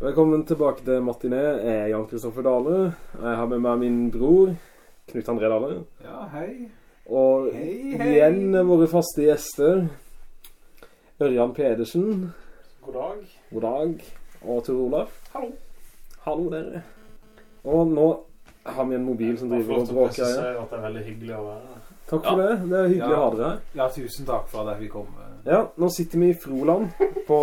Velkommen tilbake til Martiné. Jeg er Jan Kristoffer Dale. Jeg har med meg min bror, Knut André Dale. Ja, hei. Og Hei, hei. igjen våre faste gjester. Ørjan Pedersen. God dag. God dag. Og Tor Olav. Hallo. Hallo dere. Og nå har vi en mobil som driver og bråker. Ja. at det er veldig hyggelig å være her. Takk for det. Det er hyggelig Ja. å ha dere her. Ja, tusen takk for at jeg fikk komme. Ja, nå sitter vi i Froland på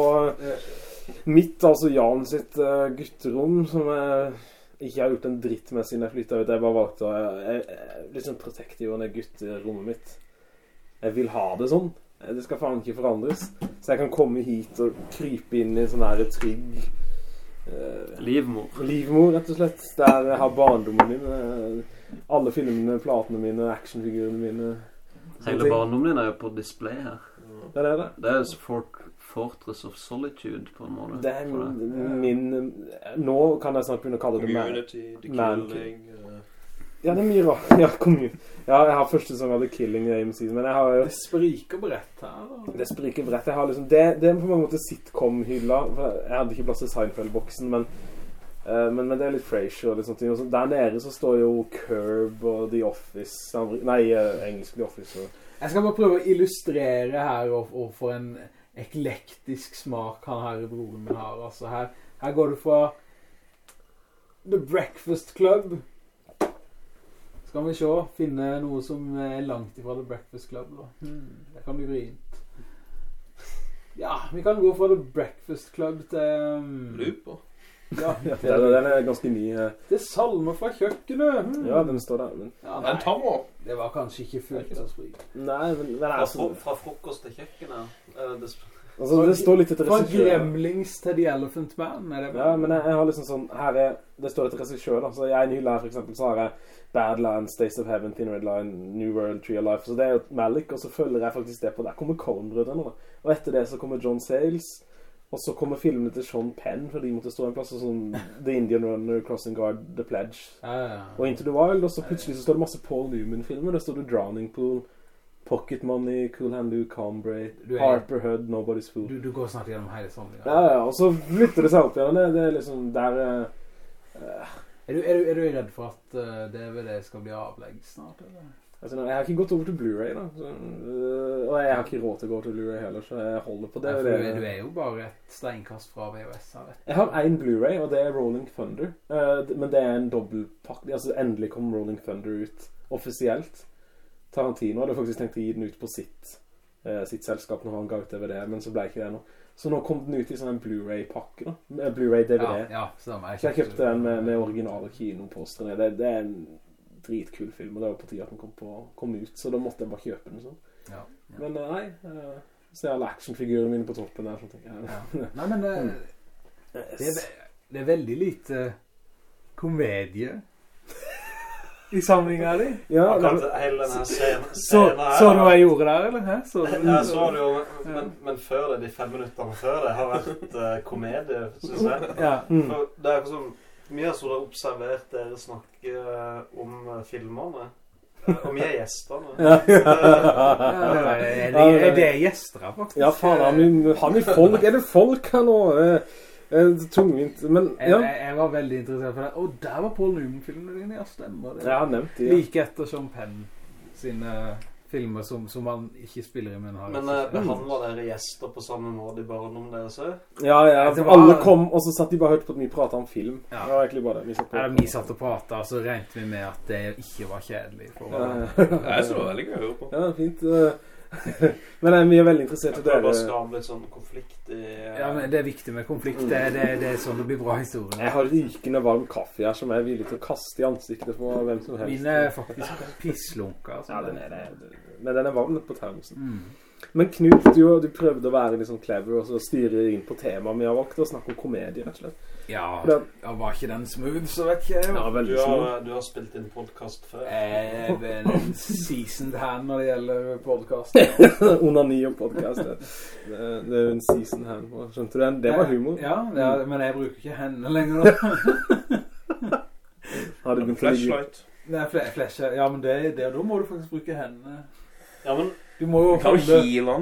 mitt, altså Jan sitt eh, gutterom, som jeg ikke har gjort en dritt med siden jeg flyttet ut. Jeg bare valgte å jeg, jeg, liksom protektive det gutterommet mitt. Jeg vil ha det sånn. Det skal faen ikke forandres. Så jeg kan komme hit og krype inn i en sånn her trygg eh, Livmor. livmor, rett og slett. Der jeg har barndommen min. eh, alle filmene, platene mine, actionfigurene mine. Hele barndommen din er jo på display her. Det er det. Det er jo Fort, Fortress of Solitude, på en måte. Det er min, Nå kan jeg snart begynne å kalle det man. Community, The Man- Killing uh... Ja, det er mye rart. Ja, ja, jeg har første sånn av The Killing i AMC, men jeg har jo Det spriker brett her. Eller? Det spriker brett. Jeg har liksom Det, det er på mange måter sitcom-hylla. Jeg hadde ikke plass til Seinfeld-boksen, men, uh, men, men det er litt Frasier og litt sånne ting. Og så der nede så står jo Curb og The Office Nei, uh, engelsk The Office. Og, Jeg skal bare prøve å illustrere her og, og for en eklektisk smak han her i broren min har. Altså her, her går det fra The Breakfast Club. Skal vi se, finne noe som er langt ifra The Breakfast Club da. Hmm, det kan bli vrient. Ja, vi kan gå fra The Breakfast Club til... um, Looper. Ja, ja, den, den er ganske ny. Det til salmer fra kjøkkenet. Hmm. Ja, den står der. Men, Ja, den tar vi det var kanskje ikke fullt av sprit. nei, men, men Fra, altså, fra, fra frokost til kjøkkenet. Uh, det, altså, det står litt etter Fra regissør. Gremlings til The Elephant Man, er det Ja, men jeg, jeg har liksom sånn Her er Det står etter regissør, da. Så jeg er hylle her, for eksempel, så har jeg Badlands, Days of Heaven, Thin Red Line, New World, Tree of Life. Så det er jo Malik, og så følger jeg faktisk det på. Der kommer Coen-brødrene, da. Og etter det så kommer John Sayles. Og så kommer filmene til Sean Penn, for de måtte stå en plass, som sånn The Indian Runner, Crossing Guard, The Pledge. Ja, ja, ja. Og Into the Wild, og så plutselig så står det masse Paul Newman-filmer. Der står det Drowning Pool, Pocket Money, Cool Hand Luke, er- Harper Hood, Nobody's Fool. Du, du går snart gjennom hele samlingen. Ja, ja, og så flytter det seg opp igjen. Det, det er liksom der eh, eh, Er, du, er, du, er du redd for at uh, DVD skal bli avlegg snart? Eller? altså, Jeg har ikke gått over til Blu-ray da så, uh, Og jeg har ikke råd til å gå til Blu-ray heller Så jeg holder på det Ja, du, er- du er jo bare et steinkast fra VHS. jeg vet. Jeg har en Blu-ray, og det er Rolling Thunder Eh, Men det er en dobbeltpakke Altså endelig kom Rolling Thunder ut Offisielt Tarantino hadde faktisk tenkt å gi den ut på sitt eh, Sitt selskap når han ga ut DVD Men så ble ikke det noe Så nå kom den ut i sånn en Blu-ray-pakke da Med Blu-ray-DVD Ja, ja, stemmer. Jeg, jeg kjøpte den med, med originale kinoposterne. Det, det er en dritkul film, og det var på tide at den kom, på, kom ut, så da måtte jeg bare kjøpe den sånn. Ja, ja. Men eh, nei, eh, så alle actionfigurene mine på toppen der, sånn. Ja. Ja. Nei, men det, det, er, det er veldig lite komedie i samlingen di. Ja, akkurat hele denne scenen, Så, scenen her- så du hva jeg gjorde der, eller? Hæ? Så ja, Jeg så det jo, men, men før det, de fem minutterne før det, har vært uh, komedie, synes jeg. Ja. mm. For det er sånn, vi har så observert dere snakke eh, om eh, filmerne, og vi er gjestene. ja. Ja, det er, det, er gjester faktisk? ja, faen, har vi, har vi folk? Er det folk her nå? Eh, eh, tungvint, men ja. jeg, jeg var veldig interessert for det. Og der var Paul Newman-filmene dine, ja, stemmer det. Jeg har nevnt det. Ja. Like etter Sean Penn sine filmer som, som han ikke spiller i, men har Men han var dere gjester på samme måte i barndom deres også? Ja, ja, var- alle kom, og så satt de bare hørt på at vi pratet om film. Ja. Det var egentlig bare det. Vi satt på. Ja, vi satt og pratet, og så regnet vi med at det ikke var kjedelig. For Ja, ja. Jeg så det var veldig gøy å høre på. ja, fint. Men eh, vi er veldig interessert Jeg i prøver å dere. skape litt sånn konflikt i... eh, Ja, men det er viktig med konflikt. Det, det, det er sånn det blir bra historie. Jeg har rykende varm kaffe her som jeg er villig til å kaste i ansiktet på hvem som helst. Mine er faktisk pisslunker. Ja, den er det. Men den er varm på termosen. Mm. Men Knut, du, du prøvde å være litt sånn clever og så styre inn på temaet vi har valgt å snakke om komedie, rett og slett. Ja, det, ja, var ikke den smooth, så vet ikke jeg. ja, Du har, smooth. du har spilt inn podcast før. Jeg er en seasoned hand når det gjelder podcast. Onani og podcast. Det, det, det er jo en seasoned hand. Skjønte du den? Det var humor. Ja, er, men jeg bruker ikke hendene lenger nå. Har du begynt å ligge... Flashlight. Nei, flashe. Ja, men det, det, da må du faktisk bruke hendene. Ja, men Du må jo holde,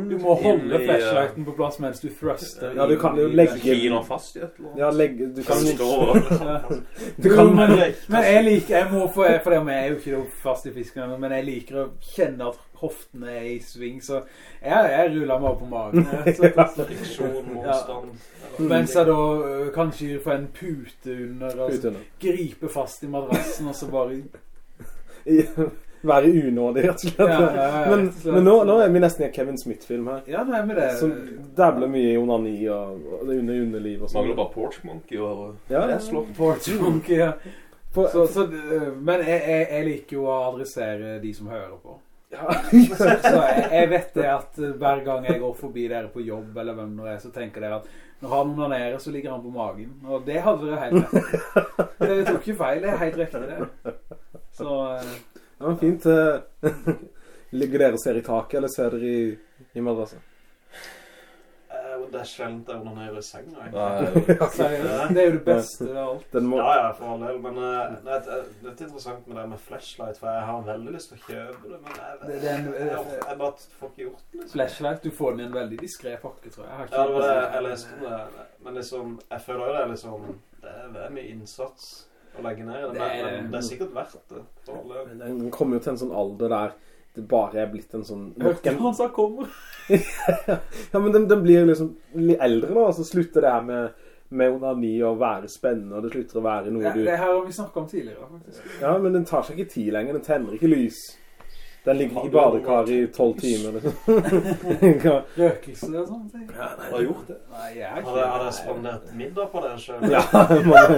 du må holde i, eh, flashlighten på plass mens du thruster. Ja, du kan jo legge- den fast i et eller annet. Ja, legge, du kan Ja. Du kan- men, men jeg liker, jeg må få, for det er jo ikke fast i fisken, men jeg liker å kjenne at hoftene er i sving, så jeg, jeg ruller meg opp på magen. jeg. Motstand. mens jeg da øh, kanskje får en pute under og griper gripe fast i madrassen, og så bare... Være unådig, rett og slett. Ja, ja, ja, Men, men nå, nå er vi nesten i en Kevin Smith-film her. Ja, nei, men det... Som dabler mye i onani og, og det under underliv og Mangler sånn. bare Porch Monkey og Ja, ja. Jeg slår. Porch Monkey, ja. For, Så, så, men jeg, jeg, jeg liker jo å adressere de som hører på. ja. Så, så jeg, jeg vet det at hver gang jeg går forbi dere på jobb eller hvem det er, så tenker dere at når han onanerer så ligger han på magen. Og det hadde dere helt rett. Dere tok ikke feil, det er helt riktig det. Så Det var fint. eh, Ligger dere og ser i taket, eller ser dere i, i madrassen? Eh, Det er sjelden jeg onanerer i senga. egentlig. Det er jo det beste av alt. Må... Ja, ja, for all del. Men eh, det er det litt interessant med det med flashlight, for jeg har veldig lyst til å kjøpe det, men jeg, jeg, jeg, jeg, jeg bare får ikke gjort det. Liksom. Flashlight, du får den i en veldig diskret pakke, tror jeg. jeg. Ja, det var det jeg leste om det. Men liksom, jeg føler jo det er liksom det er mye innsats å legge ned i det, men, er- men det er sikkert verdt det. For del. Den kommer jo til en sånn alder der det bare er blitt en sånn... Hørte han sa kommer? Ja, men den, den blir liksom litt eldre da, så slutter det her med, med onani og være spennende, og det slutter å være noe Ja, du... det her har vi snakket om tidligere, faktisk. Ja, men den tar seg ikke tid lenger, den tenner ikke lys. Den ligger i badekar i 12 timer, liksom. Røkelse og sånne ting. jeg har gjort det. Nei, jeg er Har ikke... har dere spandert middag på den sjøl? Ja, man,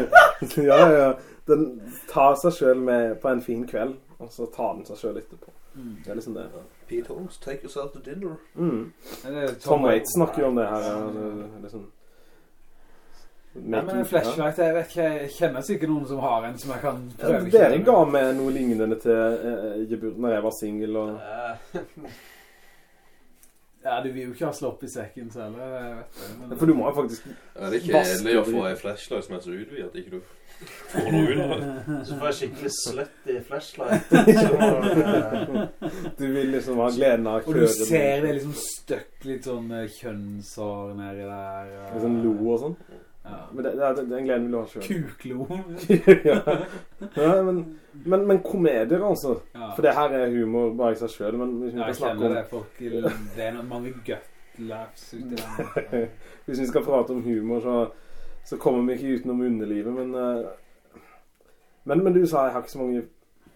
ja, ja. Den tar seg selv med på en fin kveld, og så tar den seg selv etterpå. Mm. Det er liksom det. Pete Holmes, take yourself to dinner. Mm. Er Tom Waits snakker jo om det her. ja, det- Liksom. Nei, men en flashlight, jeg vet ikke, jeg kjenner sikkert noen som har en som jeg kan Ja, prøve dere ga meg noe lignende til eh, når jeg var single og... Ja, du vil jo ikke ha slopp i sekken selv, jeg vet det. Men... For du må jo faktisk... Er det er kjedelig å få en flashlight som er så utvidet at ikke du får noe ut av det. Så får jeg skikkelig slett i flashlight. Så Du vil liksom ha gleden av å Og du ser det liksom støkk litt sånn kjønnsår nedi der. Og... Litt sånn lo og sånn. Ja. Men det, det, den gleden vil du ha selv. Kuklo. ja. ja, men, men, men komedier altså. Ja. For det her er humor bare i seg selv, men hvis vi Ja, skal snakke om... det folk, det er mange gut laughs ute der. Hvis vi skal prate om humor, så, så kommer vi ikke utenom underlivet, men, eh, men... Men du sa jeg har ikke så mange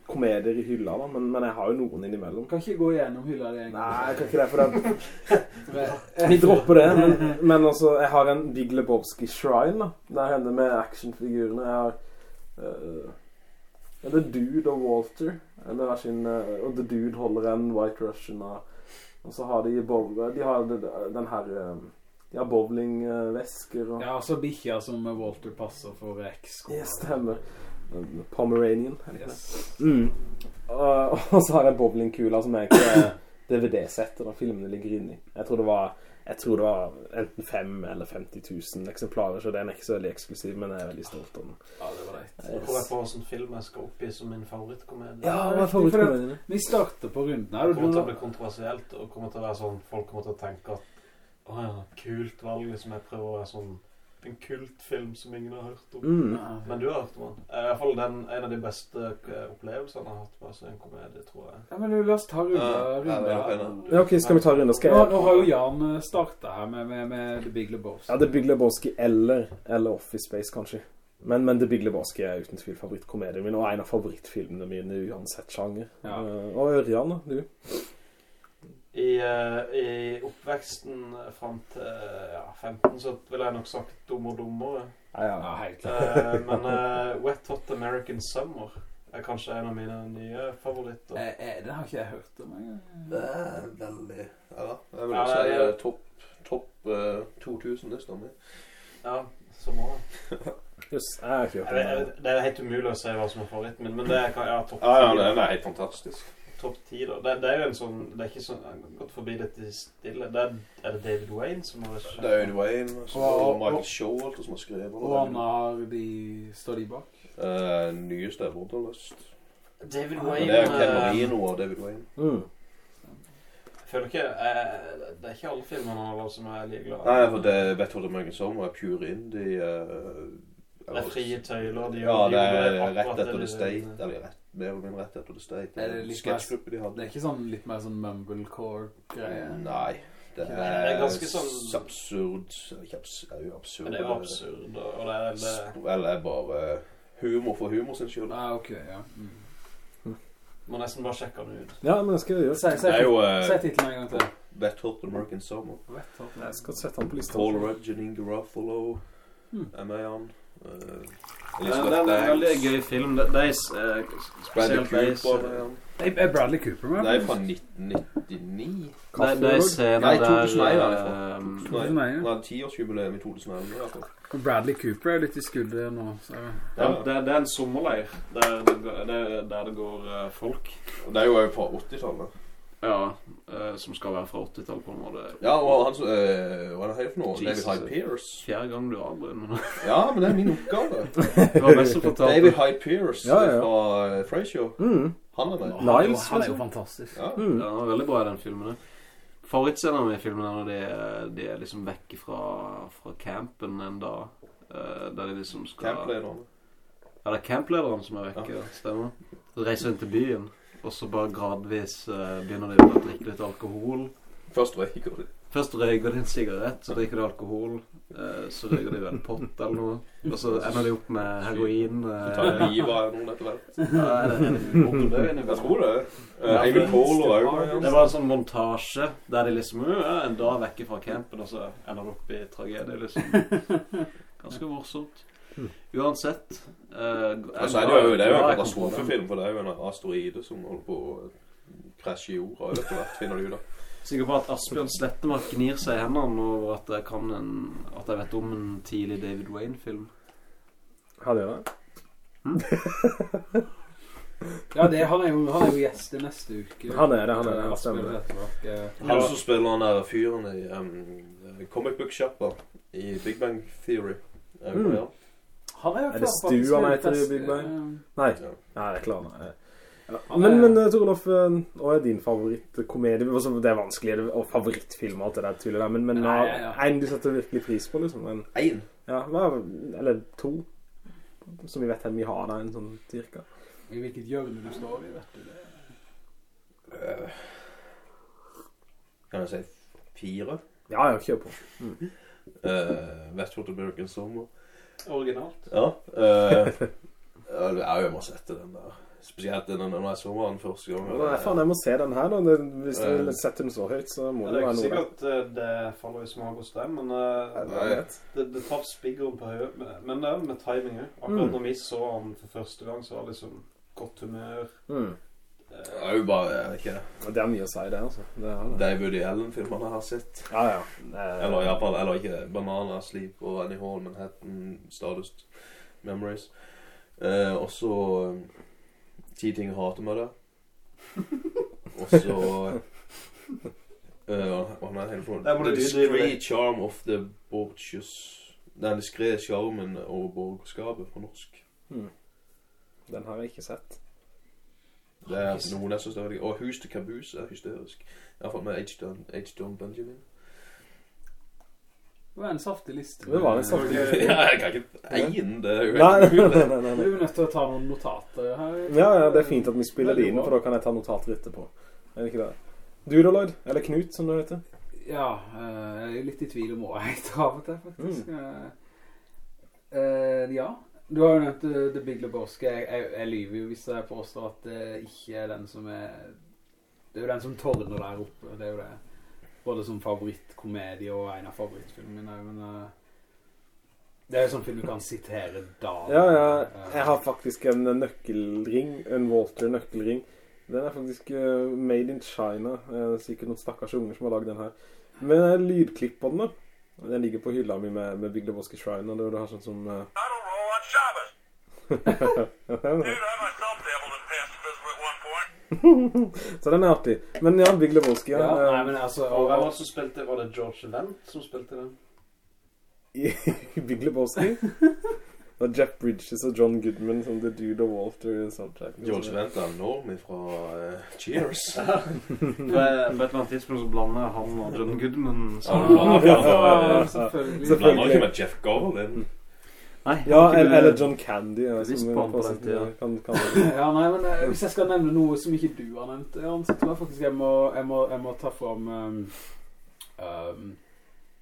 komedier i hylla, da, men, men jeg har jo noen innimellom. Kan ikke gå gjennom hylla di egentlig Nei, jeg kan ikke det, for det det. Vi dropper det, men, men altså, jeg har en Big Lebowski Shrine, da. Der hender med actionfigurene. Jeg har uh, The Dude og Walter. Eller sin, uh, og The Dude holder en White Russian. Og, og så har de, bow, de har den her eh, De har bowlingvesker og Ja, så bikkja som Walter passer for X. Det stemmer. Pomeranian. er ikke? Yes. Mm. Og, og så har jeg bowlingkula som er er DVD-settet når filmene ligger inni. Jeg tror det var jeg tror det var enten 5 eller 50 000 eksemplarer, så den er ikke så veldig eksklusiv, men jeg er veldig stolt av den. Ja, det var rett. Jeg kommer jeg på hvilken film jeg skal oppgi som min favorittkomedie. Ja, hva er favorittkomedien? Vi starter på runden her. Det kommer til å bli kontroversielt, og kommer til å være sånn Folk kommer til å tenke at Å ja, kult valg. Liksom jeg prøver å være sånn en kultfilm som ingen har hørt om. Mm. Men du har hørt om den. Eh, I hvert fall den, en av de beste eh, opplevelsene jeg har hatt på altså, en komedie, tror jeg. Ja, men la oss ta runde. Ja, ja, runde. Ja, ok, skal vi ta runder? Skal jeg... nå har jo Jan startet her med, med, med The Big Lebowski. Ja, The Big Lebowski eller, eller Office Space, kanskje. Men, men The Big Lebowski er uten tvil favorittkomedien min, og en av favorittfilmene mine uansett sjanger. Ja. Eh, og Ørjan, du? I, eh, I oppveksten fram til ja, 15 så ville jeg nok sagt Dum og dummere. Ja, Ja, ja. helt klart. Eh, men uh, Wet Hot American Summer er kanskje en av mine nye favoritter. Eh, eh, det har ikke jeg hørt om engang. Det er veldig Ja, jeg vil Ja, si det topp top, uh, 2000 lista mi. Ja, så må jeg. Jøss, jeg Jeg jeg Det er helt umulig å si hva som er favoritten min, men det er ja, topp Ja, ja, det er helt fantastisk. Topp ti, da. Det, det er jo en sånn Det er ikke sånn Jeg har gått forbi dette stille. Det er, er det David Wayne som har skrevet David Wayne så Og- og Michael Showalter som har skrevet Og han har de Står de bak? Uh, nyeste er Borderlust. David Wayne Men det er Ken eh, Marino og David Wayne. Mm. Jeg føler ikke eh, Det er ikke alle filmene han har lagd som er like glad. Nei, for det vet du hva Summer er pure indie. eh, Det er frie tøyler. De Ja, det er rett etter det The State. Eller rett, mer eller mindre rett etter The State. Er det litt mer, de Det er ikke sånn litt mer sånn mumblecore-greie? Nei. Det Det er, er ganske sånn- absurd. Ikke absurd, det er jo absurd. Men det er jo absurd, og det er det Eller bare humor for humor sin skyld. Ah, ok, ja. Mm. Må nesten bare sjekke den ut. Ja, men jeg skal gjøre det. er jo eh, si tittelen en gang til. Wet Hot American Summer. Jeg skal sette han på lista. Paul Rudd, Janine Garofalo, mm. er med han. Uh, Det er en veldig gøy film. Det, det er eh, spesielt de Cooper er. Er Bradley Cooper med? Det er fra 1999. Det, det er Nei, der 2001 er det fra. eh, Nei, ja. tiårsjubileum i 2011 i hvert fall. Bradley Cooper er litt i skuddet nå. Ja, det, det er en sommerleir der det, går- der det går eh, folk. Det er jo fra 80-tallet. Ja, eh, som skal være fra 80-tallet på en måte. Ja, og han som eh, Hva er det her for noe? David Jesus. Hyde Pierce. Fjerde gang du avbryter meg nå. Ja, men det er min oppgave. Det var mest å fortelle. David Hyde Pierce Ja, ja. fra uh, Frasier. Mm. Han er med. Han er jo, Niles, han er jo fantastisk. Ja. Mm. Ja, han var veldig bra i den filmen. det. Favorittscenen i filmen er når de, de er liksom vekk fra, fra campen en dag. eh, der de liksom skal Camplederen. Ja, det er camplederen som er vekke, stemmer. Så reiser hun til byen, og så bare gradvis eh, begynner de å drikke litt alkohol. Først røyker de. Først røyker de en sigarett, så drikker de alkohol. eh, så røyker de vel pott eller noe. Og så ender de opp med heroin. Du tar eh, livet av noen etter hvert. ja, er det, er det bortedød inni Jeg tror det. Uh, Eivind Amy og. Det var en sånn montasje der de liksom «Å, ja, En dag vekke fra campen, og så ender det opp i tragedie, liksom. Ganske morsomt. Uansett eh, Altså, er det, jo, det er jo en katastrofefilm, for det er jo en asteroide som holder på å krasje i jorda. og Etter hvert finner du ut av. Sikker på at Asbjørn Slettemark gnir seg i hendene over at jeg kan en At jeg vet om en tidlig David Wayne-film. Har jeg det? Ja, det, han, er jo, han er jo gjest i neste uke. Han er det, han er det, han stemmer Ettervak, eh, Han som spiller han der fyren i um, comic book Shopper i Big Bang Theory. Er jo Mm. Ja. Han er jo Er det klar, Stu han heter i Big Bang? Nei. Ja. Nei, det er klart. Nei. Men, men eh, Torlof, eh, hva er din favorittkomedie? Det er vanskelig, og favorittfilm og alt det der tullet der, men, men Nei, ja, ja. en du setter virkelig pris på, liksom? En, en? ja, eller to, som vi vet hvor mye har da, en sånn cirka. I hvilket hjørne du står i, vet du det. Eh, kan jeg si fire? Ja, ja, kjør på. Uh, West Hot American Summer. Originalt. Ja. Uh, ja, jeg må sette den der. Spesielt den når jeg så den første gang. Nei, faen, jeg må se den her da. Hvis du Eh. vil sette den så høyt, så må Ja, det det er være ikke noe sikkert eh, det faller i smak hos deg, men uh, det, det, det traff spiggeren på høyet. Men- det er med timing. Akkurat Mm. når vi så den for første gang, så var det liksom godt humør. Mm. Eh, Det er jo bare jeg vet ikke, Og Det er mye å si, det, altså. Det er det. Woody Allen-filmene har sett. Ja, ja. Er, Eller i hvert eller ikke Banana, Sleep og Annie Hall, Manhattan, Stardust, Memories. Eh, og så um, Ti ting jeg hater med det. Og så eh, Hva er det hele for Der The discreet charm of the borgious Den diskré sjarmen over borgerskapet på norsk. Hmm. Den har jeg ikke sett. Det er noen er så er Og Hus til Caboose er hysterisk. Iallfall med H. Don. John Benjamin. Det var en saftig liste. Det var en saftig liste. ja, jeg kan ikke eie det. Nei, nei, nei, nei, Du er nødt til å ta noen notater her. Ja, ja, det er fint at vi spiller det inn, for da kan jeg ta notater etterpå. Er det ikke det? Du da, Lloyd? Eller Knut, som det heter? Ja, eh, jeg er litt i tvil om hva jeg heter av og til, faktisk. Mm. Eh, ja, du har jo nevnt uh, The Big Lebowski. Jeg, jeg, jeg lyver jo hvis jeg påstår at det ikke er den som er... Det er jo den som tårner der oppe, det er jo det. Både som favorittkomedie og en av favorittfilmene mine, men... uh, det er jo sånn film du kan sitere da. Ja, ja. Eh, Jeg har faktisk en nøkkelring, en Walter nøkkelring. Den er faktisk uh, made in China. Eh, sikkert noen stakkars unger som har laget den her. Men uh, lydklipp på den da. Den ligger på hylla mi med, med Big Lebowski Shrine, og det, det har sånn som... eh, I Shabbos. Dude, I myself dabbled in pacifism at one point. Så den er artig. Men ja, Big Lebowski, ja. Ja, nei, eh, men altså... Og hvem var det som spilte Var det George Lent som spilte den? i, i Big Lebowski. Og Jeff Bridges og John Goodman som The Dude og Walter soundtrack. George Vental Normie fra eh, Cheers. På på et eller annet tidspunkt så blander han og John Goodman sammen. ja. Selvfølgelig. Blander ikke med Jeff Garlin. Nei, Ja, eller, eller John Candy. Ja, som på på den tiden. Kan, kan, Ja, nei, men eh, hvis jeg skal nevne noe som ikke du har nevnt, Jan, så tror jeg faktisk jeg må, jeg må, jeg må ta fram um, um,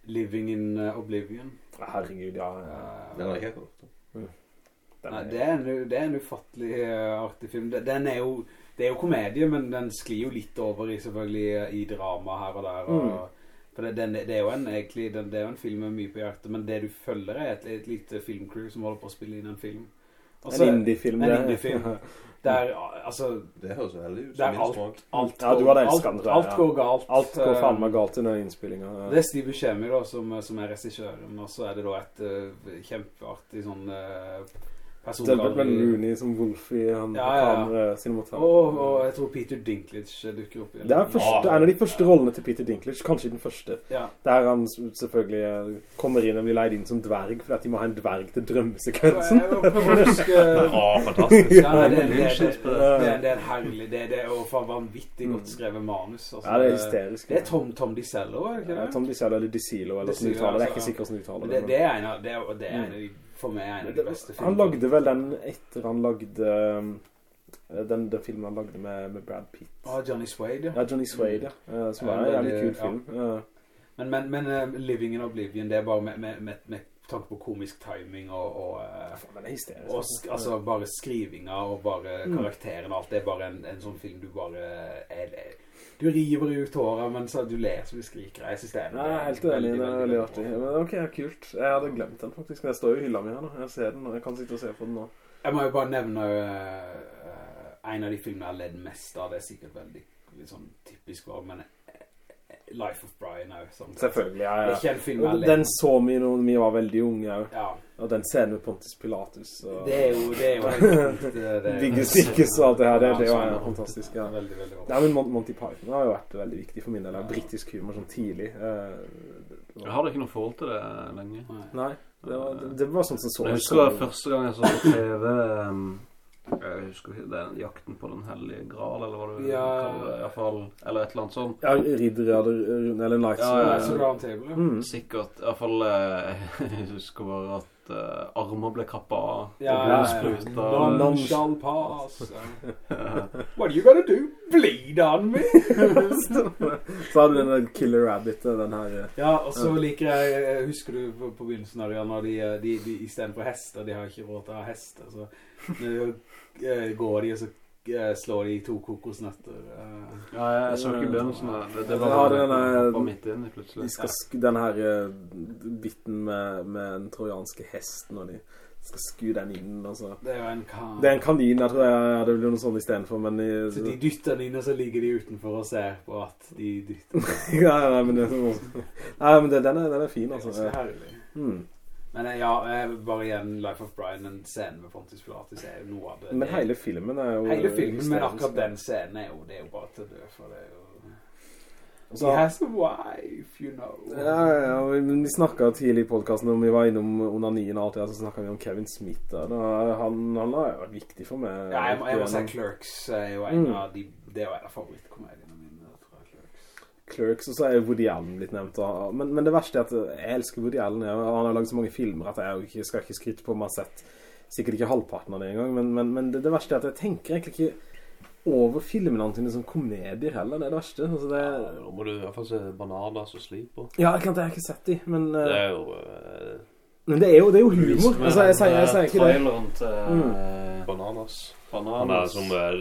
Living in uh, Oblivion. Herregud, ja. ja. Uh, Den har ikke jeg hørt. om. Nei, er- det er, en, det er en ufattelig eh, artig film. Den er jo, det er jo komedie, men den sklir jo litt over i selvfølgelig eh, i drama her og der. Og, Mm. For det, den, det er jo en, egentlig, den, det er jo en film med mye på hjertet, men det du følger er et, et lite filmcrew som holder på å spille inn en film. Også, en indie-film. en det. indie-film. Der, altså, Det høres veldig ut er som alt, alt. alt, Ja, du går, alt, tror alt ja. går galt. Alt går faen meg Eh, galt under den Ja. Det er Steve Buscemi da, som, som er regissøren, og så er det da et uh, kjempeartig sånn uh, Delbert Rooney som Wolf i han Ja, ja, ja. andre. Og, og jeg tror Peter Dinklage dukker opp. i den. Det er første, en av de første rollene til Peter Dinklage, kanskje den første. Ja. Der han selvfølgelig eh, kommer inn og blir leid inn som dverg, fordi at de må ha en dverg til drømmesekvensen. Å, fantastisk. Ja, det, det, det, det, er en herlig Det, det er for vanvittig godt skrevet manus. Altså, Ja, det er hysterisk. Det er Tom, Tom DiCello, det ikke Ja, det? Tom DiCello eller DiCilo, eller sånn DiCillo, uttaler. Det er altså, ikke sikkert hvordan uttaler Det, en det er en av de, for meg en av de beste filmene. Han lagde vel den etter han lagde um, den, den filmen han lagde med, med Brad Pitt. Ah, Johnny Swade, ja. Ja, Johnny Swade, ja. eh, Som Ja, er en jævlig kul film. Ja. Men, men, men eh, Living in Oblivion, det er bare med, med, med, med tanke på komisk timing og, og, eh, er og altså bare skrivinga og bare Mm. karakteren og alt. Det er bare en, en sånn film du bare er, er, Du river ut håret, men så du ler som du skriker. Jeg synes det er Nei, helt enig. Det er veldig artig. Men ok, kult. Jeg hadde glemt den faktisk. Men jeg står jo i hylla mi her nå. Jeg ser den, og jeg kan sitte og se på den nå. Jeg må jo bare nevne uh, en av de filmene jeg har ledd mest av. Det er sikkert veldig sånn typisk var, men Life of Brian også, sånn. Selvfølgelig, ja, ja. ikke en film har ledd Den så vi når vi var veldig unge. Ja, Og den scenen med Pontus Pilatus og det er jo, det er jo helt Stikkes og alt det her. Det, det var sånn. fantastisk. ja Veldig, veldig bra. Nei, men Monty Python har jo vært veldig viktig for min del. ja. brittisk humor sånn tidlig. Eh, Jeg var- ikke noe forhold til det lenge. Nei. Nei, det var, det, det var sånn som så Jeg husker første gang jeg så på TV um, Jeg husker ikke den jakten på den hellige gral, eller hva du Ja. kaller det. i hvert fall, eller et eller annet sånt. Ja, Ridder eller, eller Knights. Ja, ja, ja. Mm. Sikkert. I hvert fall eh, Jeg husker bare at eh, armer ble kappa av. Ja, og blod ja. spruta. None shall pass. What are you gonna do? Bleed on me? Så hadde du den Killer Rabbit, den her eh, Ja, og så liker jeg eh, Husker du på, på begynnelsen av det, når de, eh, de, de istedenfor hester De har ikke råd til å ha hester, så eh, går de og så eh, slår de to kokosnøtter. eh. Ja, jeg så ikke begynnelsen. av Det, det var Ja, bare den er- hoppa midt inn i De plutselig. skal sk den her eh, biten med, med den trojanske hesten, og de skal sku den inn, altså. Det er jo en kanin Det er en kanin, jeg tror jeg ja, det blir noe sånt for, men i, Så de dytter den inn, og så ligger de utenfor og ser på at de dytter. ja, nei, men det sånn Nei, men det, den, er, den er fin, Det er så herlig. Mm. Men eh, ja, eh, bare igjen Life of Brian, den scenen med Pontus Pilatus er jo noe av det. Men hele filmen er jo Hele filmen, men akkurat den scenen er jo, det er jo bare til å dø for det er jo... Så- He has a wife, you know. Ja, ja, vi, snakket tidlig i podcasten om vi var innom onanien og alt det så snakket vi om Kevin Smith da. han, han har jo vært viktig for meg. Ja, jeg må, jeg må si Clerks er jo en Mm. av de, det er jo en av favorittkomediene mine, jeg tror jeg, Clerks. Og så er Woody Allen blitt nevnt. Men, men det verste er at jeg elsker Woody Allen, Jeg, han har laget så mange filmer at jeg ikke, skal ikke skryte på om jeg har sett sikkert ikke halvparten av det engang, men, men, men det, det verste er at jeg tenker egentlig ikke over filmene hans som komedier heller, det er det verste. Altså det, Ja, Nå må du i hvert fall se Bananas og Sleeper. ja, jeg, kan, jeg har ikke sett de, men, eh, Det er jo uh, men det er jo, det er jo humor. Altså, jeg, sier- ikke det. Traileren til mm. Bananas. Han er som eh, er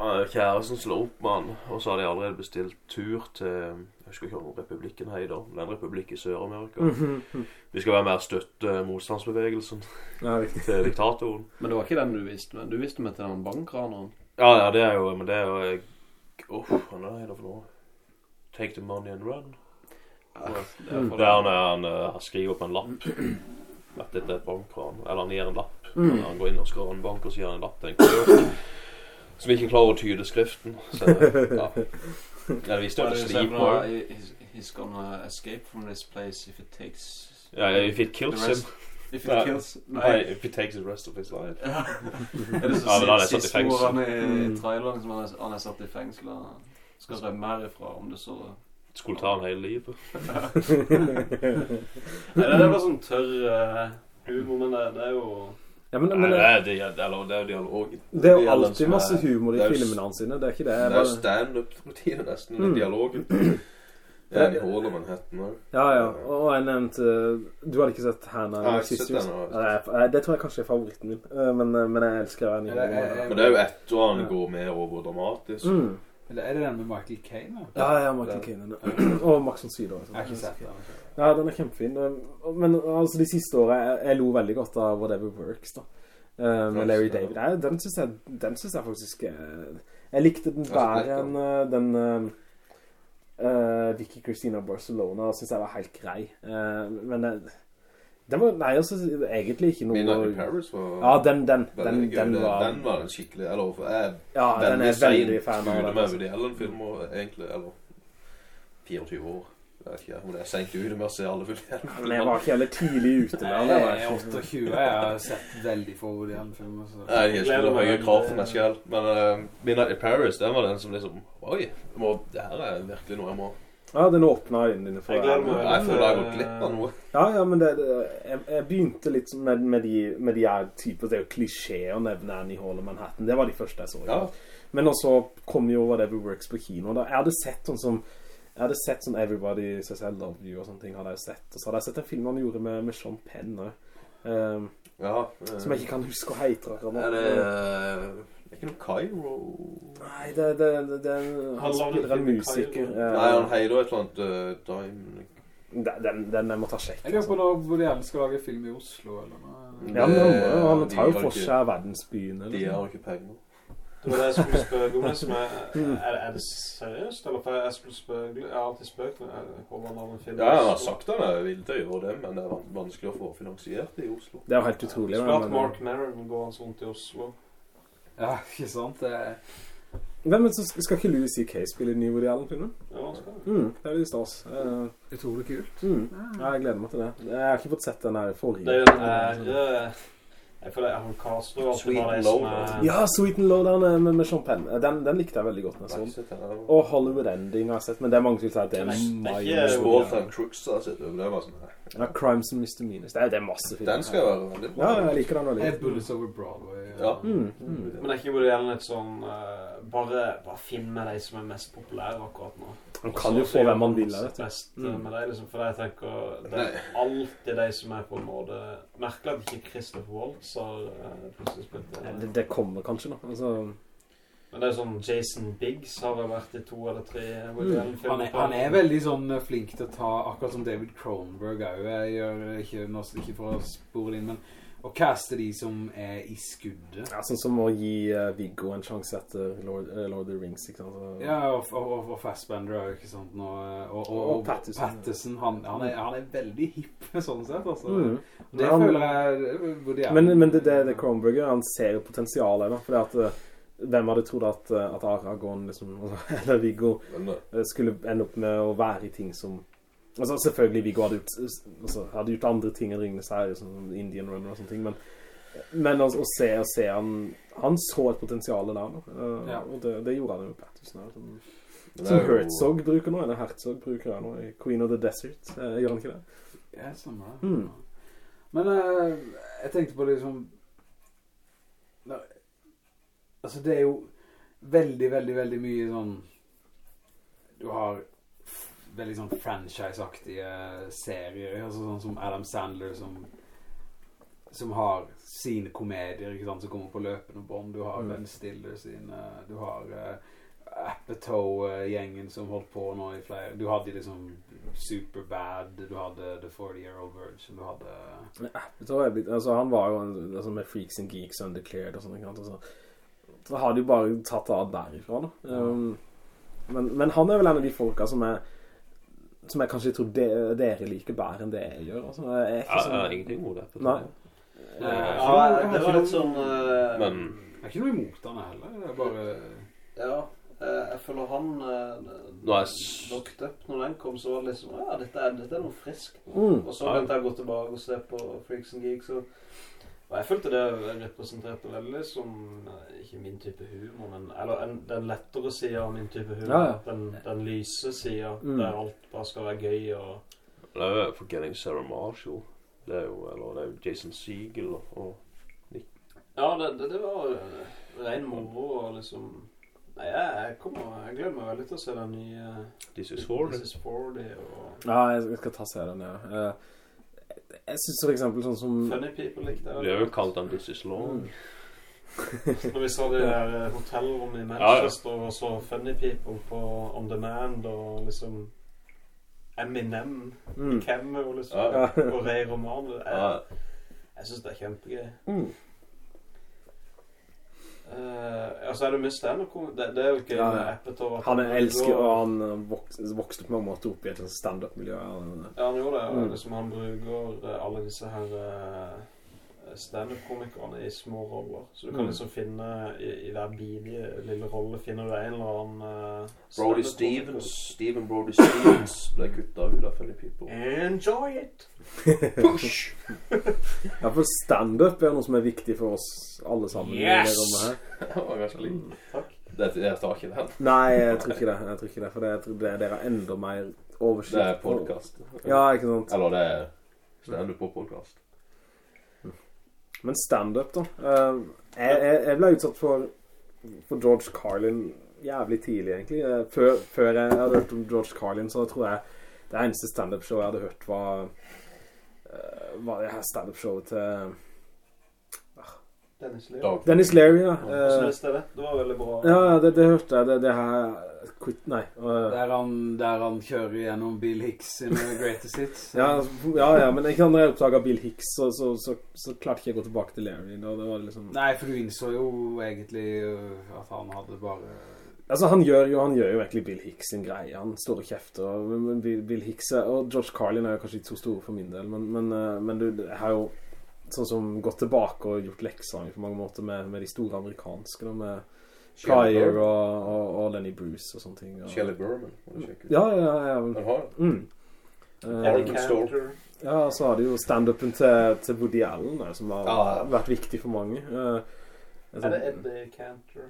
Kjæresten slår opp med han, og så har de allerede bestilt tur til Jeg husker ikke om republikken heter. Det er en republikk i Sør-Amerika. Mhm. De skal være med og støtte motstandsbevegelsen Ja, til diktatoren. Men det var ikke den du visste med. Du visste med til den bankraneren. Ja, ja, det er jo Men det er jo eh, Uff, hva er det for noe? Take the money and run. Ja, det Mm. er når er han, eh, han, eh, han skriver på en lapp at dette er et bankran. Eller han gir en lapp. Mm. Han går inn og skriver en bank, og så gir han en lapp til en klør som ikke klarer å tyde skriften. Så, ja. ja, det visste jo at det sliper. He's, he's gonna escape from this place if it takes Ja, if it kills the him. rest, If Nei. it kills Nei, if it takes the rest of his life. Ja. Er det så Ja, er sist- satt siste ordene i Mm. traileren som han er, han er satt i fengsel og skal rømme herifra om det så Skulle ta han hele livet. Nei, det er bare sånn tørr uh, humor, men det, det er jo Ja, men, Nei, men det det, er, det, eller, det er jo dialogen. det er jo alltid masse er- humor i er jo- filmene hans sine. Det er ikke det. Det er jo stand-up-rutine nesten, Mm. dialogen. Ja, de holder Manhattan også. ja, ja. Og jeg nevnte Du hadde ikke sett Hannah Ja, jeg har sett den, og- Ja, jeg- Det tror jeg kanskje er favoritten min. Eh, Men, men jeg elsker henne. Ja, det er- Men det er jo etter han Ja. går mer over dramatisk. Mm. Eller er det den med Michael Caine? Ja, ja, Michael Caine. Og Max von Sydow. Jeg har ikke sett den. Ja, den er kjempefin. Men altså, de siste årene, jeg, jeg lo veldig godt av Whatever Works, da. Med Larry David. Ja, den synes jeg, den synes jeg faktisk eh, Jeg likte den bedre enn eh, den eh, Vicky Cristina Barcelona synes jeg var helt grei. Uh, men den var, nei, altså, egentlig ikke noe Midnight in Paris var Ja, den, den, den, den var den var en skikkelig Eller jeg Ja, den er veldig fan av den. med altså. Woody Allen-filmer, egentlig. Eller 24 år. Jeg vet ikke om det er sent ute med å se alle filmer. Men jeg var ikke heller tidlig ute med den. Jeg er 28. Jeg har sett veldig få Woody Allen-filmer. så- Nei, jeg har ikke noe høye krav for meg selv Men uh, Midnight in Paris, den var den som liksom Oi, må, det her er virkelig noe jeg må Ja, den åpnet øynene dine for Jeg gleder meg. Jeg føler jeg har gått glipp av noe. Ja, ja, men det, det, jeg, jeg begynte litt med, med, de, med de her typer, det er jo klisjé å nevne Annie Hall og Manhattan, det var de første jeg så. Ja. Men også kom jo Whatever Works på kino, da. Jeg hadde sett sånn som, jeg hadde sett sånn Everybody Says I Love You og sånne ting, hadde jeg sett. Og så hadde jeg sett en film han gjorde med, med Sean Penn, også. um, Ja, eh, som jeg ikke kan huske hva heter akkurat nå. Er det Uh, Det er ikke noe Cairo Nei, det, det, det, det Han han spiller en musiker. Eh, Nei, han heider et eller annet uh, Dime den, den, den jeg må ta sjekk. Jeg lurer på hvor de Allen skal lage film i Oslo, eller noe. Ja, men han, tar jo for seg verdensbyen. De Eller jo har ikke penger. Det var det jeg skulle spørre om. Liksom, er, er, det seriøst? Eller for jeg skulle spørre Jeg har alltid spøkt med han har. Ja, han har sagt han er villig til å gjøre det, men det er vanskelig å få finansiert det i Oslo. Det er jo helt utrolig. Skulle hatt Mark Mark går han rundt i Oslo. Ja, ikke sant? Det er... Hvem men så skal ikke Louis C.K. spille i Woody Allen-filmen? Ja, han skal. Mm, det er litt stas. Eh, Utrolig kult. mm. Ja, jeg gleder meg til det. Jeg har ikke fått sett den her forrige. Det er jo den der eh, Jeg føler han Castro alltid Sweet som er altså. Ja, Sweet and Lowdown eh, med, med Sean Penn. Eh, Den, den likte jeg veldig godt. når jeg så den. Brexit, ja. Og Hollywood Ending har jeg sett, men det er mange som vil si at det er my det er ikke- Time Crooks har jeg sett. Det var sånn her. Ja, Crimes and Misdemeanors. Det er, det er masse filmer. Den skal jeg være veldig bra. Ja, jeg liker den veldig Det. Bullets Over Broadway. Ja. Mm, mm. Men er ikke Woody Allen et sånn uh, bare, bare finn med de som er mest populære akkurat nå. Man kan jo få hvem man vil, vet du. Best Mm. med deg, liksom, for jeg tenker Det er alltid de som er på en måte Merkelig at ikke Christopher Waltz har uh, plutselig spilt det. Det, det kommer kanskje, da. Altså, Men det er sånn Jason Biggs har vel vært i to eller tre Mm. Han er, han er veldig sånn eh, flink til å ta, akkurat som David Cronenberg er jeg gjør ikke, ikke for å spore det inn, men å kaste de som er i skuddet. ja, sånn som å gi uh, Viggo en sjanse etter Lord, uh, Lord of the Rings, ikke sant? Så, Ja, og, og, og, og Fassbender ikke sant nå, eh, og, og, Og og Pattinson. Pattinson, han, han, er, han er veldig hipp sånn sett, altså. Mm. Det Han- føler jeg Allen. Men, men det, det, det Cronenberg gjør, han ser jo potensialet da, fordi at eh, hvem hadde trodd at, eh, at Aragorn liksom, eller Viggo eh, eh, skulle ende opp med å være i ting som altså selvfølgelig Viggo hadde gjort, altså, hadde gjort andre ting enn Ringenes herre som Indian Runner og sånne ting men, men å, å se, å se han han så et potensial der da, eh, Ja. og det, det gjorde han jo Patterson her, som, som er jo- Herzog bruker nå eller Herzog bruker han nå i Queen of the Desert eh, gjør han ikke det? Ja, samme det. Mm. Men eh, jeg tenkte på liksom Altså det er jo veldig, veldig, veldig mye sånn Du har veldig sånn franchise-aktige serier, altså sånn som Adam Sandler som som har sine komedier, ikke sant, som kommer på løpende bånd. Du har Mm. Ben Stiller sine, du har uh, Apatow-gjengen som holdt på nå i flere, du hadde liksom Superbad, du hadde The 40 Year Old Virgin, du hadde... Jeg tror jeg, blir- altså, han var jo en, altså, med Freaks and Geeks Undeclared og sånn, ikke sant? Altså, så har de bare tatt av derifra, da. Um, men, men han er vel en av de folka som er som jeg kanskje tror de, dere liker bedre enn det jeg gjør. Altså, jeg er ikke Ja, sånn... jeg har ingenting imot det. Nei. Ja, det var litt sånn uh, Men Jeg er ikke noe imot han heller, det er bare... Ja. Eh, jeg føler han eh, er Locked Up, når den kom, så var det liksom Ja, dette er, dette er noe friskt. Mm. Og så begynte jeg å gå tilbake og se på Freaks and Geeks. Og, og jeg følte det representerte veldig som eh, Ikke min type humor, men Eller en, den lettere sida av min type humor. Ja, ja. Den, den lyse sida, Mm. der alt bare skal være gøy og Det er jo Forgetting Sarah Marshall. Det er jo, eller det er jo Jason Segel og Ja, det, det, det var eh, ren moro og liksom Nei, jeg, jeg kommer Jeg gleder meg veldig til å se den nye This Is 40. This is 40 og Ja, jeg skal ta se den, ja. Eh, Jeg synes for eksempel sånn som... Funny People likte det. Vi har jo kalt den This Is Long. Når vi så det der eh, hotellrommet i Ja, ja. Manchester og så Funny People på On Demand og liksom Eminem, Mm. Cameo liksom, Ja. og Ray Romano. Jeg, Ja, jeg synes det er kjempegøy. Mm. Uh, altså er det mye stand-up. Det, det er jo ikke Ja, ja. Apatow. Han elsker, bruker- og han eh, vokste, vokste på mange måter opp i et stand-up-miljø. Ja, han gjorde det. og Mm. Liksom, han bruker eh, alle disse her uh, standup-komikerne i små roller. Så du kan Mm. liksom finne i, i hver bidige lille rolle finner du en eller annen uh, Brody Stevens Steven Brody Stevens ble kutta ut av Funny People. Enjoy it! Push! Ja, for stand-up er noe som er viktig for oss alle sammen. i Yes! det rommet her. Det var ganske likt. Takk. Det, jeg tar ikke den. Nei, jeg tror ikke det. Jeg tror ikke det, for det, jeg tror det, dere har enda mer oversikt. Det er podkast. podcast. Ja, ikke sant. Eller det er stand-up på podcast. Men stand-up, da. Eh, jeg, jeg, jeg ble utsatt for, for George Carlin jævlig tidlig, egentlig. Eh, Før, før jeg hadde hørt om George Carlin, så tror jeg det eneste stand-up-showet jeg hadde hørt, var, eh, var det her stand-up-showet til Dennis Leary. Dennis Leary. Ja, Hvordan Eh, visste det? Det var veldig bra. ja det, det hørte jeg. Det, det her Quit Nei. Der han, der han kjører gjennom Bill Hicks sine greatest hits. Ja, ja, ja, men ikke når jeg oppdaget Bill Hicks, så, så, så, så klarte ikke jeg å gå tilbake til Leary. Da, det var liksom... Nei, for du innså jo egentlig øh, at han hadde bare Altså, han gjør jo, han gjør jo egentlig Bill Hicks sin greie. Han står og kjefter, og, men- Bill, Bill Hicks er- og George Carlin er jo kanskje ikke så store for min del, men, men, eh, men du, jeg har jo sånn som gått tilbake og gjort leksene på mange måter med, med de store amerikanske, da, med Pryor og, og, og Lenny Bruce og sånne ting. Og, Shelley Berman. må du sjekke ut. Ja, ja, ja. Han har. Mm. Eh, Cantor. Ja, så har de jo stand-upen til, til Woody Allen, der, som har Ja. vært viktig for mange. Eh, Er det Eddie Cantor?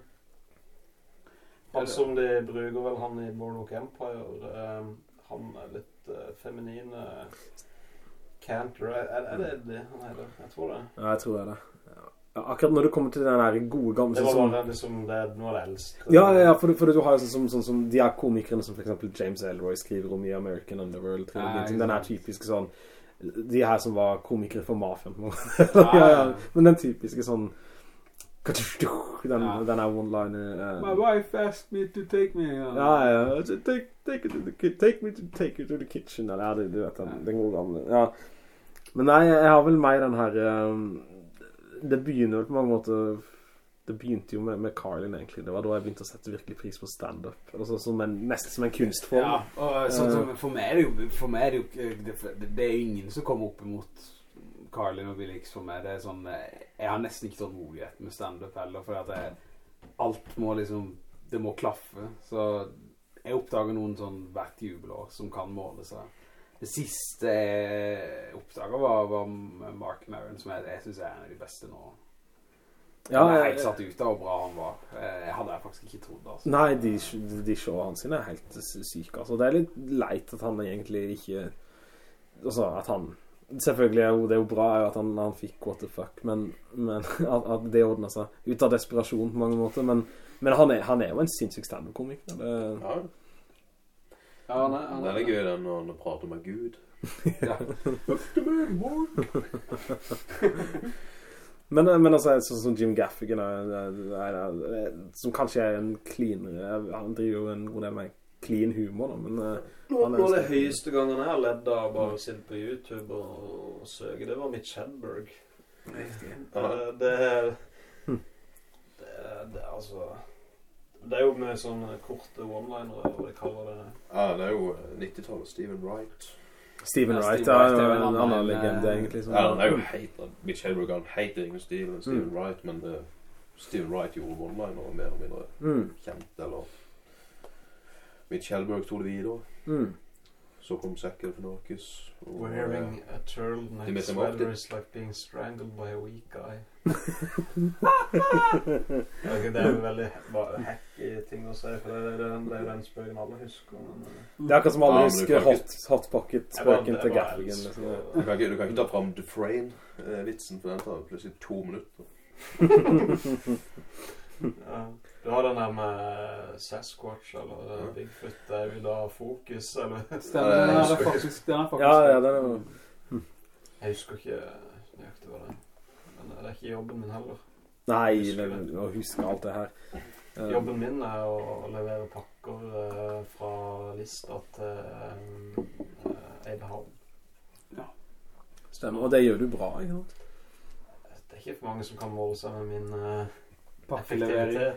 Han som de bruker vel han i Morlock Empire. um, han er litt uh, feminin. Cantor er, er det det han heter? Jeg tror det. Ja, jeg tror det. er Ja, akkurat når du kommer til den der gode gamle Det var bare som, liksom det, noe av det eldste. Ja, ja, ja, for, for du har jo sånn som, sånn sånn, de her komikerne som for eksempel James Elroy skriver om i American Underworld. Ja, Ja, den her typiske sånn De her som var komikere for mafiaen. på ja, ja, men den typiske sånn Den, Ja. den er one-liner My eh, wife asked me to take me uh, Ja, ja. Take, take, it to the take me to take you to the kitchen. Eller, ja, du vet den, den gode gamle. Ja. Men nei, jeg har vel mer den her um, Det begynner vel på mange måter Det begynte jo med, med Carlin, egentlig. Det var da jeg begynte å sette virkelig pris på stand-up. Altså, nesten som en kunstform. Ja, og sånn som for meg er det jo For meg er det jo det, det er ingen som kommer opp imot Carlin og Hicks for meg. Det er sånn eh, Jeg har nesten ikke tålmodighet med stand-up heller, for at jeg, alt må liksom Det må klaffe. Så jeg oppdager noen sånn hvert jubelår som kan måle seg. Det siste jeg oppdaget var, var Mark Maron, som jeg, jeg synes er en av de beste nå. Ja, jeg er helt satt ut av hvor bra han var. Eh, Jeg hadde jeg faktisk ikke trodd, altså. Nei, de, de showene hans sine er helt syke. Altså. Det er litt leit at han egentlig ikke Altså, at han Selvfølgelig er jo det er jo bra er jo at han, han fikk what the fuck, men, men at, at det ordnet seg. Ut av desperasjon på mange måter. Men, men han, er, han er jo en sinnssyk stand-up-komiker. Ja, Ja, Ja, han er, han den er gøy, den når han prater med Gud. Ja. Men, men altså, sånn som Jim Gaffigan, er, er, er, som kanskje er en cleanere Han driver jo en god del med clean humor, da, men eh, noe av det høyeste gangen jeg har ledd av bare å sitte på YouTube og, og søke, det var Mitch Hedberg. Det, det, det, det, det er altså Det er jo med sånne korte one-linere, hva de kaller det. Ja, det er jo 90-tallet. Steven Wright. Stephen Ja, Wright er jo en en annen legende, eh, egentlig. som- Ja, han er jo heit. Mitch Hedberg han heter ingen Stephen, Stephen Steven Mm. Wright, men uh, Steven Wright gjorde one-linere mer eller mindre Mm. kjent, eller Mitch Helberg tok det videre. Mm. Så kom sekker for og- Wearing a De turtleneck sweater is like being strangled by a weak guy. okay, det er jo veldig hacky ting å si, for det er den, det er jo den spøken alle husker. Men, eh, Det er akkurat som alle Ja, husker hot, hot pocket-spøken til Gaffigan. Liksom. Du kan, ikke, du kan ikke ta fram Dufresne-vitsen, for den tar plutselig to minutter. Ja. Du har den der med Sasquatch eller eh, Bigfoot det er da av fokus, eller Stemmer, den er faktisk, den er faktisk Ja, ja, den er jo Jeg husker ikke nøyaktig hva det er. Men det er ikke jobben min heller. Nei, det. å huske alt det her. Eh, Jobben min er å levere pakker eh, fra Lista til Eidehavn. Ja. Stemmer, og det gjør du bra, ikke sant? Det er ikke for mange som kan måle seg med min eh, pakkelevering.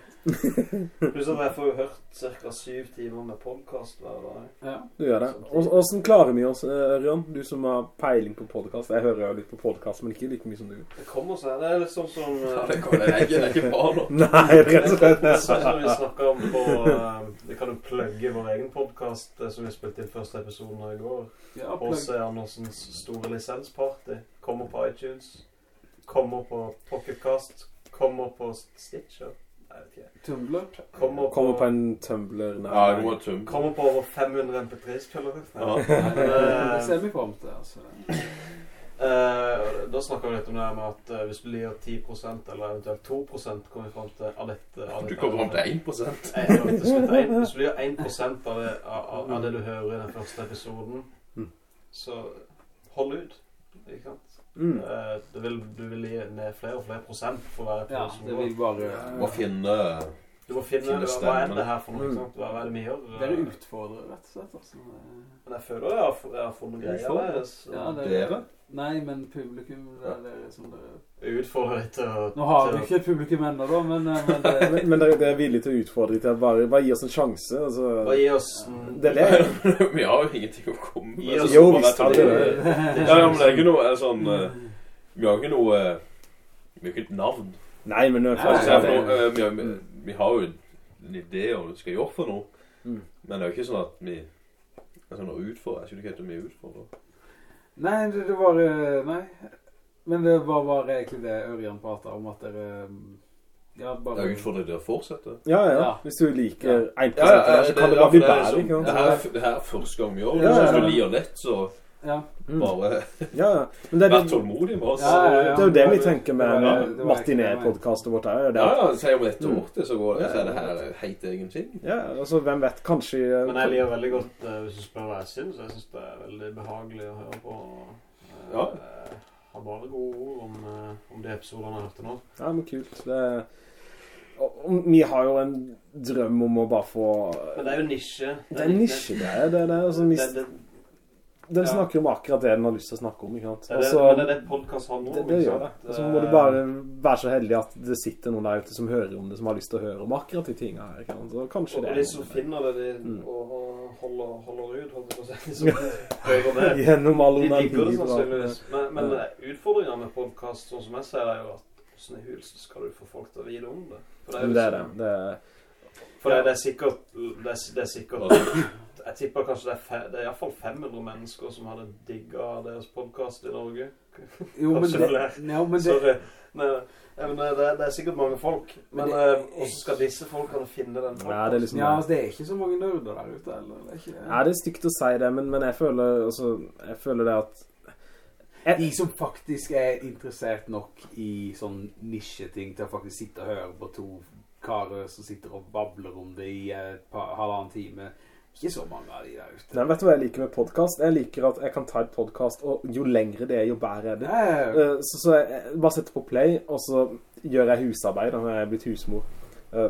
Pluss at jeg får jo hørt ca. syv timer med podkast hver dag. Ja. Du gjør det. Åssen klarer vi oss, eh, Ørjan? Du som har peiling på podcast. Jeg hører jo litt på podcast, men ikke like mye som du. Det kommer seg. Det er litt sånn som eh, Ja, det, kommer det, er ikke, det er ikke bra nå. Nei, rett og slett. Det sånn som vi snakket om på eh, Vi kan jo plugge vår egen podkast som vi spilte inn første episoden av i går. Ja. H.C. Andersens store lisensparty. Kommer på iTunes. Kommer på Pocketcast. Kommer på Stitcher. Tumbler? Tumblr. Kommer på, Kommer på en tumbler nei, Ja, det var tømme. kommer på over 500 MP3-spillere. Ja. Det ser vi frem til, altså. Eh, da snakker vi litt om det her med at eh, hvis du gir 10 eller eventuelt 2 kommer vi frem til av dette av Du dette- kommer fram til 1 Nei, jeg vil til slutt en- Hvis du gjør 1 av det, av, av det du hører i den første episoden, Mm. så hold ut. Ikke sant? Mm. Du, vil, du vil gi ned flere og flere prosent for hver Ja, det vil bare Må finne Du må finne, finne hva, er det her for noe. Mm. Hva, hva er det vi gjør? Dere utfordrer, rett og slett. Altså. Men jeg føler jeg har, jeg har funnet greier. Ja, det- dere. Nei, men publikum det er det som dere deg til å Nå har vi ikke publikum enda da, men, eh, men det, Men, men dere er villige til å utfordre til å bare, bare gi oss en sjanse. Altså. Bare gi oss Det er det. Vi har jo ingenting å komme med. Altså, Jo, visst har rett det. Ja, ja, men det er ikke noe er sånn eh, Vi har ikke noe eh, Vi har ikke et navn. Nei, men nå Altså, det, noe, eh, vi, har, vi, har jo en idé om hva vi skal gjøre for noe. Mm. Men det er jo ikke sånn at vi er sånn å utfordre. Jeg skjønner ikke helt om vi utfordrer. Nei, det, det var eh, Nei. Men det var bare egentlig det Ørjan prata om, at dere Ja, bare Jeg utfordrer dere å fortsette. ja, ja. Ja. Hvis du liker 1 Ja, det, så kan det bare bli for er bedre. sånn- Det her, er- det her er første gang vi gjør det. Ja, Så ja, Hvis du liker lett, så Ja. Mm. bare Ja, ja. Det er, vær tålmodig med oss. Ja, ja, ja. det er jo det vi tenker med, Martinet-podkastet vårt òg. Ja, ja, si om et Mm. år så går det. Så er det her helt egen ting. Ja, altså hvem vet, kanskje Men jeg liker veldig godt, eh, hvis du spør hva jeg syns, jeg syns det er veldig behagelig å høre på. Eh, Ja. Jeg har bare gode ord om, eh, om de episodene jeg har hørt til nå. Ja, men kult. Det, og, og vi har jo en drøm om å bare få Men det er jo nisje. Det er det det, Altså, Det Det, det, den snakker om akkurat det den har lyst til å snakke om, ikke sant? det, er Og det, men det er det podcast handler om. det, det gjør det. Og så må du bare være så heldig at det sitter noen der ute som hører om det, som har lyst til å høre om akkurat de tingene her. Ikke sant? Så kanskje Og, det og er de som finner det, de, Mm. og, holder, holder ut, holdt på å si. Som hører det. Gjennom alle De digger det sannsynligvis. Men, men Ja. utfordringene med podcast, sånn som jeg ser det, er jo at hvordan i hulsen skal du få folk til å vite om det? For det er det. liksom- det er, For det, det er sikkert Det er, det er sikkert Jeg tipper kanskje det er, fe, det er iallfall 500 mennesker som hadde digga deres podkast i Norge. Jo, men det, flere. men det Sorry. Nei, men det, det er sikkert mange folk. Men Men eh, det- hvordan skal disse folkene finne den ja, det er liksom Ja, altså, det er ikke så mange nerder der ute, eller? Det er ikke Ja, det er stygt å si det, men, men jeg føler altså, Jeg føler det at De som faktisk er interessert nok i sånn nisjeting til å faktisk sitte og høre på to karer som sitter og babler om det i et par, halvannen time. Ikke så mange av de der ute. Nei, vet du hva jeg liker med podcast? Jeg liker at jeg kan ta et podcast, og jo lengre det er, jo bedre er det. Ja, Eh, Så, så jeg bare setter på play, og så gjør jeg husarbeid da når jeg er blitt husmor. Eh,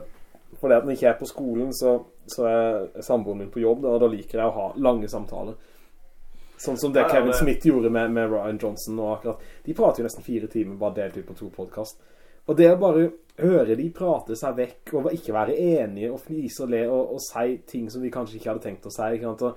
For det at når jeg ikke er på skolen, så, så er samboeren min på jobb, og da liker jeg å ha lange samtaler. Sånn som det Kevin Smith gjorde med, med Ryan Johnson og akkurat. De prater jo nesten fire timer, bare delt ut på to podcast. Og det å bare høre de prate seg vekk, og ikke være enige, og fnise og le, og, og si ting som de kanskje ikke hadde tenkt å si,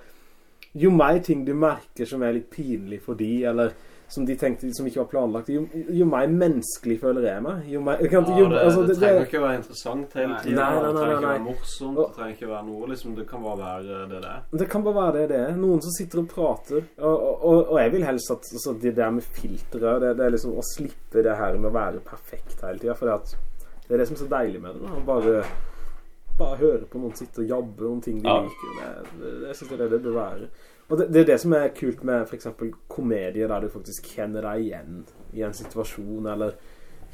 jo mer ting du merker som er litt pinlig for de, eller som de tenkte som ikke var planlagt, jo, jo mer menneskelig føler jeg meg. Jo mer, kan, Ja, det, altså, det, det, trenger det, ikke være interessant hele Nei, tiden. nei, nei, det trenger ikke nei. være morsomt. Det trenger ikke være noe, liksom. Det kan bare være det det er. det kan bare være det det er. Noen som sitter og prater. Og, og, og jeg vil helst at altså, det der med filtre det, det er liksom å slippe det her med å være perfekt hele tiden. For det, at, det er det som er så deilig med det. Da. Bare, bare høre på noen sitte og jabbe om ting de Ja. liker. Det, det, det synes jeg det, det bør være. Og det, det er det som er kult med for eksempel komedier der du faktisk kjenner deg igjen i en situasjon, eller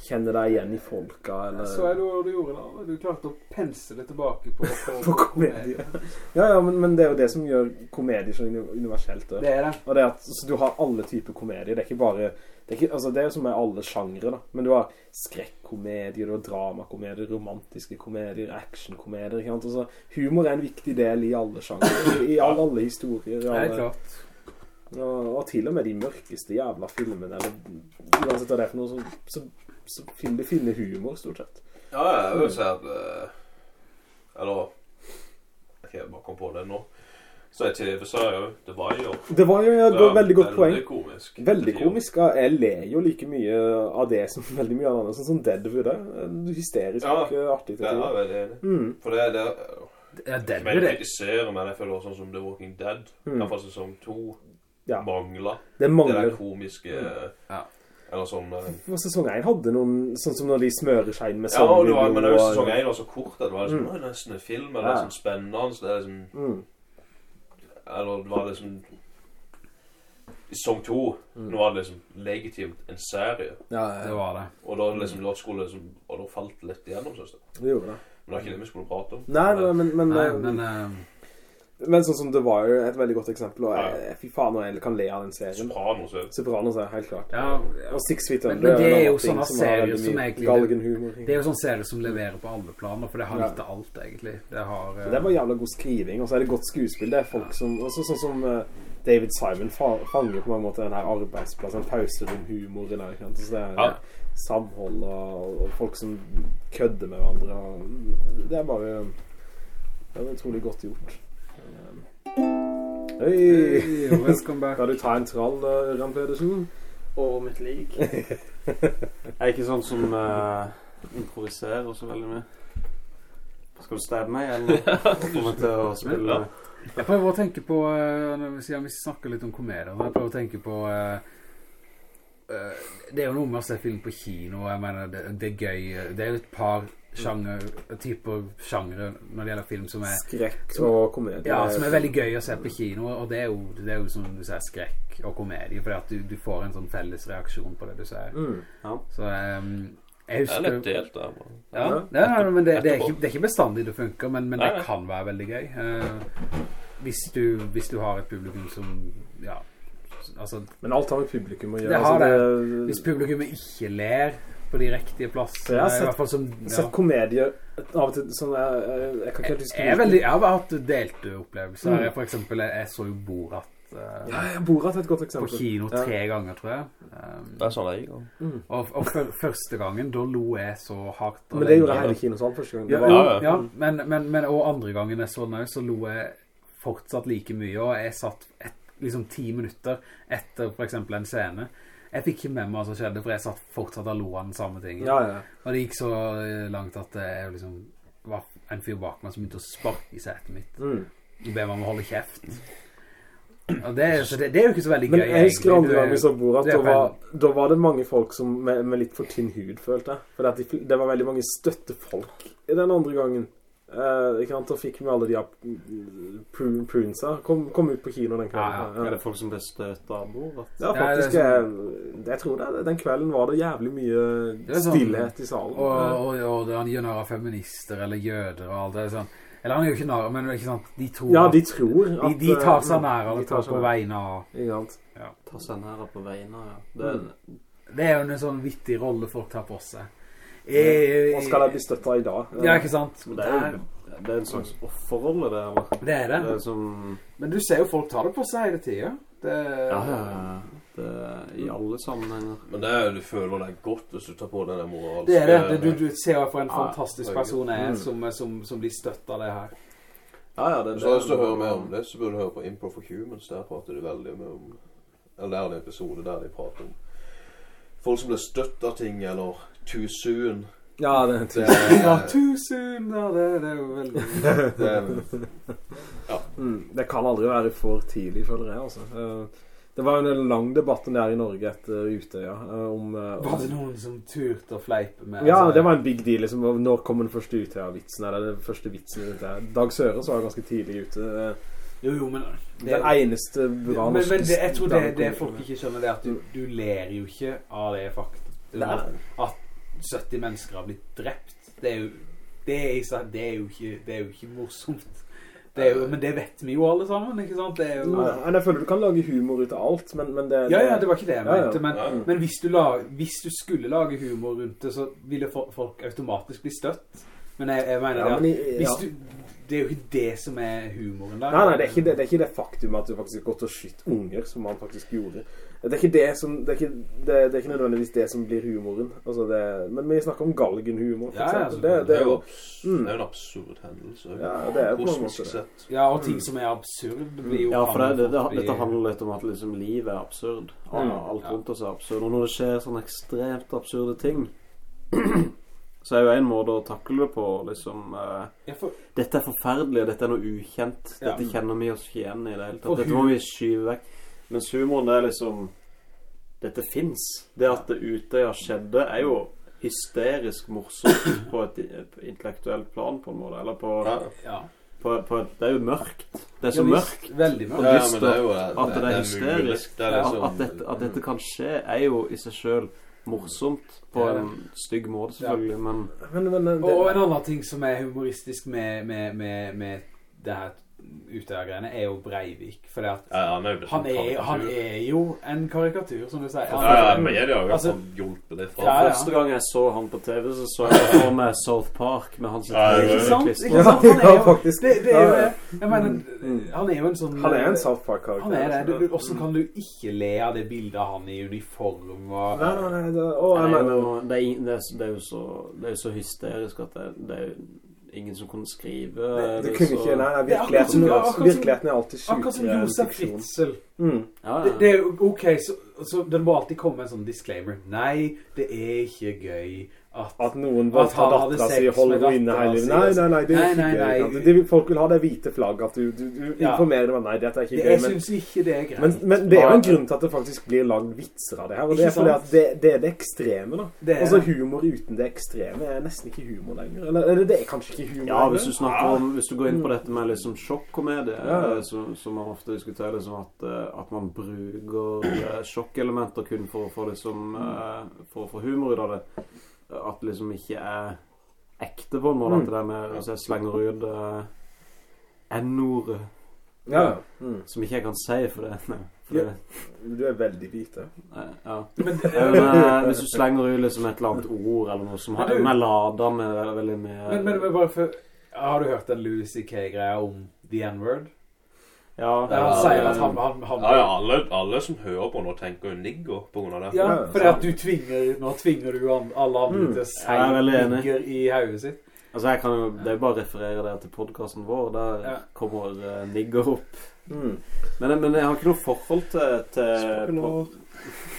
kjenner deg igjen i folka, eller... Så er det hva du gjorde da. Du klarte å pense det tilbake på, på, På komedie. Ja, ja, men, men det er jo det som gjør komedie så uni- universelt. da. Det er det. Og det er at altså, du har alle typer komedier. Det er ikke bare det er, ikke, altså det er som med alle sjangre, da. Men du har skrekkomedier, du har dramakomedier, romantiske komedier, actionkomedier. Ikke sant? Altså, humor er en viktig del i alle sjangre. I, alle, alle historier. i Det er klart. og, og til og med de mørkeste jævla filmene, eller uansett hva det er for noe, så, så finner finner humor, stort sett. Ja, jeg vil si at eh, Eller Ok, jeg bare kom på det nå. Så er TV-serier jo Det var jo Det var jo et Det er veldig godt poeng. Veldig komisk. Veldig komisk. ja. Jeg ler jo like mye av det som veldig mye av det. Sånn som Deadwood er. Hysterisk Ja. eh, artig Ja, Det er veldig enig. Mm. For det er det Ja, den er jeg det. kritiserer, men jeg føler også sånn som The Walking Dead. Mm. I hvert fall sesong to Ja. mangler Det det mangler. der komiske Ja. Eller sånn For sesong 1 hadde noen Sånn som når de smører seg inn med Ja, og det var, men det var jo sesong 1 var så kort at det var liksom, Mm. «Å, det er nesten en film, eller Ja. sånn spennende. Så det er liksom Mm. Eller det var liksom I sesong 2 Mm. Nå var det liksom legitimt en serie. Ja, ja, Det var det. Og da liksom da skulle liksom Og da falt det litt igjennom, synes jeg. Det gjorde det. Men det er ikke det vi skulle prate om. Nei, men... men, men, Nei, men, men eh, men sånn som The Wire er et veldig godt eksempel. Og jeg, fy faen, jeg kan le av den serien. Sopranos er Sopranos er helt klart. Ja, Og Six Feet Men- Under men det er jo sånne som serier som egentlig-. Det er jo sånne serier som leverer på alle planer, for det har Ja. litt av alt, egentlig. Det har... Uh... Det er bare jævla god skriving, og så er det godt skuespill. Det er folk som Også sånn som Uh, David Simon fanger på en måte den her arbeidsplassen, pauseromhumoren der. ikke sant? Så det er Ja. samhold og, og folk som kødder med hverandre. Det er bare Det er utrolig godt gjort. Hei! Hey, welcome back. Kan du ta en trall, eh, Ørjan Pedersen? Over mitt lik. Jeg er ikke sånn som uh, improviserer så veldig mye. Skal du stabbe meg, eller kommer til å spille Jeg prøver å tenke på, uh, når vi, siden vi snakker litt om komedier, jeg prøver å tenke på... uh, uh, det er jo noe med å se film på kino, jeg mener, det, det er gøy. Det er jo et par sjanger, typer sjanger når det gjelder film som er... Skrekk og komedie. Ja, som er veldig gøy å se på kino, og det er jo, det er jo som du sier, skrekk og komedie, fordi at du, du får en sånn felles reaksjon på det du ser. Mm. Så um, jeg Det er litt delt da. Ja, Ja, Ja. det, men det, det, er ikke, det er ikke bestandig det funker, men, men det kan være veldig gøy. Uh, hvis, du, hvis du har et publikum som, ja, altså, Men alt har med publikum å gjøre. Det har altså, hvis publikummet ikke ler på de riktige plassene, Jeg har i sett- hvert fall som, ja. sett komedier av og til som jeg, jeg, jeg kan ikke helt huske Jeg, veldig, jeg har hatt delte opplevelser. Mm. For eksempel, jeg, jeg så jo Borat eh, Ja, Borat er et godt på kino kino Ja. tre ganger, tror jeg. Um, Det er sånn jeg går. Mm. og og første gangen, da lo jeg så hardt. Men det gjorde jeg hele kinosalen første gang. Ja, var, Ja, ja. ja, men, men, men og andre gangen jeg så den så lo jeg fortsatt like mye, og jeg satt et, liksom ti minutter etter for eksempel en scene. Jeg fikk ikke med meg hva som skjedde, for jeg satt fortsatt og lo av den samme tingen. ja, ja. Og det gikk så eh, langt at jeg liksom var en fyr bak meg som begynte å sparke i setet mitt. Mm. Og be meg om å holde kjeft. Det, så det, det er jo ikke så veldig Men gøy, jeg husker andre gang vi så Borat, da var, da var det mange folk som med, med litt for tynn hud, følte. For at de, det var veldig mange støttefolk i den andre gangen. Eh, ikke sant? Da fikk vi alle de mm, prunesa. Kom, kom ut på kino den kvelden. Ja, Er det folk som ble støtt av bord? Ja, Ja, faktisk. ja, sånn... jeg, jeg tror det. Den kvelden var det jævlig mye Det er sånn- stillhet i salen. Og, og, og det- han gjør narr av feminister eller jøder og alt det sånn. Eller han gjør ikke narr, men ikke sant, de tror ja, de tror de, at de tar eh, seg nær av de det tar på, på vegne av Ikke sant? Ta seg nære på vegne, ja. Det mm. Det er jo en sånn vittig rolle folk tar på seg. Eh, Hva skal jeg bli støttet i dag? Ja, ikke sant? det er det er en slags offerrolle, det, eller? Det er det. Det er som Men du ser jo folk tar det på seg hele tiden. Det, Ja, ja, ja. Det er i alle sammenhenger. Men det er, du føler deg godt hvis du tar på den moralske... det er det. det du, du ser jo for en Ja, fantastisk person er Mm. som, som, som blir støttet det her. Ja, ja, det, Hvis du hører mer om det, så burde du høre på Improv for Humans. Der prater de veldig mye om Eller der er det en episode der de prater om folk som blir støtt av ting, eller too soon. Ja, det, Det Ja, er, too soon, ja, det, det er jo veldig... det er mm, det kan aldri være for tidlig, føler jeg, altså. Eh, Det var jo en lang debatt der i Norge etter Utøya eh, om... eh, Var det noen som turte å fleipe med? Ja, altså, det var en big deal, liksom. Når kom den første Utøya-vitsen, eller den første vitsen? Dag Søres var ganske tidlig ute. Jo, jo, men... Den eneste bra men, men det, jeg tror det, det folk ikke skjønner, det er at du, du ler jo ikke av det faktum Nei. at 70 mennesker har blitt drept. Det er jo, det er, det er jo, ikke, det er jo ikke morsomt. Det er jo, men det vet vi jo alle sammen, ikke sant? Det er jo... Nei, jeg føler du kan lage humor ut av alt, men, men det... Ja, ja, det var ikke det jeg Ja, ja. mente, men, Ja. men hvis, du la, hvis du skulle lage humor rundt det, så ville folk automatisk bli støtt. Men jeg, jeg mener Ja, det at hvis du, det er jo ikke det som er humoren der. Nei, nei, det er, ikke det, det er ikke det faktum at du faktisk har gått og skytt unger som han faktisk gjorde. Det er ikke det som, det er ikke, det, det er ikke nødvendigvis det som blir humoren. Altså det, men vi snakker om galgenhumor, for Ja, ja, eksempel. Det, Det det er jo. Mm. det er en absurd hendelse. Ja, det er på en måte det. Ja, og ting som er absurd blir jo... Ja, for det, det, det, dette handler litt om at liksom livet er absurd. Mm. Alt rundt oss er absurd. Og når det skjer sånne ekstremt absurde ting, så er jo en måte å takle det på, liksom eh, Ja, for, Dette er forferdelig, dette er noe ukjent. Ja. Dette kjenner vi oss ikke igjen i det hele tatt. Dette må vi skyve vekk. Mens humoren er liksom Dette fins. Det at det Utøya skjedde, er jo hysterisk morsomt på et et intellektuelt plan, på en måte. Eller på, Ja. ja. på, på et, Det er jo mørkt. Det er så Ja, mørkt. Mørkt. Og Ja, dystert men det er jo det, at det er hysterisk. Det er Ja, At, liksom, at, dette, at dette kan skje, er jo i seg sjøl morsomt. På Ja, en stygg måte, selvfølgelig, men Men, men det, Og en annen ting som er humoristisk med, med, med, med det her Utøya-greiene er jo Breivik. For at ja, han er jo han en er, han er jo en karikatur, som du sier. Ja, ja, media har jo Altså- altså, hjulpet det fra. Ja, ja. Første gang jeg så han på TV, så så jeg for meg South Park med hans Ja, ja, ja. Ikke sant? Ikke sant? Han er Ja, jo, faktisk. det, det er jo. Jeg mener, han er jo en sånn... Han er en South Park-karakter. Han er det. altså. Du- Hvordan kan du ikke le av det bildet av han i uniform og... Nei, nei, nei. Det, å, jeg er, mener... jo, det, er, det, er, det er jo så Det er jo så hysterisk at det, det er jo ingen som kunne skrive Det, det så- ikke, nei, nei Det er som- virkeligheten, virkeligheten er alltid sykere Akkurat som Josef fiksjon. Mm. Ja, Det, ja. det er jo ok, så, så det må alltid komme en sånn disclaimer. Nei, det er ikke gøy at... At noen voldtar dattera si og holder henne inne hele livet. Nei, nei, nei, det er Nei, ikke nei, gøy. Det, folk vil ha det hvite flagget, at du, du, du Ja. informerer dem at nei, dette er ikke Det, gøy. jeg Men, synes ikke det er greit. men, men det er jo en grunn til at det faktisk blir lagd vitser av det her, og det er fordi at det, det er det ekstreme da. Det er Altså humor uten det ekstreme er nesten ikke humor lenger. Eller, eller det er kanskje ikke humor Ja, hvis du snakker om Hvis du går inn på dette med liksom sjokkomedie, Ja. som, som man ofte diskuterer liksom at, eh, at man bruker eh, sjokkelementer kun for å få liksom eh, For å få humor ut av det. At det liksom ikke er ekte på en måte. Mm. At det er med Hvis jeg slenger ut uh, N-ordet, Ja. Mm. som ikke jeg kan si for det. For det Du er veldig hvit, ja. eh, ja. Men, men, eh, hvis du slenger ut liksom et eller annet ord eller noe som har, du- med lada med veldig mye men, men, men bare for... Har du hørt den Lucy K-greia om The N-word? Ja, han Ja, sier ja. at han... han, han Ja, ja, alle, alle som hører på nå tenker jo nigger på grunn av det. Ja, for det at du tvinger, nå tvinger du alle andre Mm. til å si er nigger i hodet sitt. Altså jeg kan jo, Det er jo bare å referere det til podcasten vår Der Ja. kommer uh, Nigger opp Mm. men, men jeg har ikke noe forhold til, til er et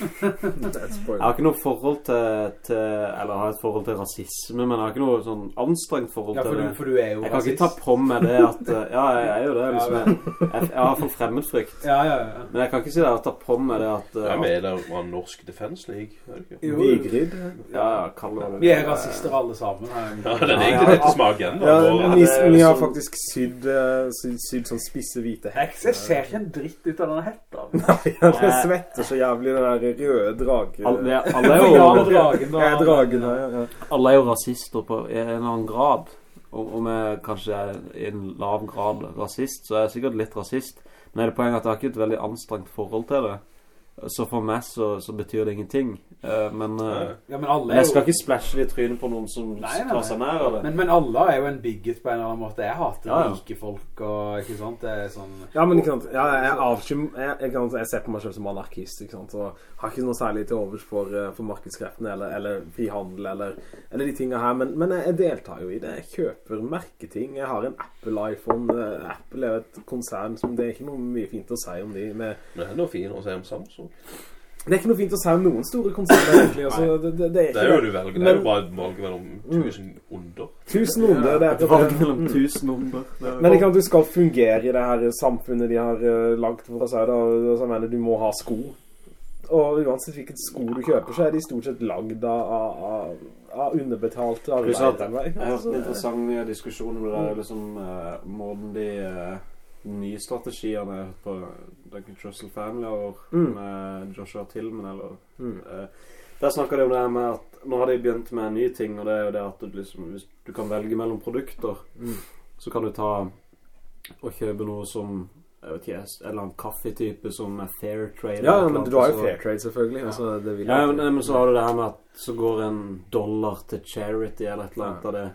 Jeg har ikke noe forhold til, til Eller jeg har et forhold til rasisme Men jeg har ikke noe sånn anstrengt forhold Ja, for til du, det for du er jo Jeg kan ikke ta på meg det at eh, Ja, jeg er jo det liksom, jeg, jeg, jeg har for fremmedfrykt Ja, ja, ja. Men jeg kan ikke si det at ta på meg det at, eh, Jeg er det var en Norsk Defense League. Er det ikke? Jo, Vigrid. Ja, ja, kall det vi er rasister alle sammen. her. Ja, det er egentlig dette som er agendaen Ja, vi, er har sånn- faktisk sydd, eh, sydd, sydd sånn spisse hvite Jeg jeg ser ikke en dritt ut av denne hetta. Nei, det svetter så jævlig, den der røde drage... alle, alle, er jo, dragen, da. Er dragen, ja, alle er jo rasister på en eller annen grad. Og om jeg kanskje er i en lav grad rasist Så er jeg sikkert litt rasist. Men er det poenget at jeg har ikke et veldig anstrengt forhold til det? Så for meg så, så betyr det ingenting Men eh, Ja, men alle men jeg skal jo... ikke splashe litt i trynet på noen som Nei, nei, tar seg nær av det Men, men alle er jo en bigot på en eller annen måte. Jeg hater Ja, ja. rike folk og ikke sant. Det er sånn Ja, men ikke sant, ja, jeg, avsky, jeg, jeg, jeg ser på meg selv som anarkist, ikke sant, og har ikke noe særlig til overs for, eh, for markedskreftene, eller, eller frihandel, eller, eller de tingene her, men, men jeg, jeg deltar jo i det, jeg kjøper merketing, jeg har en Apple-iPhone, eh, Apple er jo et konsern som det er ikke noe mye fint å si om de, med, Men det er noe fint å si om Samsung. Det er ikke noe fint å si om noen store konserter, egentlig. Altså, det, det, det er Det er jo det. du velger. Det er jo bare et valg mellom tusen onder. Tusen onder, det er Et valg mellom tusen onder. Det kan Men ikke at du skal fungere i det her samfunnet de har uh, lagt for seg, da. Og Så mener, du må ha sko. Og uansett hvilket sko du kjøper, så er de stort sett lagd av, av, av underbetalte arbeidere. Jeg har hørt Altså, en interessant diskusjon om det der liksom eh, måten de eh, nye strategiene på Duncan Trussell Family og Mm. med Joshua Tillman eller Mm. eh, Der snakker de om det her med at nå har de begynt med en ny ting, og det er jo det at du liksom Hvis du kan velge mellom produkter, Mm. så kan du ta og kjøpe noe som jeg vet ikke, en eller annen kaffetype som er fair trade. Ja, ja men du har jo så- fair trade, selvfølgelig. Altså, det vil ja, men, men så har du det her med at så går en dollar til charity eller et eller annet av det.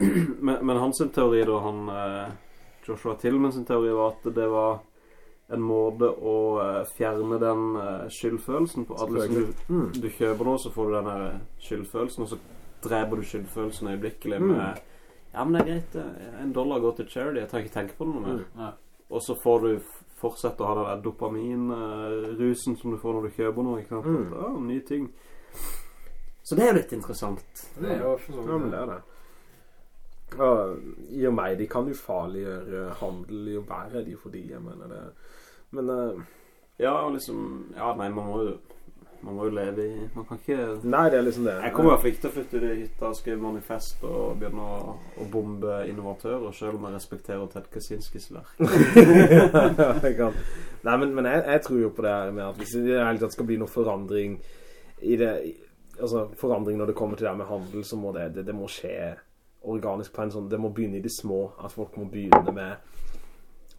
Men, men hans teori da, han eh, Joshua Tillman sin teori var at det var en måte å eh, fjerne den eh, skyldfølelsen på. At liksom du, Mm. du kjøper noe, så får du den der eh, skyldfølelsen, og så dreper du skyldfølelsen øyeblikkelig Mm. med Ja, men det er greit. En dollar går til charity. Jeg trenger ikke tenke på det noe mer. Mm. Og så får du fortsette å ha den der dopaminrusen som du får når du kjøper noe. Ikke sant? Mm. Ja, nye ting. Så det er jo litt interessant. Det er jo for så Ja, men det er det. Og i og meg, de kan jo farliggjøre handel, jo verre er de for de, jeg mener det. Men uh, Ja, og liksom Ja, nei, man må jo Man må jo leve i Man kan ikke Nei, det er liksom det. Jeg kommer hvert ikke til å flytte til hytta og skrive manifest og begynne å, å bombe innovatører, selv om jeg respekterer Ted Kaczynskis verk. ja, jeg kan. Nei, men, men jeg, jeg tror jo på det her med at hvis det i det hele tatt skal bli noe forandring i det Altså forandring når det kommer til det med handel, så må det, det, det må skje organisk på en sånn Det må begynne i det små. At folk må begynne med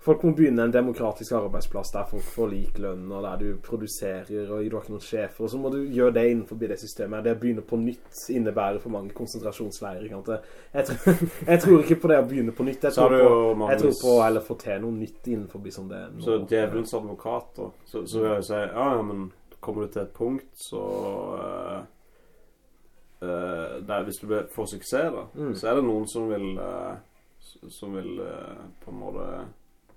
Folk må begynne en demokratisk arbeidsplass der folk får lik lønn, og der du produserer, og du har ikke noen sjefer. Og så må du gjøre det innenfor det systemet. Det å begynne på nytt innebærer for mange konsentrasjonsleirer. Jeg, tror- jeg tror ikke på det å begynne på nytt. Jeg tror på, Magnus, jeg tror på å få til noe nytt innenfor som det nå. Så djevelens advokat, da. Så, så vil jeg si ja, ja, men kommer du til et punkt, så uh, uh, der, Hvis du får suksess, da, Mm. så er det noen som vil uh, Som vil eh, på en måte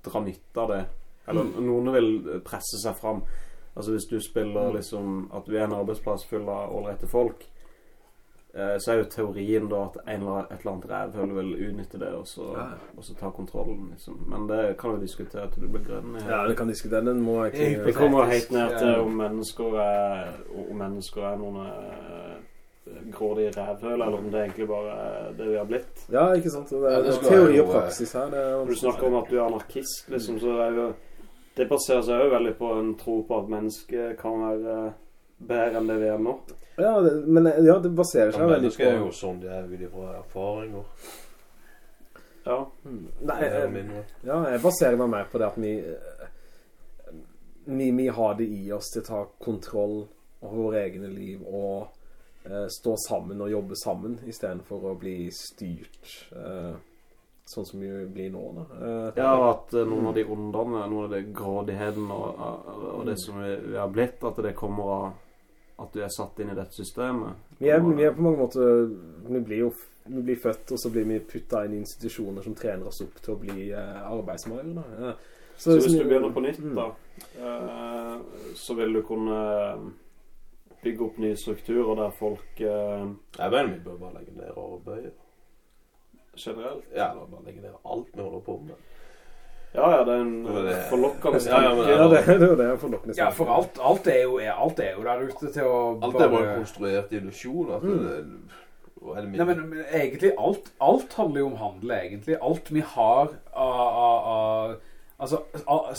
dra nytte av det. Eller Mm. noen vil presse seg fram. Altså Hvis du spiller Mm. liksom at du er en arbeidsplass full av ålreite folk, eh, så er jo teorien da at en eller et eller annet rævhull vil utnytte det og så, Ja. og så ta kontrollen. liksom Men det kan vi diskutere til du blir grønn. Ja, det kan diskutere. Den må jeg ikke det kommer helt ned til om mennesker er, om mennesker er noen eh, i rævhøl, eller om det egentlig bare er det vi har blitt. Ja, ikke sant? Det Ja, er, det skal teori og praksis her. Er, Når du snakker om at du er anarkist, liksom, så er jo Det baserer seg jo veldig på en tro på at mennesket kan være bedre enn det vi er nå. ja, det, men ja, det baserer seg Ja, veldig på Mennesker er jo sånn de er ut ifra erfaringer. Ja. Mm. Nei, jeg, ja, jeg baserer meg mer på det at vi, eh, vi Vi har det i oss til å ta kontroll over våre egne liv og eh, stå sammen og jobbe sammen i stedet for å bli styrt eh, sånn som vi blir nå. Da. Eh, Ja, og at eh, noen av de ondene, noen av de grådigheten og, og det som vi, vi har blitt, at det kommer av at du er satt inn i dette systemet. Vi er, vi er på mange måter Vi blir jo vi blir født, og så blir vi puttet inn i institusjoner som trener oss opp til å bli eh, arbeidsmager. da. Ja. Så hvis du begynner på nytt, Mm. da, eh, så vil du kunne bygge opp nye strukturer der folk eh, Jeg mener vi bør bare legge ned arbeidet. generelt Ja, bare legge ned alt vi holder på med. Ja, ja, det er en Det forlokkende Ja, ja. Ja, det, det er jo det forlokkende. Ja, for alt, alt, er jo, alt er jo der ute til å Alt er bare en konstruert illusjon. At Mm. det, er Nei, men, men egentlig alt, alt handler jo om handel, egentlig. Alt vi har av, av, av Altså,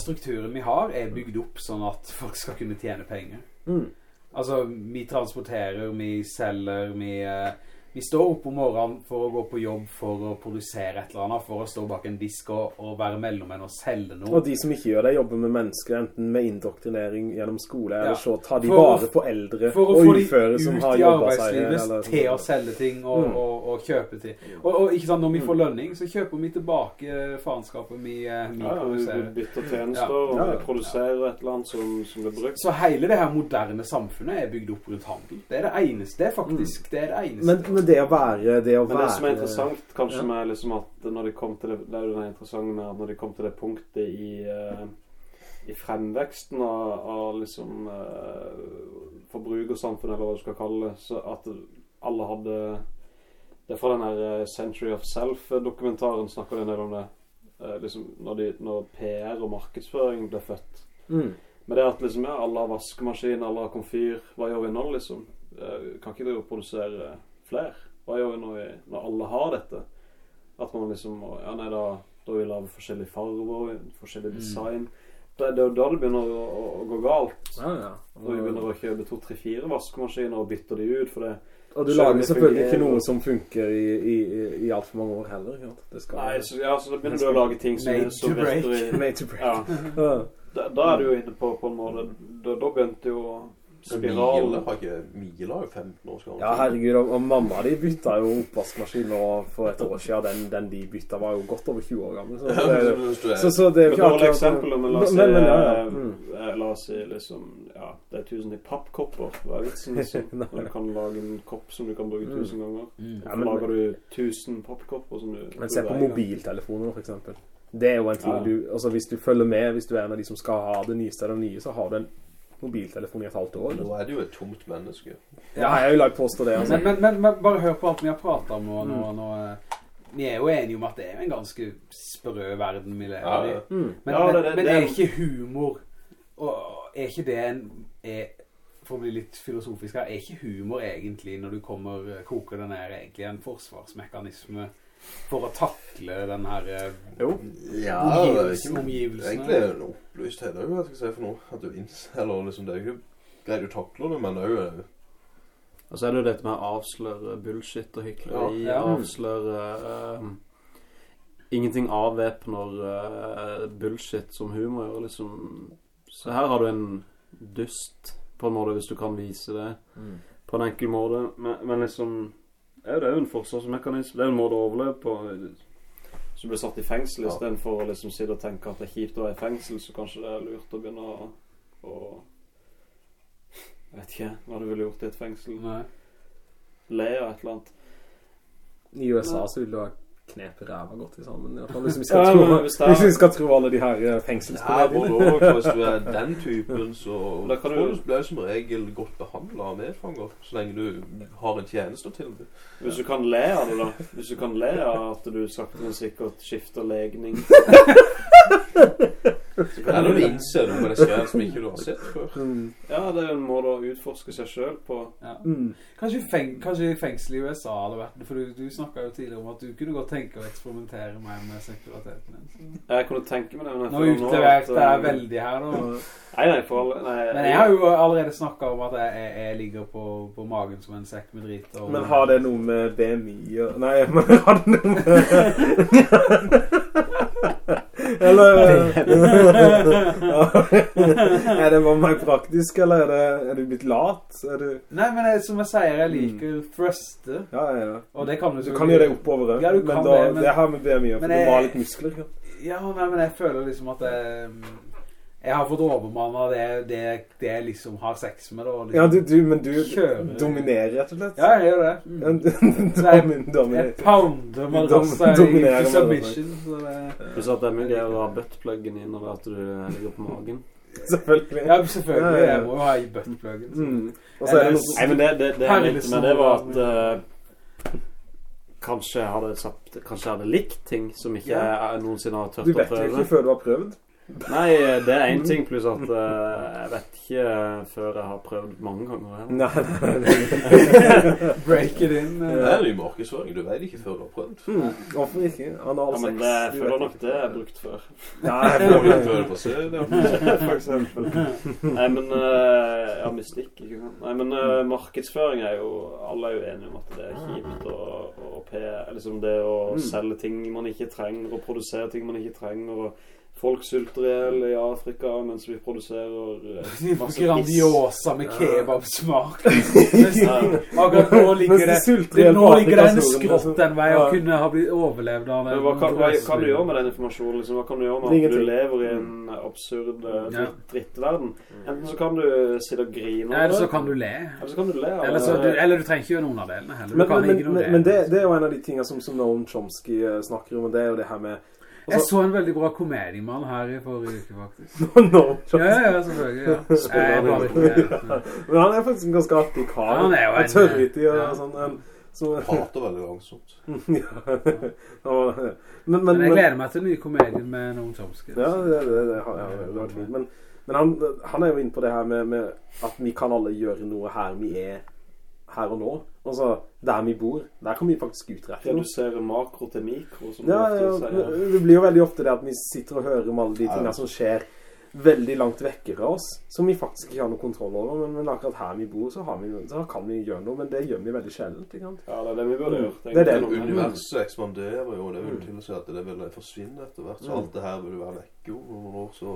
strukturen vi har er bygd opp sånn at folk skal kunne tjene penger. Mm. Altså, vi transporterer, vi selger, vi, eh, vi står opp om morgenen for å gå på jobb for å produsere et eller annet, for å stå bak en disk og, og være mellommenn og selge noe. Og de som ikke gjør det, jobber med mennesker, enten med indoktrinering gjennom skole, Ja. eller så tar de For å- vare på eldre For å få de ut i har jobbet seg arbeidslivet til å selge ting og, Mm. og, og kjøpe ting. Og, og ikke sant, når vi får lønning, så kjøper vi tilbake faenskapet vi, eh, vi Ja, ja, vi bytter tjenester, Ja. og vi produserer et eller annet som, som blir brukt. Så hele det her moderne samfunnet er bygd opp rundt handel. Det er det eneste. faktisk. Mm. det er det eneste. Men, men det å være det å Men være det som er interessant, kanskje Ja. med liksom at når de kom til det Det er jo det interessante med at når de kom til det punktet i, uh, i fremveksten av, av liksom uh, forbrukersamfunnet, eller hva du skal kalle det, så at alle hadde Det er fra den her eh, Century of Self-dokumentaren snakker de en del om det. Uh, liksom når, de, når PR og markedsføring ble født. Mm. Men det at liksom, ja, alle har vaskemaskin, alle har komfyr. Hva gjør vi nå, liksom? Kan ikke dere produsere flere? Hva gjør vi når, vi, når alle har dette? At man liksom Ja, nei, da, da vil vi lage forskjellige farger, forskjellig design. Da, det er jo da det begynner å, å, å gå galt. Ja, ja. Når vi begynner å kjøpe to, tre, fire vaskemaskiner og bytter de ut. For det Og du lager selvfølgelig ikke noe som funker i, i, i, altfor alt for mange år heller. Det Nei, så, ja, så da begynner du å lage ting som, Made som to break. i Made to break. Ja. Da, da er du jo inne på, på en måte Da, da begynte jo Mile spiralen har ikke Mila er jo 15 års gammel. Ja, herregud, og, og mamma de bytta jo oppvaskmaskin nå for et år siden. Den, den de bytta var jo godt over 20 år gammel. Så, det, så, så det er jo ikke akkurat- eksempel, men la oss si, Men- men ja, ja. Mm. la oss si liksom Ja, det er tusen i pappkopper. Hva er vitsen? Liksom? Du kan lage en kopp som du kan bruke Mm. tusen ganger. Mm. Ja, men- lager du tusen pappkopper som du Men se på mobiltelefoner, for eksempel. Det er jo en ting Ja. du Altså, hvis du følger med, hvis du er en av de som skal ha det nyeste av det nye, så har du en mobiltelefon i et halvt år. Nå er du jo et tomt menneske. Ja, jeg vil påstå det, altså. Men, men, men, men bare hør på alt vi har pratet om nå. nå, Mm. nå eh, vi er jo enige om at det er en ganske sprø verden vi lever i. ja. Mm. Men, Ja, det- det- men det- er ikke humor Og er ikke det en er, For å bli litt filosofisk her Er ikke humor egentlig Når du kommer koker den her Egentlig en forsvarsmekanisme For å takle den her eh, Jo. Ja, det er omgivelsen, ikke Egentlig er det en opplysthet òg, hva skal jeg si for noe. At du innser Eller liksom, det er jo ikke greit du takler det, men er jo Og så er det jo dette med å avsløre bullshit og hykleri. Ja. Ja. Avsløre uh, Ingenting avvæpner uh, bullshit som humor gjør, liksom. Så her har du en dust, på en måte, hvis du kan vise det på en enkel måte. Men, men liksom Det er jo en forsvarsmekanisme. Det er jo en måte å overleve på. Så du blir satt i fengsel Ja. istedenfor å liksom sitte og tenke at det er kjipt å være i fengsel, så kanskje det er lurt å begynne å, å Jeg vet ikke hva du ville gjort i et fengsel. Nei. Le av et eller annet. I USA så ville du ha knep ræva godt i sammen. i hvert fall, Hvis vi skal, Ja, tro, hvis det er- hvis vi skal tro alle de her eh, Ja, fengselskomediene. Hvis du er den typen, så Da kan du- blir som regel godt behandlet av medfanger, så lenge du har en tjeneste til det. Hvis du kan le av det, da. Hvis du kan le av at du sakte, men sikkert skifter legning. Så kan du innser noe med deg selv som ikke du har sett før. Ja, det er en måte å utforske seg sjøl på. Ja. Mm. Kanskje, feng, kanskje fengsel i USA hadde vært For du, du snakket jo tidligere om at du kunne godt tenke å eksperimentere mer med seksualiteten din. så- Jeg kunne tenke meg det, men jeg Nå utleverte jeg eh, veldig her da Nei, nei, for alle nei, Men jeg har jo allerede snakket om at jeg, jeg, jeg ligger på, på magen som en sekk med drit og, Men har det noe med BMI og Nei, men har det noe med Eller Er det bare mer praktisk, eller er, det, er du blitt lat? Er du Nei, men jeg, som jeg sier, jeg liker thruste Ja, ja, ja. Og det kan du Du kan gjøre det oppover Ja, du men, kan da, det, men- det har med BMI for Men du jeg- må ha litt muskler. Ja. Ja, nei, men jeg føler liksom at jeg Jeg har fått overmannet det, det, det jeg liksom har sex med da liksom. Ja, du, du, men du Kjører. dominerer rett og slett. Ja, jeg gjør det mm. Domin, Jeg dominerer. pounder med Dom- rassa i submission så det, Pluss at det er mye gøyere å ha buttpluggen inn og at du ligger på magen. Selvfølgelig. Ja, selvfølgelig, Ja, ja, ja. jeg må jo ha i buttpluggen så. Mm. Nei, men det, det, det jeg mente med det var at eh, Kanskje jeg hadde sagt Kanskje jeg hadde likt ting som ikke Ja. jeg noensinne har tørt å prøve. Du vet ikke før du har prøvd. Nei, det er en ting, pluss at uh, jeg vet ikke før jeg har prøvd mange ganger. heller. Nei, nei, nei. Break it in Uh. Det er jo markedsføring, du vet ikke før du har prøvd. Mm. Hvorfor ikke? Ja, men det, jeg føler nok det er brukt før. Ja, jeg føler det før du får se det. For eksempel. Nei, men Jeg Ja, mystikk, ikke sant. Nei, men uh, markedsføring er jo Alle er jo enige om at det er kjipt å, å P, liksom det å Mm. selge ting man ikke trenger, og produsere ting man ikke trenger. og Folk sulter i hjel i Afrika mens vi produserer eh, masse piss. Grandiosa med kebabsmak Ja. Akkurat nå ligger det det, Nå ligger det en skrått den vei Ja. Og kunne ha blitt overlevd av Men hva kan, hva kan du gjøre med den informasjonen? Liksom? Hva kan du gjøre med at du lever i en absurd eh, drittverden? Enten så kan du sitte og grine Eller så kan du le eller så kan du le Eller, så, du, eller du trenger ikke gjøre noen av delene heller Men, men, men, men det, det er jo en av de tingene som, som Noam Chomsky eh, snakker om, og det er jo det her med Jeg så en veldig bra komediemann her i forrige uke, faktisk. Nå, Ja, ja, ja, selvfølgelig, ja. Jeg er bare ikke... Men han er faktisk en ganske artig kar. Ja, Han er jo en- En tørrvittig og ja. sånn. En, hater veldig langsomt. ja. Men, men, Men jeg gleder meg til den nye komedien med Noam Chomsky. ja, det, det, det, har- ja, det har vært fint. Men, men han, han er jo inne på det her med, med at vi kan alle gjøre noe her vi er her og nå. Altså, der vi bor, der kan vi faktisk utrette noe. Redusere makro til mikro, som Ja, du ja, ofte sier. det blir jo veldig ofte det at vi sitter og hører om alle de Ja. tingene som skjer veldig langt vekkere fra oss, som vi faktisk ikke har noe kontroll over, men, men akkurat her vi bor, så, har vi, så kan vi gjøre noe, men det gjør vi veldig sjeldent, ikke sant? Ja, det er det vi burde gjort. Det er det. Universet ekspanderer jo, det vil Mm. tilsi at det vil forsvinne etter hvert. Så Mm. alt det her vil være vekke om noen år, så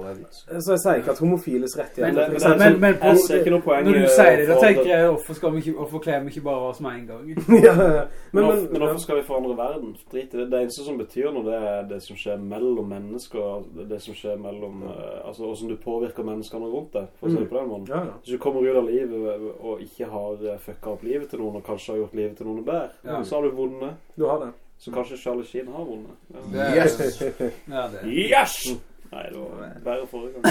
jeg sier ikke at homofiles rettigheter, Men, men, men- men, på, Jeg ser ikke noe poeng når du sier det, da tenker jeg, hvorfor, skal vi ikke, hvorfor kler vi ikke bare oss med en gang? ja. Men, men, hvorfor- men men, hvorfor skal vi forandre verden? Drit i det. Det eneste som betyr noe, det er det som skjer mellom mennesker. Det, som skjer mellom eh, Altså hvordan du påvirker menneskene rundt deg, for å si det på den måten. ja, ja. Hvis du kommer ut av livet og ikke har eh, fucka opp livet til noen, og kanskje har gjort livet til noen bedre, Ja. så har du vunnet. Du har det. Så kanskje Charlie Sheen har vunnet. Ja. Yes! Yes! Nei, det var verre forrige gang.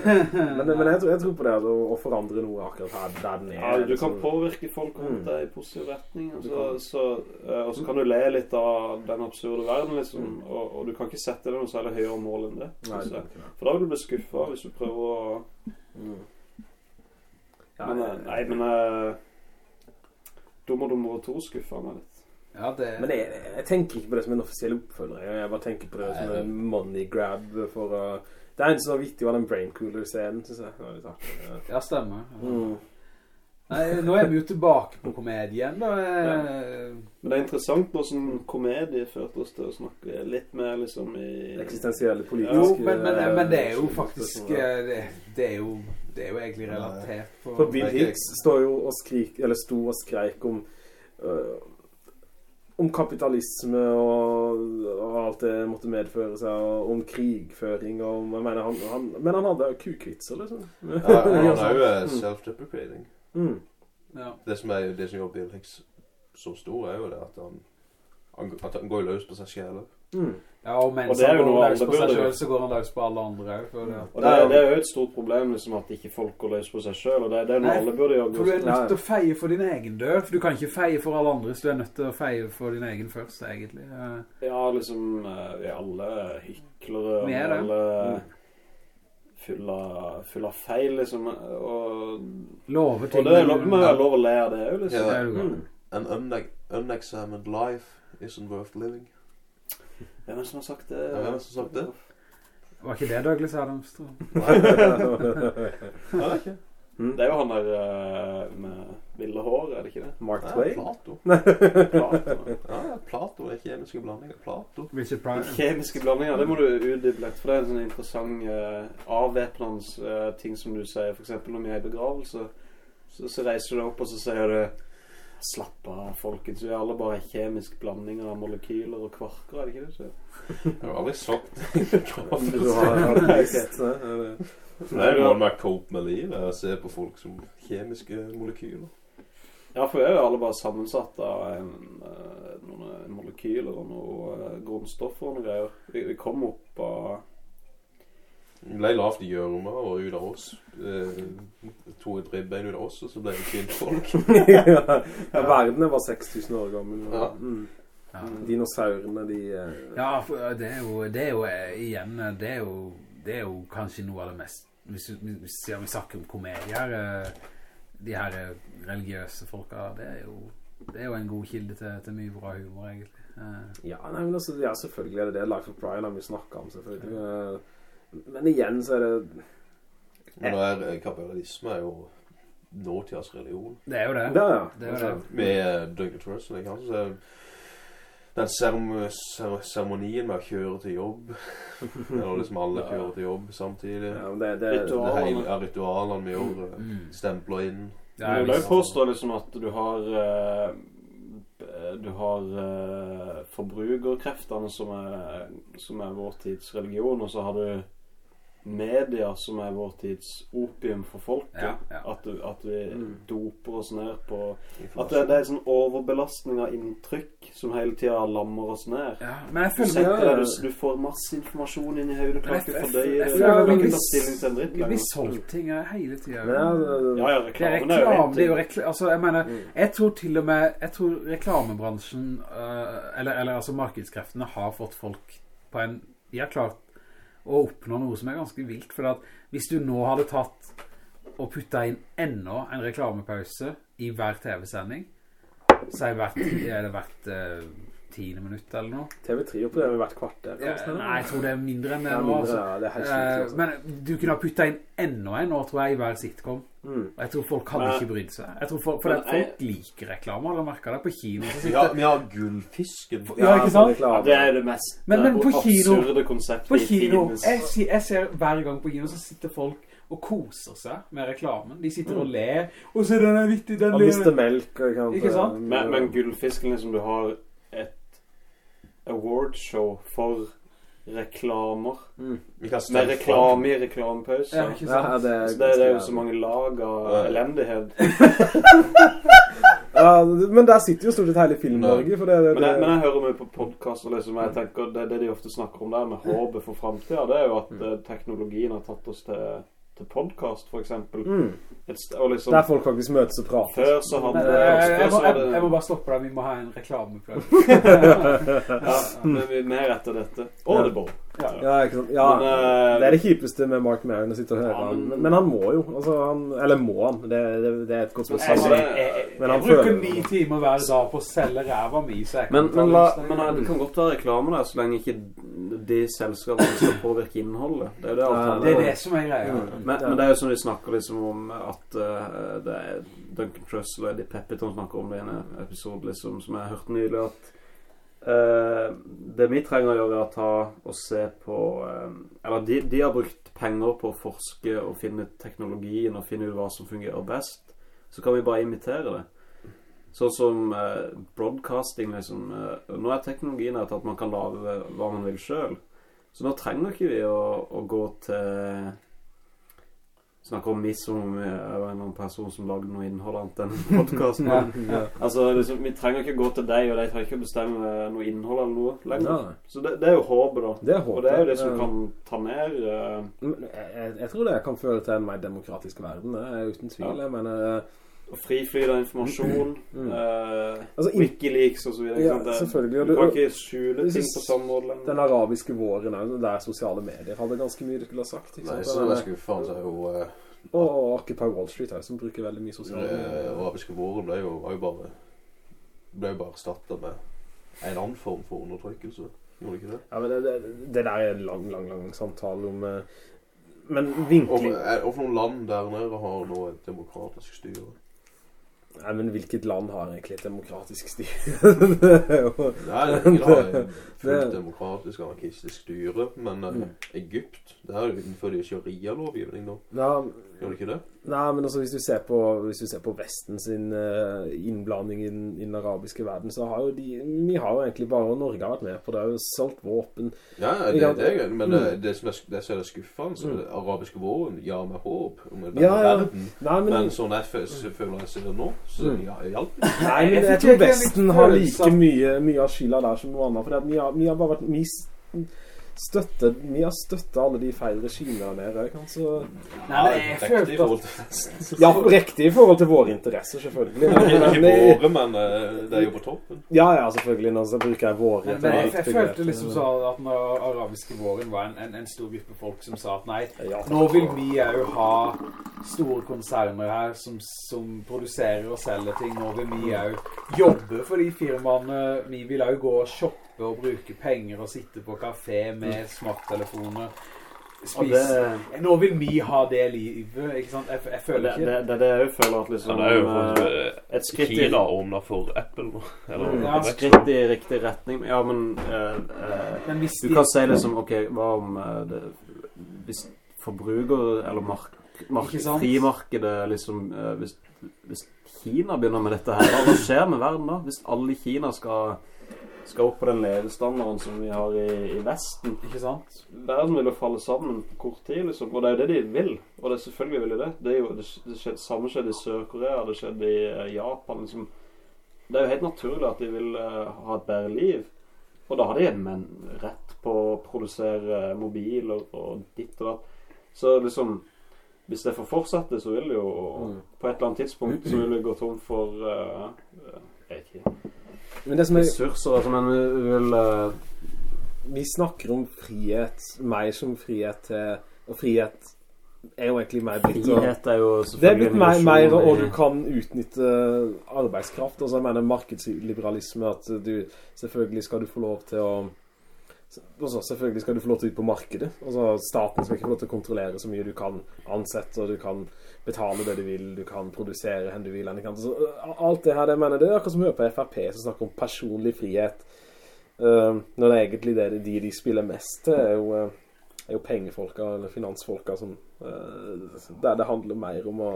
Men, men jeg, tror, jeg tror på det å, å forandre noe akkurat her, der den er. Ja, du kan liksom. påvirke folk rundt Mm. deg i positiv retning. Og så, kan. så, eh, og så kan du le litt av den absurde verden, liksom. Og, og du kan ikke sette deg noe særlig høyere mål enn det. Mm. Nei, det. For da vil du bli skuffa hvis du prøver å Mm. Ja, men, eh, Nei, men Dummer Dum to Dummere 2 skuffa meg litt. Ja, det... Men jeg, jeg tenker ikke på det som en offisiell oppfølger. Jeg, bare tenker på det som Nei, en money grab for å Det er en så viktig var den Braincooler-scenen, synes jeg. Var litt artig. Ja. Ja, stemmer. Mm. Nei, nå er vi jo tilbake på komedien, da. Men det er interessant hvordan komedie førte oss til å snakke litt mer liksom i Eksistensielle Jo, politiske men, men, men det er jo faktisk eh, det, det, er jo, det er jo egentlig relatert på For Bill Hicks står jo og skrik, eller sto og skreik om øh, om kapitalisme og, og alt det måtte medføre seg, og om krigføring og mener, han, han, Men han hadde kukvitser, liksom. Ja, han er jo eh, Mm. self-deprecating. Mm. Ja. Det som, er, det som gjør Bill Hicks så stor, er jo det at han, han, at han går løs på seg selv. Mm. ja, og mens Og det er han går løs på seg selv, så går han løs på alle andre. Og det, er- det er jo et stort problem liksom at ikke folk går løs på seg selv, og det, det er noe Nei, alle burde gjøre. For du er nødt til å feie for din egen dør. For du kan ikke feie for alle andre, så Du er nødt til å feie for din egen først, egentlig. Ja, liksom eh, Vi er alle hyklere. Vi er. Alle full av, full av feil, liksom. Og, Love og ting. det er lov, må lov å le av det liksom. Ja, yeah. Mm. An unexamined life isn't worth living. Hvem er det som har sagt det? Ja, hvem er det som har sagt det? Var ikke det Douglas Adams, tror jeg? Nei, det er ikke. Det er jo han der eh, med ville hår, er det ikke det? Mark Ja, Twain? Plato. Plato. Ja, ja, Plato er kjemiske blandinger. Plato. Richard Pryor. kjemiske blandinger, det må du utdype litt, for det er en sånn interessant uh, avvæpnende uh, ting som du sier. For eksempel når vi er i begravelse, så, så reiser du deg opp og så sier du Slapp av, folkens. Vi er alle bare kjemiske blandinger av molekyler og kvarker, er det ikke det? Så? Jeg har aldri sagt det. Du har, har Nei, visst, eh, Det er noe med cope med livet. Å se på folk som kjemiske molekyler. Ja, for vi er jo alle bare sammensatt av en, eh, noen molekyler og noen eh, grunnstoffer og noen greier. Vi, vi kom opp av ble lavt i gjørma og ut av oss. Eh, to et ribbein ut av oss, og så ble det kvinnfolk. ja, verden var 6000 år gammel. Ja. Mm. Ja. Dinosaurene, de eh, Ja, eh, det er jo, det er jo eh, igjen eh, det er jo, det er jo kanskje noe av det mest Hvis vi, hvis vi snakker om komedier De her religiøse folka Det er jo, det er jo en god kilde til, til mye bra humor, egentlig. Eh, Ja, nei, men altså, ja, selvfølgelig er det det. Life of Brian har vi snakket om, selvfølgelig. Eh, Men igjen så er det Men nå er eh, kapitalisme er jo nåtidas religion. Det er jo det. Ja, ja. Det er jo det. Med Duncan Douglas ikke sant? Så den serem- ser- seremonien med å kjøre til jobb Eller liksom alle kjører til jobb samtidig. ja men det, det, ritualene. Det hele er ritualene vi gjør. eh, Mm. Stempler inn. Ja, jeg vil jo påstå liksom at du har eh, Du har uh, forbrukerkreftene som er, som er vår tids religion, og så har du media som er vår tids opium for folket. Ja, ja. At, du- at vi Mm. doper oss ned på At det, det er sånn overbelastning av inntrykk som hele tida lammer oss ned. Ja, men jeg Du, føler setter ja, du, du får masse informasjon inn i hodet, du Men ikke fordøye det. Du kan vi ikke ta stilling til en dritt Vi blir solgt ting hele tida. Ja, Ja, Det er reklamen er jo reklame, det er jo ting. altså, jeg mener, Mm. jeg tror til og med, jeg tror reklamebransjen, øh, eller, eller altså markedskreftene har fått folk på en, de har klart å oppnå noe som er ganske vilt, for hvis du nå hadde tatt og puttet inn enda en reklamepause i hver TV-sending, så er det vært, er det øh, tiende minutt eller noe. TV3 opererer hvert kvarter. Ja, nesten, nei, jeg tror det er mindre enn det Ja, nå, mindre, altså. ja, er Eh, altså. Men du kunne ha puttet inn enda en nå, tror jeg, i hver sitcom. Mm. Og jeg tror folk hadde Men- ikke brydd seg. Jeg tror folk, for Men folk jeg- liker reklame, Eller merker det på kino. Så Ja, sitter, vi har gullfisken. Ja, ikke sant? Ja, det er det mest Men- men på kino- absurde konseptet på i kino, jeg, jeg ser hver gang på kino, så sitter folk og koser seg med reklamen. De sitter og ler, og så den er vittig, den ler. mister melk. og kan- Ikke sant? Men, men gullfisken liksom du har awardshow for reklamer. Mm. Vi kan Med reklame i reklamepause. Ja, ikke Ja, det er, Så det, det er jo så mange lag av Ja. elendighet. Ja, men der sitter jo stort sett hele Film-Norge, for det, det, Men men jeg hører mye på podkaster, liksom, jeg tenker det, det de ofte snakker om der med håpet for framtida, det er jo at mm. teknologien har tatt oss til, til podkast, f.eks. mm. Liksom Der folk faktisk møtes og prater. Før så hadde Men, eh, jeg, jeg, må, jeg, jeg må bare stoppe deg, vi må ha en reklamekveld. ja, men vi er mer etter dette. Audible. Ja. Ja, ikke sant? Ja, Men, eh, det er det kjipeste med Mark Maron å sitte og høre Ja, han. men- Men, men han må jo. Altså, han, eller må han? Det, det, det er et godt spørsmål. altså, Jeg, jeg, jeg, jeg bruker ni timer hver dag på å selge ræva mi, så jeg kan Men, men, la, men eh, det kan godt være reklame der, så lenge ikke de selskapene skal påvirke innholdet. Det er jo det alt Det er det som er greia. Mm. Men, men det er jo som de snakker liksom om at uh, det er Duncan Trussell og Eddie Peppiton snakker om det i en episode liksom, som jeg hørte nylig, at det vi trenger å gjøre er å ta og se på eh, Eller de, de har brukt penger på å forske og finne teknologien og finne ut hva som fungerer best. Så kan vi bare imitere det. Sånn som eh, broadcasting, liksom. eh, nå er teknologien at man kan lage hva man vil sjøl. Så nå trenger ikke vi å, å gå til Snakker om meg som er en person som lagde noe innhold annet enn podcasten Ja. Ja. Altså, liksom, Vi trenger ikke gå til deg, og de trenger ikke bestemme noe innhold eller noe lenger. Ja. Så det, det er jo håpet, da. Det er Og det er jo det som kan ta ned uh... Jeg, jeg tror det kan føre til en mer demokratisk verden, det er uten tvil. Jeg mener eh, og friflyt av informasjon. Mm. eh, Altså, in- Wikileaks og så videre. Ja. Det- selvfølgelig, Du du- kan ikke skjule ting på samme måte. Den arabiske våren der sosiale medier hadde ganske mye du skulle ha sagt. Nei, sant? så det er skuffende. Så er jo eh, og, og Occupy Wall Street her, som bruker veldig mye sosiale medier. arabiske våren ble jo, jo bare ble jo bare startet med en annen form for undertrykkelse. Gjorde det ikke det? Ja, men det, det, det der er en lang, lang, lang samtale om eh, Men vinkling Og, og for noen land der nede har nå et demokratisk styre. Nei, men hvilket land har egentlig et demokratisk styre? Nei, ingen har fullt demokratisk anarkistisk styre, men eh, Mm. Egypt Det er jo innenfor de sharia-lovgivning nå. ja, Gjør det ikke det? Nei, men altså hvis du ser på, hvis du ser på Vesten sin eh, innblanding i den, i den arabiske verden, så har jo de Vi har jo egentlig bare Norge har vært med på det. har jo solgt våpen. Ja, det, kan, det er gøy, men mm. det, det som er, det som er skuffende, så Mm. det arabiske våren ja med håp om en Ja, ja. verden. Nei, men, Men sånn jeg føler så føler jeg ser det nå, så Mm. ja, det hjalp. nei, men Jeg jeg tror Vesten har like mye, mye av skylda der som noe annet. For vi har, vi har bare vært Vi s- støtter Vi har støttet alle de feil regimene der nede. ikke sant? Så, Nei, men jeg følte forhold at til ja, riktig i forhold til våre interesser, selvfølgelig. Men, Ikke våre, men eh, det er jo på toppen. ja, ja, selvfølgelig. Nå så bruker jeg våre. men, men jeg, jeg, jeg følte liksom så at den arabiske våren var en, en, en stor gruppe folk som sa at nei, Ja. nå vil vi jo ha store konserner her som, som produserer og selger ting. Nå vil vi jo jobbe for de firmaene. Vi vil jo gå og shoppe og bruke penger og sitte på kafé med smarttelefoner. Og det, Nå vil vi ha det livet, ikke sant? Jeg, jeg det, føler det, ikke... det er det jeg føler at liksom eh, Et skritt i åpna for Apple. Eller Ja. Et skritt i riktig retning. Ja, men eh, eh, Men Du de... kan si liksom Ok, hva om eh, det, Hvis forbruker Eller mark, mark, frimarkedet liksom eh, hvis, hvis Kina begynner med dette her, hva skjer med verden da? Hvis alle i Kina skal skal opp på den levestandarden som vi har i, i Vesten. Ikke sant? Verden vil jo falle sammen på kort tid, liksom. Og det er jo det de vil. Og det er selvfølgelig vil de det. Det, er jo, det, det skjedde, samme skjedde i Sør-Korea, det skjedde i uh, Japan. liksom. Det er jo helt naturlig at de vil uh, ha et bedre liv. Og da har de en rett på å produsere mobiler og ditt og datt. Så liksom Hvis det får fortsette, så vil det jo Mm. På et eller annet tidspunkt så vil det gå tom for uh, Jeg vet ikke Men det som er Ressurser, altså, men vi vil eh, Vi snakker om frihet mer som frihet til Og frihet er jo egentlig mer blitt Frihet er jo Det er blitt mer, mer og du kan utnytte arbeidskraft. Altså jeg mener markedsliberalisme, at du selvfølgelig skal du få lov til å også, Selvfølgelig skal du få lov til å ut på markedet. Altså Staten skal ikke få lov til å kontrollere så mye. Du kan ansette, og du kan betale det du vil, du kan produsere hvor du vil. eller ikke. Altså, alt det her, det mener det er akkurat som å høre på Frp som snakker om personlig frihet. Uh, når det er egentlig det de de spiller mest til, er jo, uh, er jo pengefolka eller finansfolka som uh, Der det handler mer om å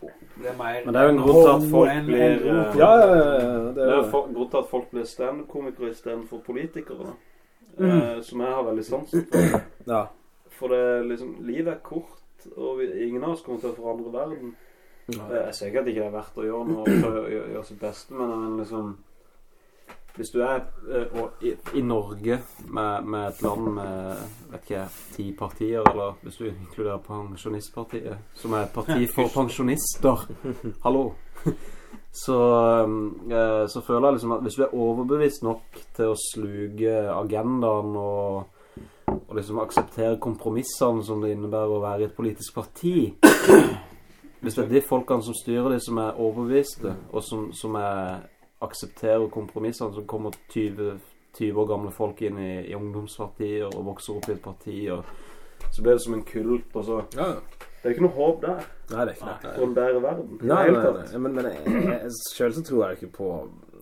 Det mer Men det er jo en grunn til at folk blir, eh, Ja, ja, ja, ja, det er jo en grunn til at folk blir stand-komikere istedenfor politikere. Mm. Eh, som jeg har veldig sansen for. Ja. For det liksom Livet er kort, og vi, ingen av oss kommer til å forandre verden. Nei. Jeg sier ikke at det ikke er verdt å gjøre noe for å gjøre, sitt beste, men liksom Hvis du er eh, i, i Norge med, med et land med vet ikke ti partier, eller hvis du inkluderer Pensjonistpartiet, som er et parti for pensjonister Hallo! Så, eh, så føler jeg liksom at hvis du er overbevist nok til å sluke agendaen og, og liksom akseptere kompromissene som det innebærer å være i et politisk parti Hvis det er de folkene som styrer de som er overbeviste, og som, som er, aksepterer kompromissene, så kommer 20, 20 år gamle folk inn i, i ungdomspartier og vokser opp i et parti, og så blir det som en kult, og så ja. Det er ikke noe håp der Nei, det er ikke det. for en bedre verden. Nei, Nei, nei, nei. Men, men jeg, jeg, selv så tror jeg ikke på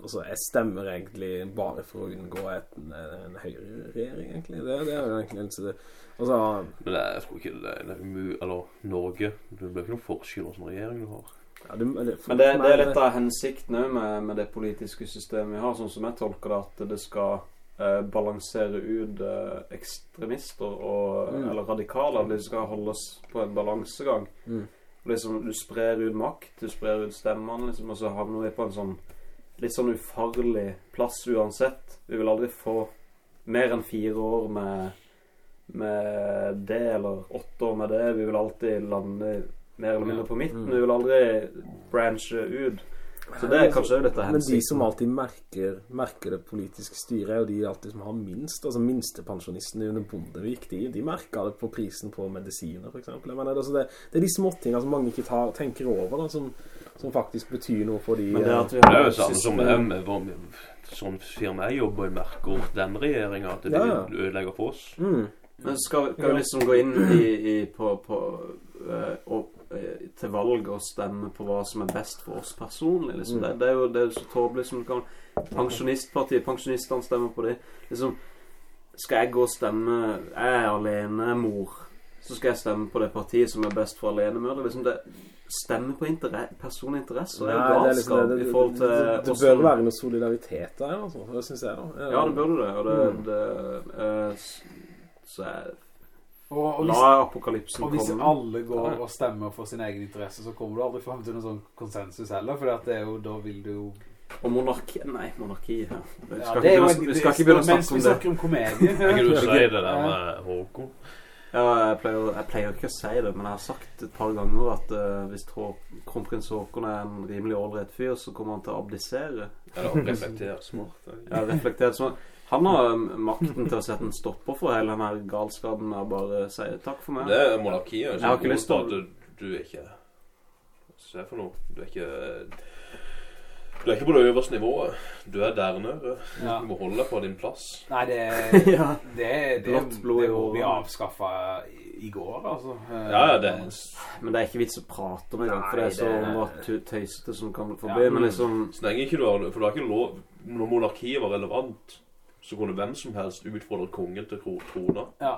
Altså, jeg stemmer egentlig bare for å unngå et, en høyreregjering, egentlig. Det, det er jo egentlig det. Altså, Men det, jeg tror ikke det er, det er umu... Eller Norge Det blir ikke noen forskjell hvilken regjering du har. ja, det, det, Men det, det er litt av hensikten òg med, med det politiske systemet vi har, sånn som jeg tolker det, at det skal eh, balansere ut eh, ekstremister og, Mm. eller radikale. Det skal holdes på en balansegang. Mm. Liksom, du sprer ut makt, du sprer ut stemmene, liksom, og så havner vi på en sånn litt sånn ufarlig plass uansett. Vi vil aldri få mer enn fire år med, med det, eller åtte år med det. Vi vil alltid lande mer eller mindre på midten. Mm. Vi vil aldri branche ut. Så det er kanskje òg dette Men de som alltid merker, merker det politiske styret, er jo de alltid som har minst. Altså minstepensjonistene under Bondevik, de, de merker det på prisen på medisiner, mener, altså det, det er de småtinga som mange ikke tar, tenker over, da, som, som faktisk betyr noe for de Men det at vi Det er jo et samme som vår- sånn firma jeg jobber i, merker den regjeringa at de Ja, ødelegger for oss. mm. Men skal, skal vi liksom gå inn i, i på, på øh, og, eh, til valg og stemme på hva som er best for oss personlig? Liksom. Mm. Det, det er jo det er jo så tåpelig som du kan Pensjonistpartiet, pensjonistene stemmer på det. Liksom, skal jeg gå og stemme Jeg er alenemor. Så skal jeg stemme på det partiet som er best for alenemødre. Liksom det Stemme på interesse, personlig interesse det er Nei, jo det er liksom det, det, i forhold til det, det, det bør være noe solidaritet der, altså. Det synes jeg, da. Ja, det bør det. Og det, Mm. det uh, Så jeg Og, og hvis, La apokalypsen og hvis komme. alle går og stemmer for sin egen interesse, så kommer du aldri frem til noen sånn konsensus heller, for det er jo, da vil du jo... Og monarki Nei, monarki ja. Vi skal, det er ikke, begynne- vi skal ikke begynne å Mens snakke vi om det. snakker om komedie. Kan ikke du si det der med Håkon? Ja, jeg pleier, jeg pleier ikke å si det, men jeg har sagt et par ganger at uh, hvis kronprins Haakon er en rimelig ålreit fyr, så kommer han til å abdisere. Eller reflekter smart. ja, reflektert sånn. Han har um, makten til å sette en stopper for hele den her galskapen og bare si takk for meg. Det er monarkiet. Jeg har ikke lyst til at du, du er ikke Se for noe. Du er ikke Du er ikke på det øverste nivået. Du er der nede. Ja. Du må holde deg på din plass. Nei, det, ja. det, det, det vi avskaffa i, i går, altså. Ja, ja, det er Men det er ikke vits å prate om engang, for det er så det- tøysete som kan forbi. Ja. Men liksom Så lenge ikke du har For du har ikke lov Når monarkiet var relevant, så kunne hvem som helst utfordre kongen til kro- trona. Ja.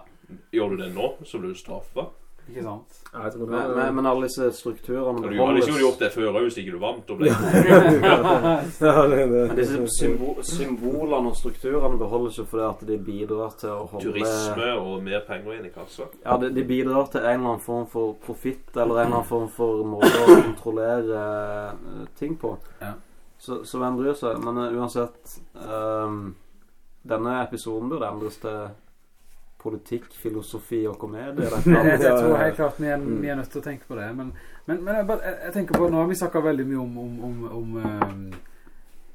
Gjør du det nå, så blir du straffa. Ikke sant? Ja, jeg tror det Men, men, men alle disse strukturene Du hadde ikke gjort det før hvis ikke du vant. Og ble. ja, det, det, Men disse symbol, symbolene og strukturene beholdes jo fordi at de bidrar til å holde Turisme og mer penger inn i kassa. Ja, de, de bidrar til en eller annen form for profitt eller en eller annen form for måte å kontrollere eh, ting på. Ja. Så, så hvem bryr seg? Men eh, uansett ehm, Denne episoden burde endres til politikk, filosofi og komedie. rett og Jeg, slett. jeg tror helt klart vi er, Mm. vi er nødt til å tenke på det. Men, men, men jeg, bare- jeg, tenker på Nå har vi snakka veldig mye om, om, om, om eh,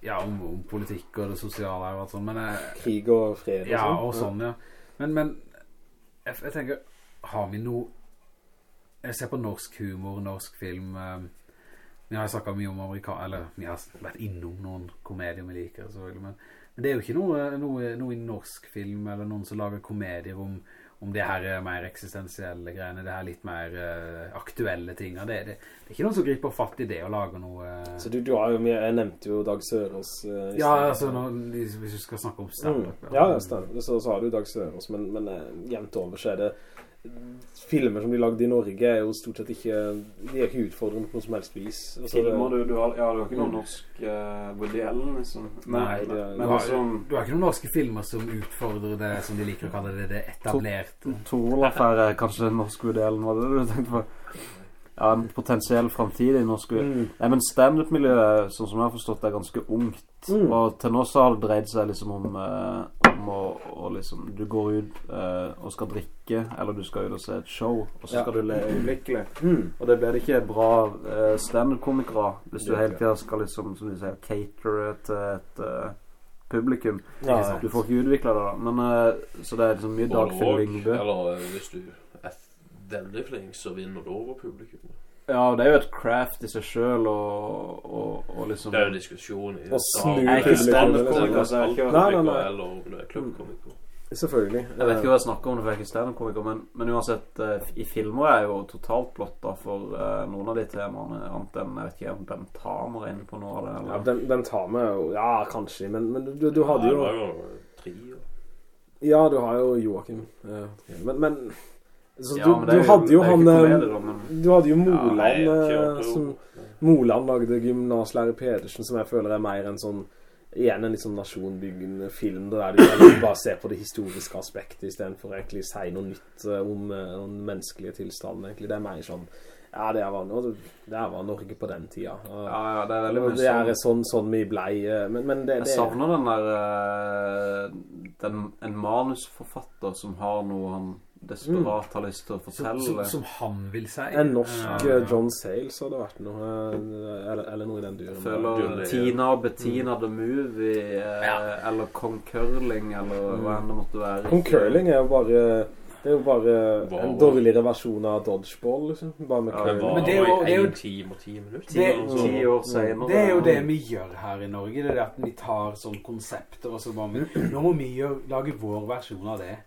Ja, om, om politikk og det sosiale og alt sånt, men jeg, Krig og fred og Ja, sånn. og sånn, ja. Men, men jeg, jeg tenker Har vi noe Jeg ser på norsk humor, norsk film eh, Vi har snakket mye om amerikaner, Eller vi har vært innom noen komedier vi liker, selvfølgelig. Men, men det er jo ikke noe, noe, noe i norsk film eller noen som lager komedier om, om det her er mer eksistensielle greiene, det her litt mer uh, aktuelle ting. Det, det, det er ikke noen som griper fatt i det å lage noe Uh... Så du, du har jo, mye, jeg nevnte jo Dag Sørås Uh, Ja, altså når, hvis du skal snakke om Mm. stand-up. Ja, ja, stand Så, så har du Dag Sørås, men, men eh, jevnt over så er det filmer som blir lagd i Norge er jo stort sett ikke De er ikke utfordrende på noe som helst vis. Altså, Filmer du, du har, Ja, du har ikke noen norsk uh, Woody Allen, liksom. Men, Nei, det er- men Du har, som, du har ikke noen norske filmer som utfordrer det som de liker å kalle det, det etablerte. Torol-affære er kanskje den norske Allen, var det det du tenkte på? Ja, en potensiell fremtidig norsk Mm. Nei, men stand-up-miljøet, sånn som jeg har forstått, er ganske ungt. Mm. Og til nå så har det dreid seg liksom om, eh, om og, og liksom Du går ut eh, og skal drikke, eller du skal ut og se et show, og så Ja. skal du le øyeblikkelig. Mm. Og det blir det ikke bra eh, standup-komikere hvis du hele tida skal liksom, som de sier, catere til et eh, publikum. Ja, Du får ikke utvikla det, da. Men eh, Så det er liksom mye Dagfinn Lyngbø. Eller eh, hvis du er veldig flink, så vinner du over publikum. Ja, det er jo et craft i seg sjøl, og, og, og liksom Det er jo diskusjon i Og snu Jeg er ikke publikum, stand-up-komiker, er. Eller om du er klubbkomiker. Selvfølgelig. Jeg vet ikke hva jeg snakker om, for jeg er ikke stand-up-komiker, men, men uansett, eh, i filmer er jeg jo totalt blotta for eh, noen av de temaene, annet enn, jeg vet ikke om Ben Tamer er inne på noe av det, eller? Ja, ben, ben Tamer jo Ja, kanskje, men, men du, du hadde Ja, jo det var jo tre. Ja, du har jo Joakim. Ja, men, men så Ja, du, men det er du hadde jo er han eh, komedie, da, Du hadde jo Ja, Moland jeg eh, som Moland lagde gymnasielærer Pedersen, som jeg føler er mer en sånn Igjen en litt sånn nasjonbyggende film Der de bare ser på det historiske aspektet Istedenfor å egentlig si noe nytt eh, om, eh, om menneskelige tilstanden egentlig. Det er mer sånn Ja, det var, det var Norge på den tida Ja, ja, det er veldig mye mye det er sånn. sånn, sånn vi blei Men, men det, Jeg det savner den der den, En manusforfatter som har noe han desperat har lyst til å fortelle. som, som han vil si. En norsk Ja. eh, John Sayles hadde vært noe Eller, eller noe i den duren føler Julie. Tina og Bettina The Movie eh, Ja. Eller Kong Curling eller hva enn det måtte være. Kong Curling er jo bare Det er jo bare Wow. en dårligere versjon av dodgeball, liksom. Bare med Ja, Det curling. var Men det er jo- det er jo- time og ti minutter. Det- ti år senere. Det er jo det vi gjør her i Norge. Det er det at vi tar sånne konsepter og så bare Nå må vi gjøre, lage vår versjon av det.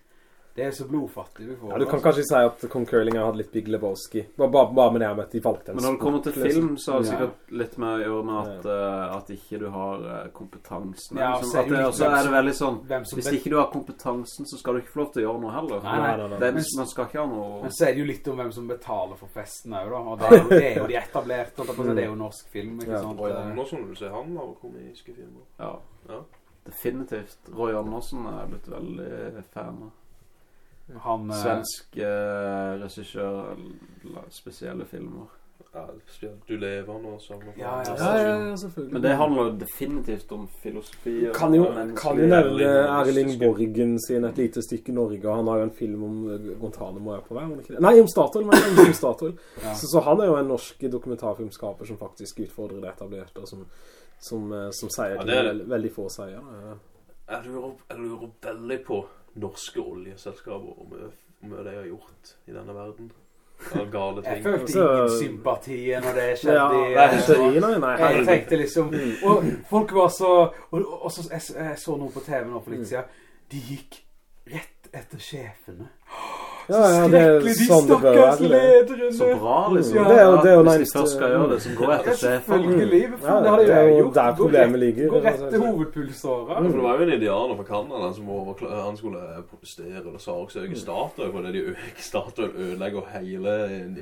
Det er så blodfattig vi får. Ja, du kan altså. kanskje si at Kong Curling har hatt litt Big Lebowski. Bare, bare, bare med det med at de valgte en Men når det kommer til liksom. film, så har det Ja. sikkert litt mer å gjøre med at, uh, at ikke du har eh, kompetansen. Ja, liksom, at det det, og så litt er det veldig sånn Hvis ikke du har kompetansen, så skal du ikke få lov til å gjøre noe heller. Nei, nei, nei, nei. Det, Men- man skal ikke ha noe Men så er det jo litt om hvem som betaler for festen òg, da. Og det er jo, det er jo de etablerte. Det er jo norsk film, ikke Ja, sant? Roy Andersson, du ser han lager komiske filmer. Ja, Ja. definitivt. Roy Andersen er jeg blitt veldig fan av. Han eh, Svensk eh, regissør, spesielle filmer. Ja, spesielt Du lever nå, Ja, ja, Ja, ja, ja, selvfølgelig. Men det handler jo definitivt om filosofi. og kan jo, menneskelig- kan jo nevne Erling Borgen sin Et lite stykke Norge, og han har jo en film om eh, Guantanamo er på vei, var det ikke det? Nei, om Statoil, men om Statoil. Ja. Så, så han er jo en norsk dokumentarfilmskaper som faktisk utfordrer det etablerte, og som, som, eh, som sier Ja, det er- veldig, veldig få sier. ja. Jeg lurer, jeg lurer veldig på norske oljeselskaper og mye, mye de har gjort i denne verden. Av gale ting. Jeg følte Så- ingen sympati når det skjedde. Ja, i- nei, i, nei, nei, Jeg tenkte liksom Og folk var så Og, og så, jeg, jeg så noe på TV nå for litt Mm. siden. De gikk rett etter sjefene. Ja, ja, det er de sånn det bør være. lederne. Så bra, liksom. Ja, det er jo- det er jo Hvis de først skal gjøre det, så går etter sjefen. selvfølgelig. Ja, det det er jo der problemet ligger. Gå rett til hovedpulsåra. Mm. For det var jo en indianer fra Canada som han skulle protestere eller saksøke Statoil fordi de Statoil ødelegger hele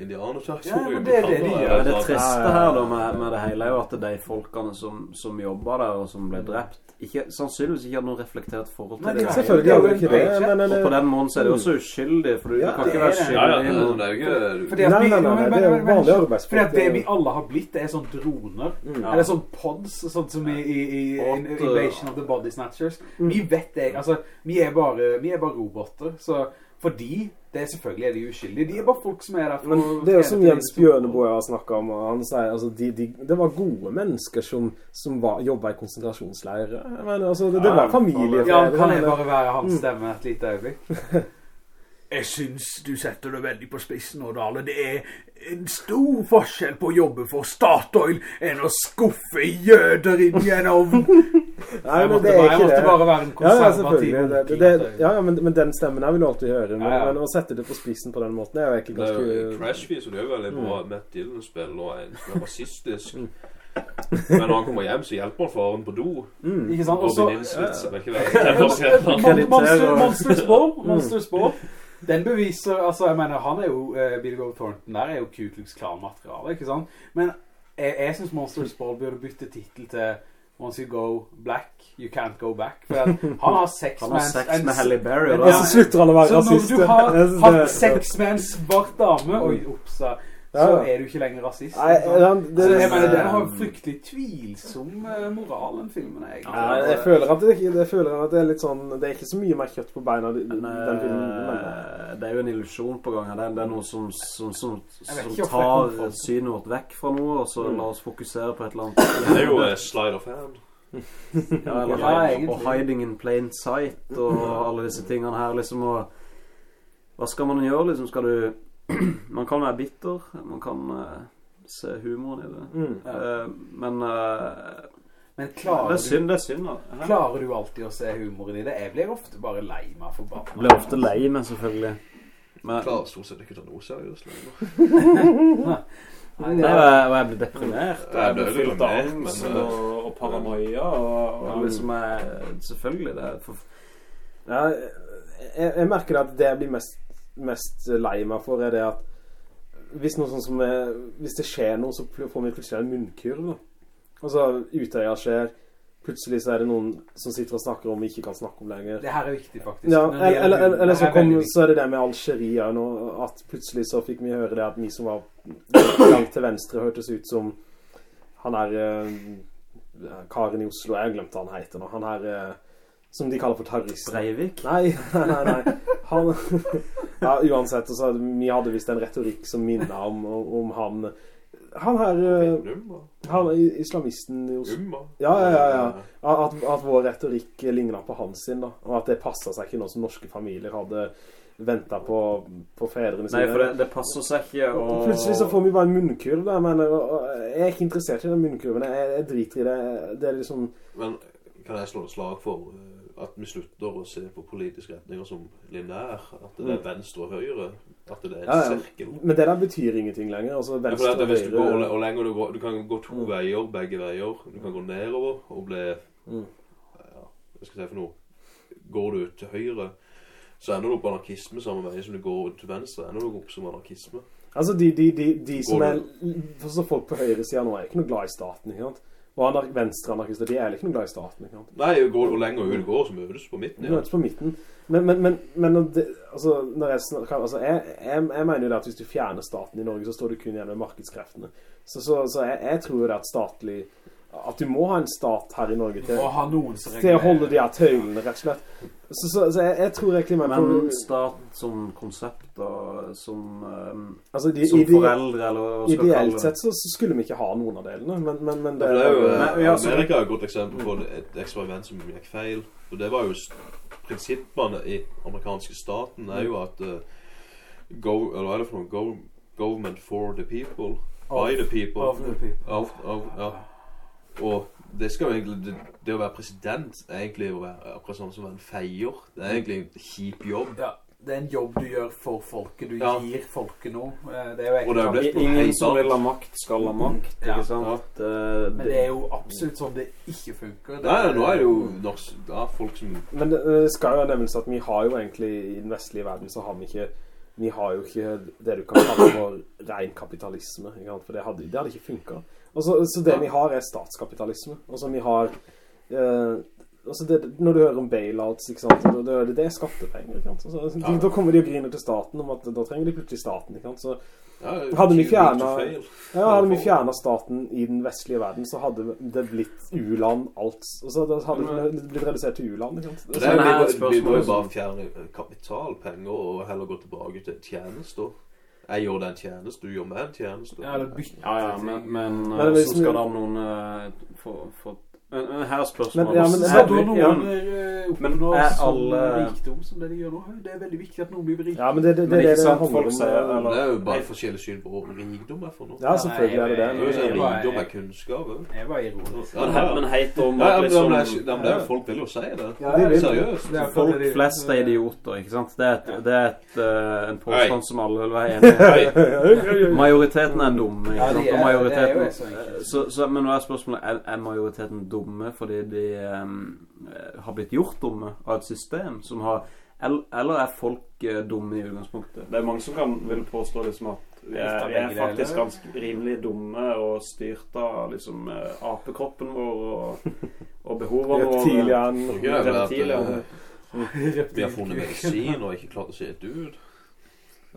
indianerkirken. Ja, det er det de gjør. Det triste her da med, med det hele er jo at de folkene som, som jobba der og som ble drept, ikke, sannsynligvis ikke hadde noe reflektert forhold til Nei, det. Selvfølgelig, hadde det ikke det, men Og på den måten så er det også uskyldig, for du, Ja, kan det ikke er være det. Ja, ja, det, er jo ikke Fordi at Nei, vi- nei, nei, nei, det er jo vanlig arbeidsfolk, Fordi at det det vi alle har blitt, det er sånn droner. Mm. Eller sånn pods, sånn som i, i, i Invasion of the Body Snatchers. Mm. Vi vet det, altså, vi er bare, vi er bare roboter, så fordi det er selvfølgelig er de uskyldige. De er bare folk som er der Men det er jo som Jens. Bjørneboe har snakket om, og han sier, altså, de, de, det var gode mennesker som, som var, jobbet i konsentrasjonsleirer. Altså, det, det var familie. Ja, kan jeg bare være hans Mm. stemme et lite øyeblikk? Jeg synes du setter det veldig på spissen, Årdale. Det er en stor forskjell på å jobbe for Statoil enn å skuffe jøder inn i en ovn. Nei, Jeg men måtte, det er bare, jeg måtte bare være en Ja, ja, selvfølgelig. Det, det, altså. ja, ja, men, men den stemmen her vil du alltid høre. Men, Ja, ja. men å sette det på spissen på den måten er jo egentlig Det er jo ganske... Det er jo veldig bra Mm. Matt Dillon spiller og en som er rasistisk. Mm. Men når han kommer hjem, så hjelper han faren på do. Mm. Ikke sant? Og så- Robin Inslitz, ikke Monsters Ball, Mm. Monsters Ball. Den beviser, altså jeg mener, han er jo, uh, Billy Bob Thornton der er jo Ku Klux Klan-materiale, ikke sant? Men jeg, jeg synes Monsters Ball burde bytte titel til Once you go black, you can't go back. For han har sex Han har sex med, med Halle Berry, og så slutter han å være rasist. Så når rasist. du har hatt sex med en svart dame, oi, oppsa, så er du ikke lenger rasist. Nei, ikke han- det- Så jeg mener, den har fryktelig tvilsom eh, moral, den filmen, egentlig. Ja, jeg føler at det, jeg føler at det er litt sånn Det er ikke så mye mer kjøtt på beina den Men, den filmen. Men, det er jo en illusjon på gang. her. Det er, det er noe som, som, som, som tar synet vårt vekk fra noe, og så Mm. la oss fokusere på et eller annet. Det er jo eh, Slide of Hand. Ja, eller Ja, og hiding in plain sight og alle disse tingene her liksom og Hva skal man gjøre liksom? Skal du Man kan være bitter Man kan uh, se humoren i det mm. uh, Men Uh, Men Det er synd, det er synd da klarer du alltid å se humoren i det? Jeg blir ofte bare lei meg for Jeg blir ofte lei meg selvfølgelig Men Klarer stort sett ikke å ta noe seriøst lenger. Nei, jeg, jeg blir deprimert Ja, Jeg ble blir fylt av angst og, Og, og paranoia og, og liksom jeg, Selvfølgelig det for, Ja, jeg, jeg merker at det jeg blir mest, mest lei meg for, er det at hvis, noe sånn som er, hvis det skjer noe, så får vi plutselig en munnkurv. Altså, Utøya skjer, plutselig så er det noen som sitter og snakker om vi ikke kan snakke om lenger. det her er viktig, faktisk. Ja, eller, eller, eller, eller så, her er kom, så er det det med Algeria nå, at plutselig så fikk vi høre det at vi som var langt til venstre hørtes ut som han er uh, karen i Oslo, jeg glemte han heter nå, han er uh, som de kaller for terrorist. Breivik Nei, nei, nei. Han, ja, uansett, så, vi hadde vist en retorikk som minnet om, om han Han her eh, Han er islamisten i Oslo. Ja, ja, ja, ja. At, at vår retorikk lignet på hans sin, da. Og at det passet seg ikke nå som norske familier hadde ventet på, på fedrene Nei, for det, det passer seg ikke og og... plutselig så får vi bare en munnkurv da, men og- og jeg er ikke interessert i den munnkurven, jeg, jeg driter i det, det er liksom, Men kan jeg slå et slag for eh, at vi slutter å se på politiske retninger som linær? At det er venstre og høyre? At det er en Mm. Ja, ja. sirkel? men det der betyr ingenting lenger, altså venstre ja, hvis du, går, og lenger du, går, du kan gå to Mm. veier, begge veier. Du kan gå nedover og bli Mm. ja, Hva skal jeg si for noe? Går du til høyre, så ender du opp anarkisme samme vei som du går til venstre. Ender du opp som anarkisme. Altså de, de, de, de som er, folk på høyre siden nå er ikke noe glad i staten, ikke sant? Og anar venstre-anarkister, de er ikke noe glad i staten, ikke sant? Nei, går hvor lenge hun går, så møtes på midten. Ja. møtes på midten. Men, men, men, men når det, altså, når jeg, altså jeg, jeg, jeg mener jo det at hvis du fjerner staten i Norge, så står du kun igjen med markedskreftene. Så, så, så jeg, jeg tror jo det at statlig, at du må ha en stat her i Norge til, Å ha noen til å holde de her tøylene, rett og slett. Så, så, så jeg, jeg tror egentlig Men på, stat som konsept og som, um, altså de, som ide, foreldre, eller ideelt sett så, skulle vi ikke ha noen av delene, men, men, men Det er jo, eh, Men- ja, så- Amerika er et godt eksempel på et eksperiment som gikk feil. Og det var jo prinsippene i amerikanske staten er jo at uh, go, eller hva er det for noe? Go, government for the people. By the people. Of the people. Of, of, ja. Og det skal jo egentlig det, det å være president er egentlig å være akkurat sånn som å være en feier. Det er egentlig en kjip jobb. Ja, det er en jobb du gjør for folket. Du Ja. gir folket noe. Eh, Det er jo egentlig det er Ingen som vil ha makt, skal ha makt, Ja. ikke sant? Eh, Men det er jo absolutt sånn det ikke funker. Nei, nå er det jo norsk, da, folk som Men det, det skal jo nevnes at vi har jo egentlig i den vestlige verden så har vi ikke vi har jo ikke det du kan kalle for ren kapitalisme, for det hadde, det hadde ikke funket. Og så, så det Ja. vi har er statskapitalisme. Og så vi har eh, altså det, når du hører om bailouts, ikke sant? Det, det, det er skattepenger, ikke sant? Så, Ja. Da kommer de og griner til staten om at da trenger de plutselig staten, ikke sant? Så ja, Hadde vi fjernet- ja, hadde vi fjernet staten i den vestlige verden, så hadde det blitt u-land alt. Altså, det hadde det blitt redusert til u-land, ikke sant? Det er, vi må jo bare fjerne kapitalpenger og heller gå tilbake til tjenester. Jeg gjør deg en tjeneste, du gjør meg en tjeneste. Ja, eller bytte Ja, ja, men, men Men eh, hvis hvordan vi- skal da noen eh, få, få men, men her er spørsmålet Men- ja, men- er det du- noen ja. eh, Men oppnår er sånn alle- rikdom som det de gjør nå. Det er veldig viktig at noen blir rike. Ja, men det, det, det, Men det, det sant, handler folk om, sier, eh, eller- Det er jo bare forskjellig syn på hva rikdom er for noe. Ja, selvfølgelig er det det. Det sånn Jeg Rikdom er kunnskap. Jeg var ironisk. Ja, Men, heit om Ja, men, liksom ja, men det er jo folk vil jo si det. Ja, de. Seriøst. Det er Folk det flest er idioter, ikke sant? Det er, et, det er et, uh, en påstand som alle vil være enig i. Majoriteten er dumme, ikke Ja, sant? de Og er- majoriteten, det er jo så enkelt. så, så, men nå er spørsmålet, er, er majoriteten dumme fordi de eh, har blitt gjort dumme av et system som har Eller, er folk eh, dumme i utgangspunktet? Det er mange som kan vil påstå liksom at vi er, vi er faktisk ganske rimelig dumme og styrt av liksom eh, apekroppen vår og, og behovene våre. Reptilian. Vi har funnet medisin og ikke klart å se et ut.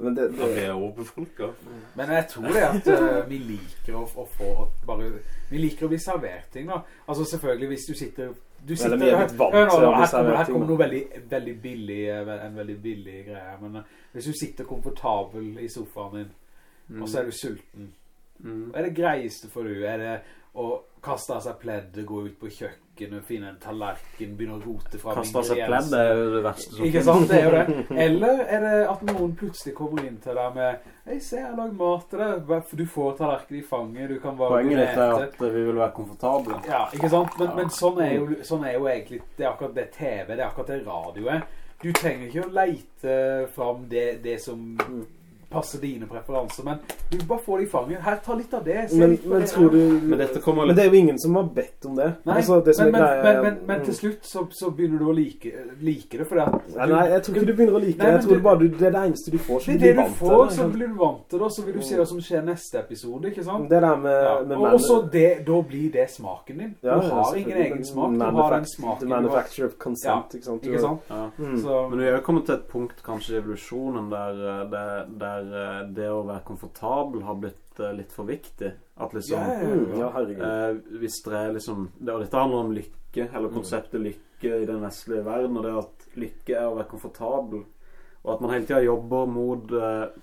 Men det, At vi det, er overbefolka. Men jeg tror det at uh, vi liker å, å få bare Vi liker å bli servert ting, da. Altså selvfølgelig, hvis du sitter du sitter, Eller er til her kommer, her kommer noe veldig, veldig billig eh, En veldig billig greie. Men eh, hvis du sitter komfortabel i sofaen din, Mm. og så er du sulten Mm. Hva er det greieste for du? Er det å kaste av seg pleddet, gå ut på kjøkkenet, finne en tallerken, begynne å rote fra Kaste seg pledd det er jo det verste som Ikke sant, det er jo det. Eller er det at noen plutselig kommer inn til deg med Hei, se, jeg har lagd mat til deg. Du får tallerken i fanget, du kan bare Poenget ditt er at vi vil være komfortable. Ja, ikke sant? Men, Ja. men sånn, er jo, sånn er jo egentlig Det er akkurat det TV, det er akkurat det radio er. Du trenger ikke å leite fram det, det som passer dine preferanser, men du bare får det i fanget. Her, ta litt av det. men, men det tror du Men dette Men det er jo ingen som har bedt om det. Nei, Altså, det men, men, er men, men, men Mm. til slutt så, så begynner du å like, like det, for at Nei, nei, jeg tror ikke du begynner å like Nei, det. Jeg tror du- bare du, det er det eneste du får. som Det er du blir det du vant til får, så blir du vant til det, så vil du se hva som skjer neste episode, ikke sant? Det der med, Ja, med og så da blir det smaken din. Du ja, har ingen egen smak, du har den smaken The manufacturer manufacture of consent, ikke sant? Ikke sant? Ja. Mm. Så, Men vi har jo kommet til et punkt kanskje i evolusjonen der, eh, der, der eh, det å være komfortabel har blitt eh, litt for viktig. At liksom Ja, ja, Mm, ja, eh, Hvis det er liksom det, Og dette handler om lykke, eller konseptet lykke i den vestlige verden. Og det at lykke er å være komfortabel. Og at man hele tida jobber mot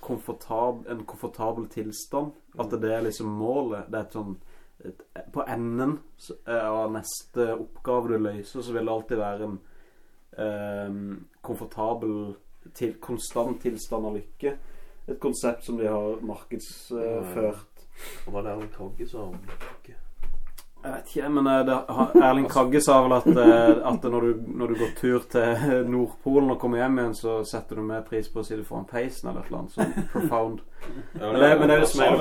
komfortab, en komfortabel tilstand. At det er liksom målet. Det er et sånn På enden av neste oppgave du løser, så vil det alltid være en eh, komfortabel, til, konstant tilstand av lykke. Et konsept som de har markedsført. Og hva er det Erling Kagge sa om lykke? Jeg vet ikke, men eh, det, Erling Kagge sa vel at, eh, at når, du, når du går tur til Nordpolen og kommer hjem igjen, så setter du mer pris på å sitte foran peisen eller et eller annet sånn profound. Ja, Men det- men det er det som er.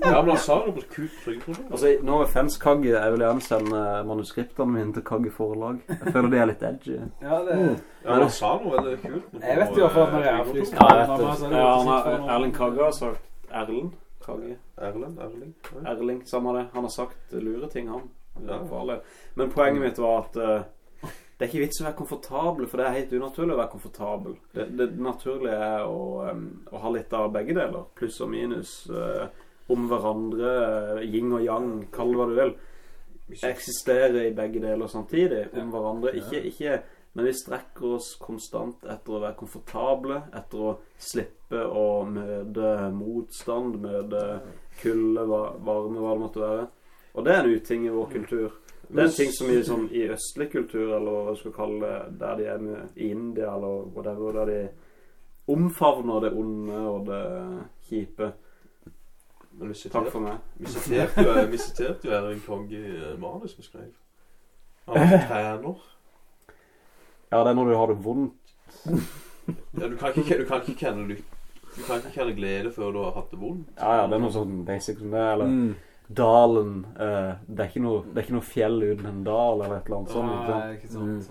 Ja, men han sa det på Trygdeprodukt. Altså, no fans Kagge. Jeg vil gjerne sende manuskriptene mine til Kagge forlag. Jeg føler de er litt edgy. ja, det, Ja, men han sa noe veldig kult. Jeg vet i hvert fall at når jeg er frisk. Ja, er Erling Kagge har sagt Erlend Kagge. Erlend, Erling. Ja. Erling, samme det. Han har sagt lure ting, han. Ja. Men poenget mitt var at uh, det er ikke vits å være komfortabel, for det er helt unaturlig å være komfortabel. Det, det naturlige er å, um, å ha litt av begge deler. Pluss og minus. Uh, om hverandre. Uh, yin og yang. Kall det hva du vil. Eksistere i begge deler samtidig. Om hverandre. Ikke, ikke men vi strekker oss konstant etter å være komfortable, etter å slippe å møte motstand, møte kulde, varme, hva det måtte være. Og det er en uting i vår kultur. Det er en ting som i, sånn, i østlig kultur, eller hva du skal kalle det, der de er med, i India eller whatever, der de omfavner det onde og det kjipe. Men vi Takk for meg. vi siterte jo, vi siterte jo Erling Kagge i eh, manus vi skrev. Han var trener. Ja, det er når du har det vondt. Ja, du kan ikke, du kan ikke kjenne du, Du kan ikke kjenne glede før du har hatt det vondt. Ja, ja, det er noe sånn basic som det, eller Mm. dalen. eh, det, er ikke noe, det er ikke noe fjell uten en dal, eller et eller annet sånt. ikke sant? Nei, ikke sant.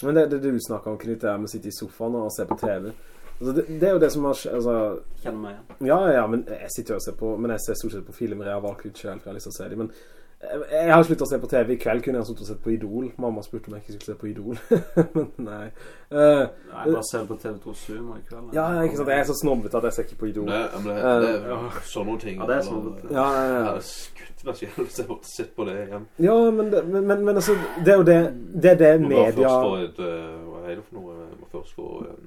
så- Men det, det du snakker om, Knut, det er med å sitte i sofaen og se på TV. Altså, det, det er jo det som har skjedd altså, Kjenner meg igjen. Ja, ja, ja, men jeg sitter jo og ser på Men jeg ser stort sett på filmer jeg har valgt ut selv For jeg har lyst til å se dem Men jeg, jeg har sluttet å se på TV I kveld kunne jeg ha å se på Idol Mamma spurte om jeg ikke skulle se på Idol Men nei Uh, Nei, bare se på TV2 Sumo i kveld. Ja, ikke sant Jeg er så snobbet at jeg ser ikke på Idol Det, men det, det er sånne ting. Ja, det er sånn. ja, Jeg ja hadde skutt meg selv hvis jeg på det igjen. Ja, men, det, men, men, altså Det er jo det Det er det Må bare media først få et eh, Hva er det for noe? Jeg må først få eh,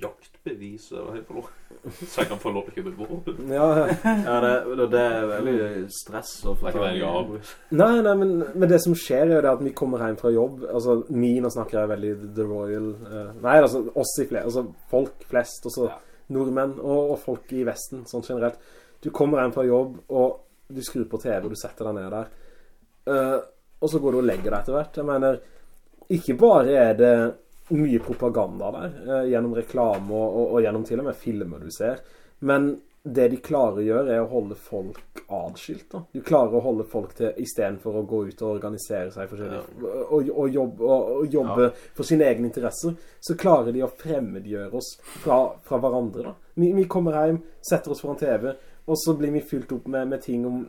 jaktbevis, hva? Så jeg kan få lov til å kjøpe våpen. Ja, ja Ja, det, det, det er veldig stress å avbryte. Nei, nei, men, men det som skjer er jo det at vi kommer hjem fra jobb Altså, Nina snakker jeg veldig The Royal eh, Nei, altså, oss i flere Altså, folk flest Og så Ja. nordmenn og, og folk i Vesten Sånn generelt Du kommer hjem fra jobb Og du skrur på TV Og du setter deg ned der Eh, Og så går du og legger deg etter hvert Jeg mener Ikke bare er det mye propaganda der eh, Gjennom reklame og, og, og gjennom til og med filmer du ser Men det de klarer å gjøre er å holde folk adskilt da. Du klarer å holde folk til i stedet for å gå ut og organisere seg forskjellig og, og, jobbe, og, og jobbe for sine egne interesser så klarer de å fremmedgjøre oss fra, fra hverandre da. Vi, vi kommer hjem, setter oss foran TV og så blir vi fylt opp med, med ting om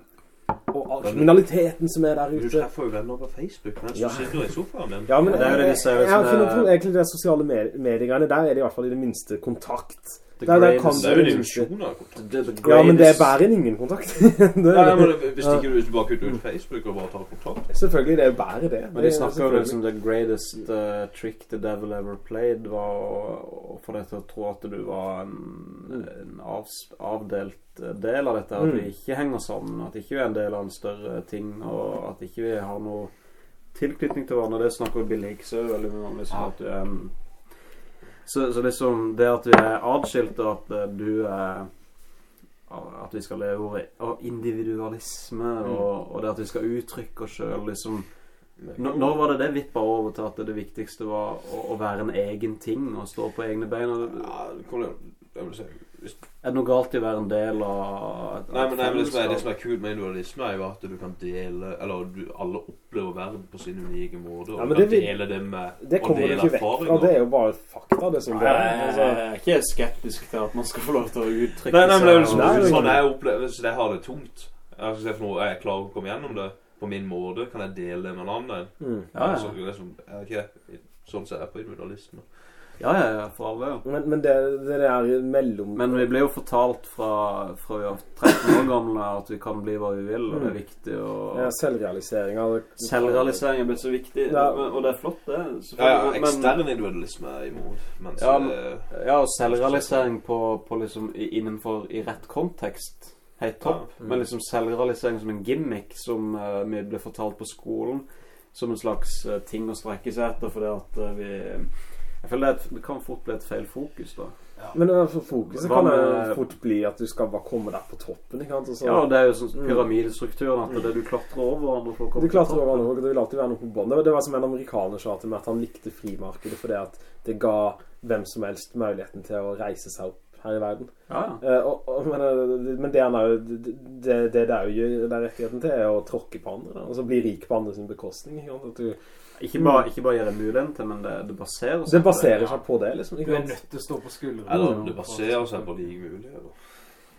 kriminaliteten som er der ute. Du treffer jo venner på Facebook mens Ja. du sitter i sofaen din. ja, men Det er jo det de ser jeg, som har funnet det- egentlig det sosiale med- mediegreiene Der er det i hvert fall i det minste kontakt The Nei, der Det er jo en illusjon av kontakt. Ja, men det er bare en ingen kontakt det Nei, men hvis ikke du bare kutter ut Facebook og bare tar kontakt Selvfølgelig, det er bare det. Men de er snakker jo liksom The greatest uh, trick the devil ever played Var å, få deg til å tro at du var en, en av, avdelt eh, del av dette At Mm. vi ikke henger sammen At ikke vi er en del av en større ting Og at ikke vi har noe tilknytning til hverandre. Det snakker jo Bill Hicks veldig mye om liksom, at du er en så, så liksom det at vi er adskilt Og at eh, du er at vi skal leve av individualisme og, og det at vi skal uttrykke oss selv liksom Nå Når var det det vippa over til at det viktigste var å, å være en egen ting og stå på egne bein? Og Ja, det kommer jo jeg vil si, Er det noe galt i å være en del av et, Nei, men, nei, men det, som er, det som er kult med individualisme er jo at du kan dele Eller du, alle opplever verden på sin unike måte Og Ja, du kan det dele det med Det kommer du ikke vekk fra. Det er jo bare fakta det som det er Jeg altså, er ikke skeptisk til at man skal få lov til å uttrykke Nei, nei, men det er jo seg, Nei, sånn, sånn jeg opplever Hvis jeg har det tungt Jeg skal se for noe Jeg klarer å komme gjennom det På min måte Kan jeg dele det med en annen mm. Ja, ja. Altså, liksom, sånn, er ikke Sånn ser jeg på individualisme Ja, ja, ja, for alle ja. Men, men det, det jo mellom Men vi ble jo fortalt fra, fra vi var 13 år gamle At vi kan bli hva vi vil Og det er viktig å ja, selvrealisering av Selvrealisering er blitt så viktig Ja. men- Og det er flott det Ja, ja, men- ekstern individualisme er imot Mens Ja, Ja, og selvrealisering på, på liksom innenfor i rett kontekst Helt topp. Ja. Men liksom selvrealisering som en gimmick som uh, vi ble fortalt på skolen som en slags uh, ting å strekke seg etter fordi at uh, vi Jeg føler det, det kan fort bli et feil fokus, da. Men altså, fokuset kan det med- jo fort bli at du skal bare komme der på toppen, ikke sant? Og så, Ja, og det er jo sånn Mm. pyramidestrukturen at det er du klatrer over andre folk Du klatrer over andre, og det vil alltid være noe på bånd. Det, var- det var som en amerikaner sa til meg at han likte frimarkedet fordi at det ga hvem som helst muligheten til å reise seg opp her i verden. Ja, ja. Eh, og, og, men, eh, men det han er jo det, det det er rettigheten til er å tråkke på andre, da. Og så bli rik på andre sin bekostning. Ikke sant? At du, Ikke bare, ikke bare gjøre muligheten til, men det, det baserer seg det Det baserer seg på det, liksom. Du er nødt til å stå på skuldrene. Eller det baserer seg på like muligheter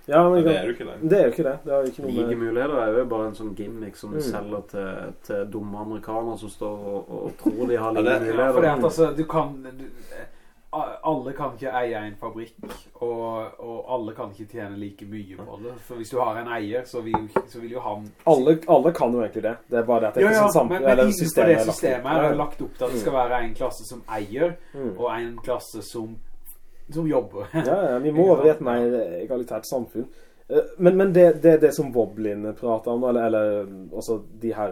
Ja, men, Men det er jo ikke det Det er jo ikke det. Det er jo ikke noe Like med muligheter er jo bare en sånn gimmick som de Mm. selger til, til dumme amerikanere som står og, og tror de har Ja, like det- muligheter. Ja, fordi at altså, du kan du, Alle kan ikke eie en fabrikk og, og alle kan ikke tjene like mye på det For hvis du har en eier Så vil jo, så vil jo han alle, alle kan jo egentlig det. Det er bare det at det Ja, ikke er sånn samt... men, men innenfor systemet det systemet er det lagt opp til at det skal være en klasse som eier Mm. Og en klasse som, som jobber Ja, ja, vi må over i et mer egalitært samfunn. Eh, Men, men det, det, det som Woblin prater om, eller, eller også de her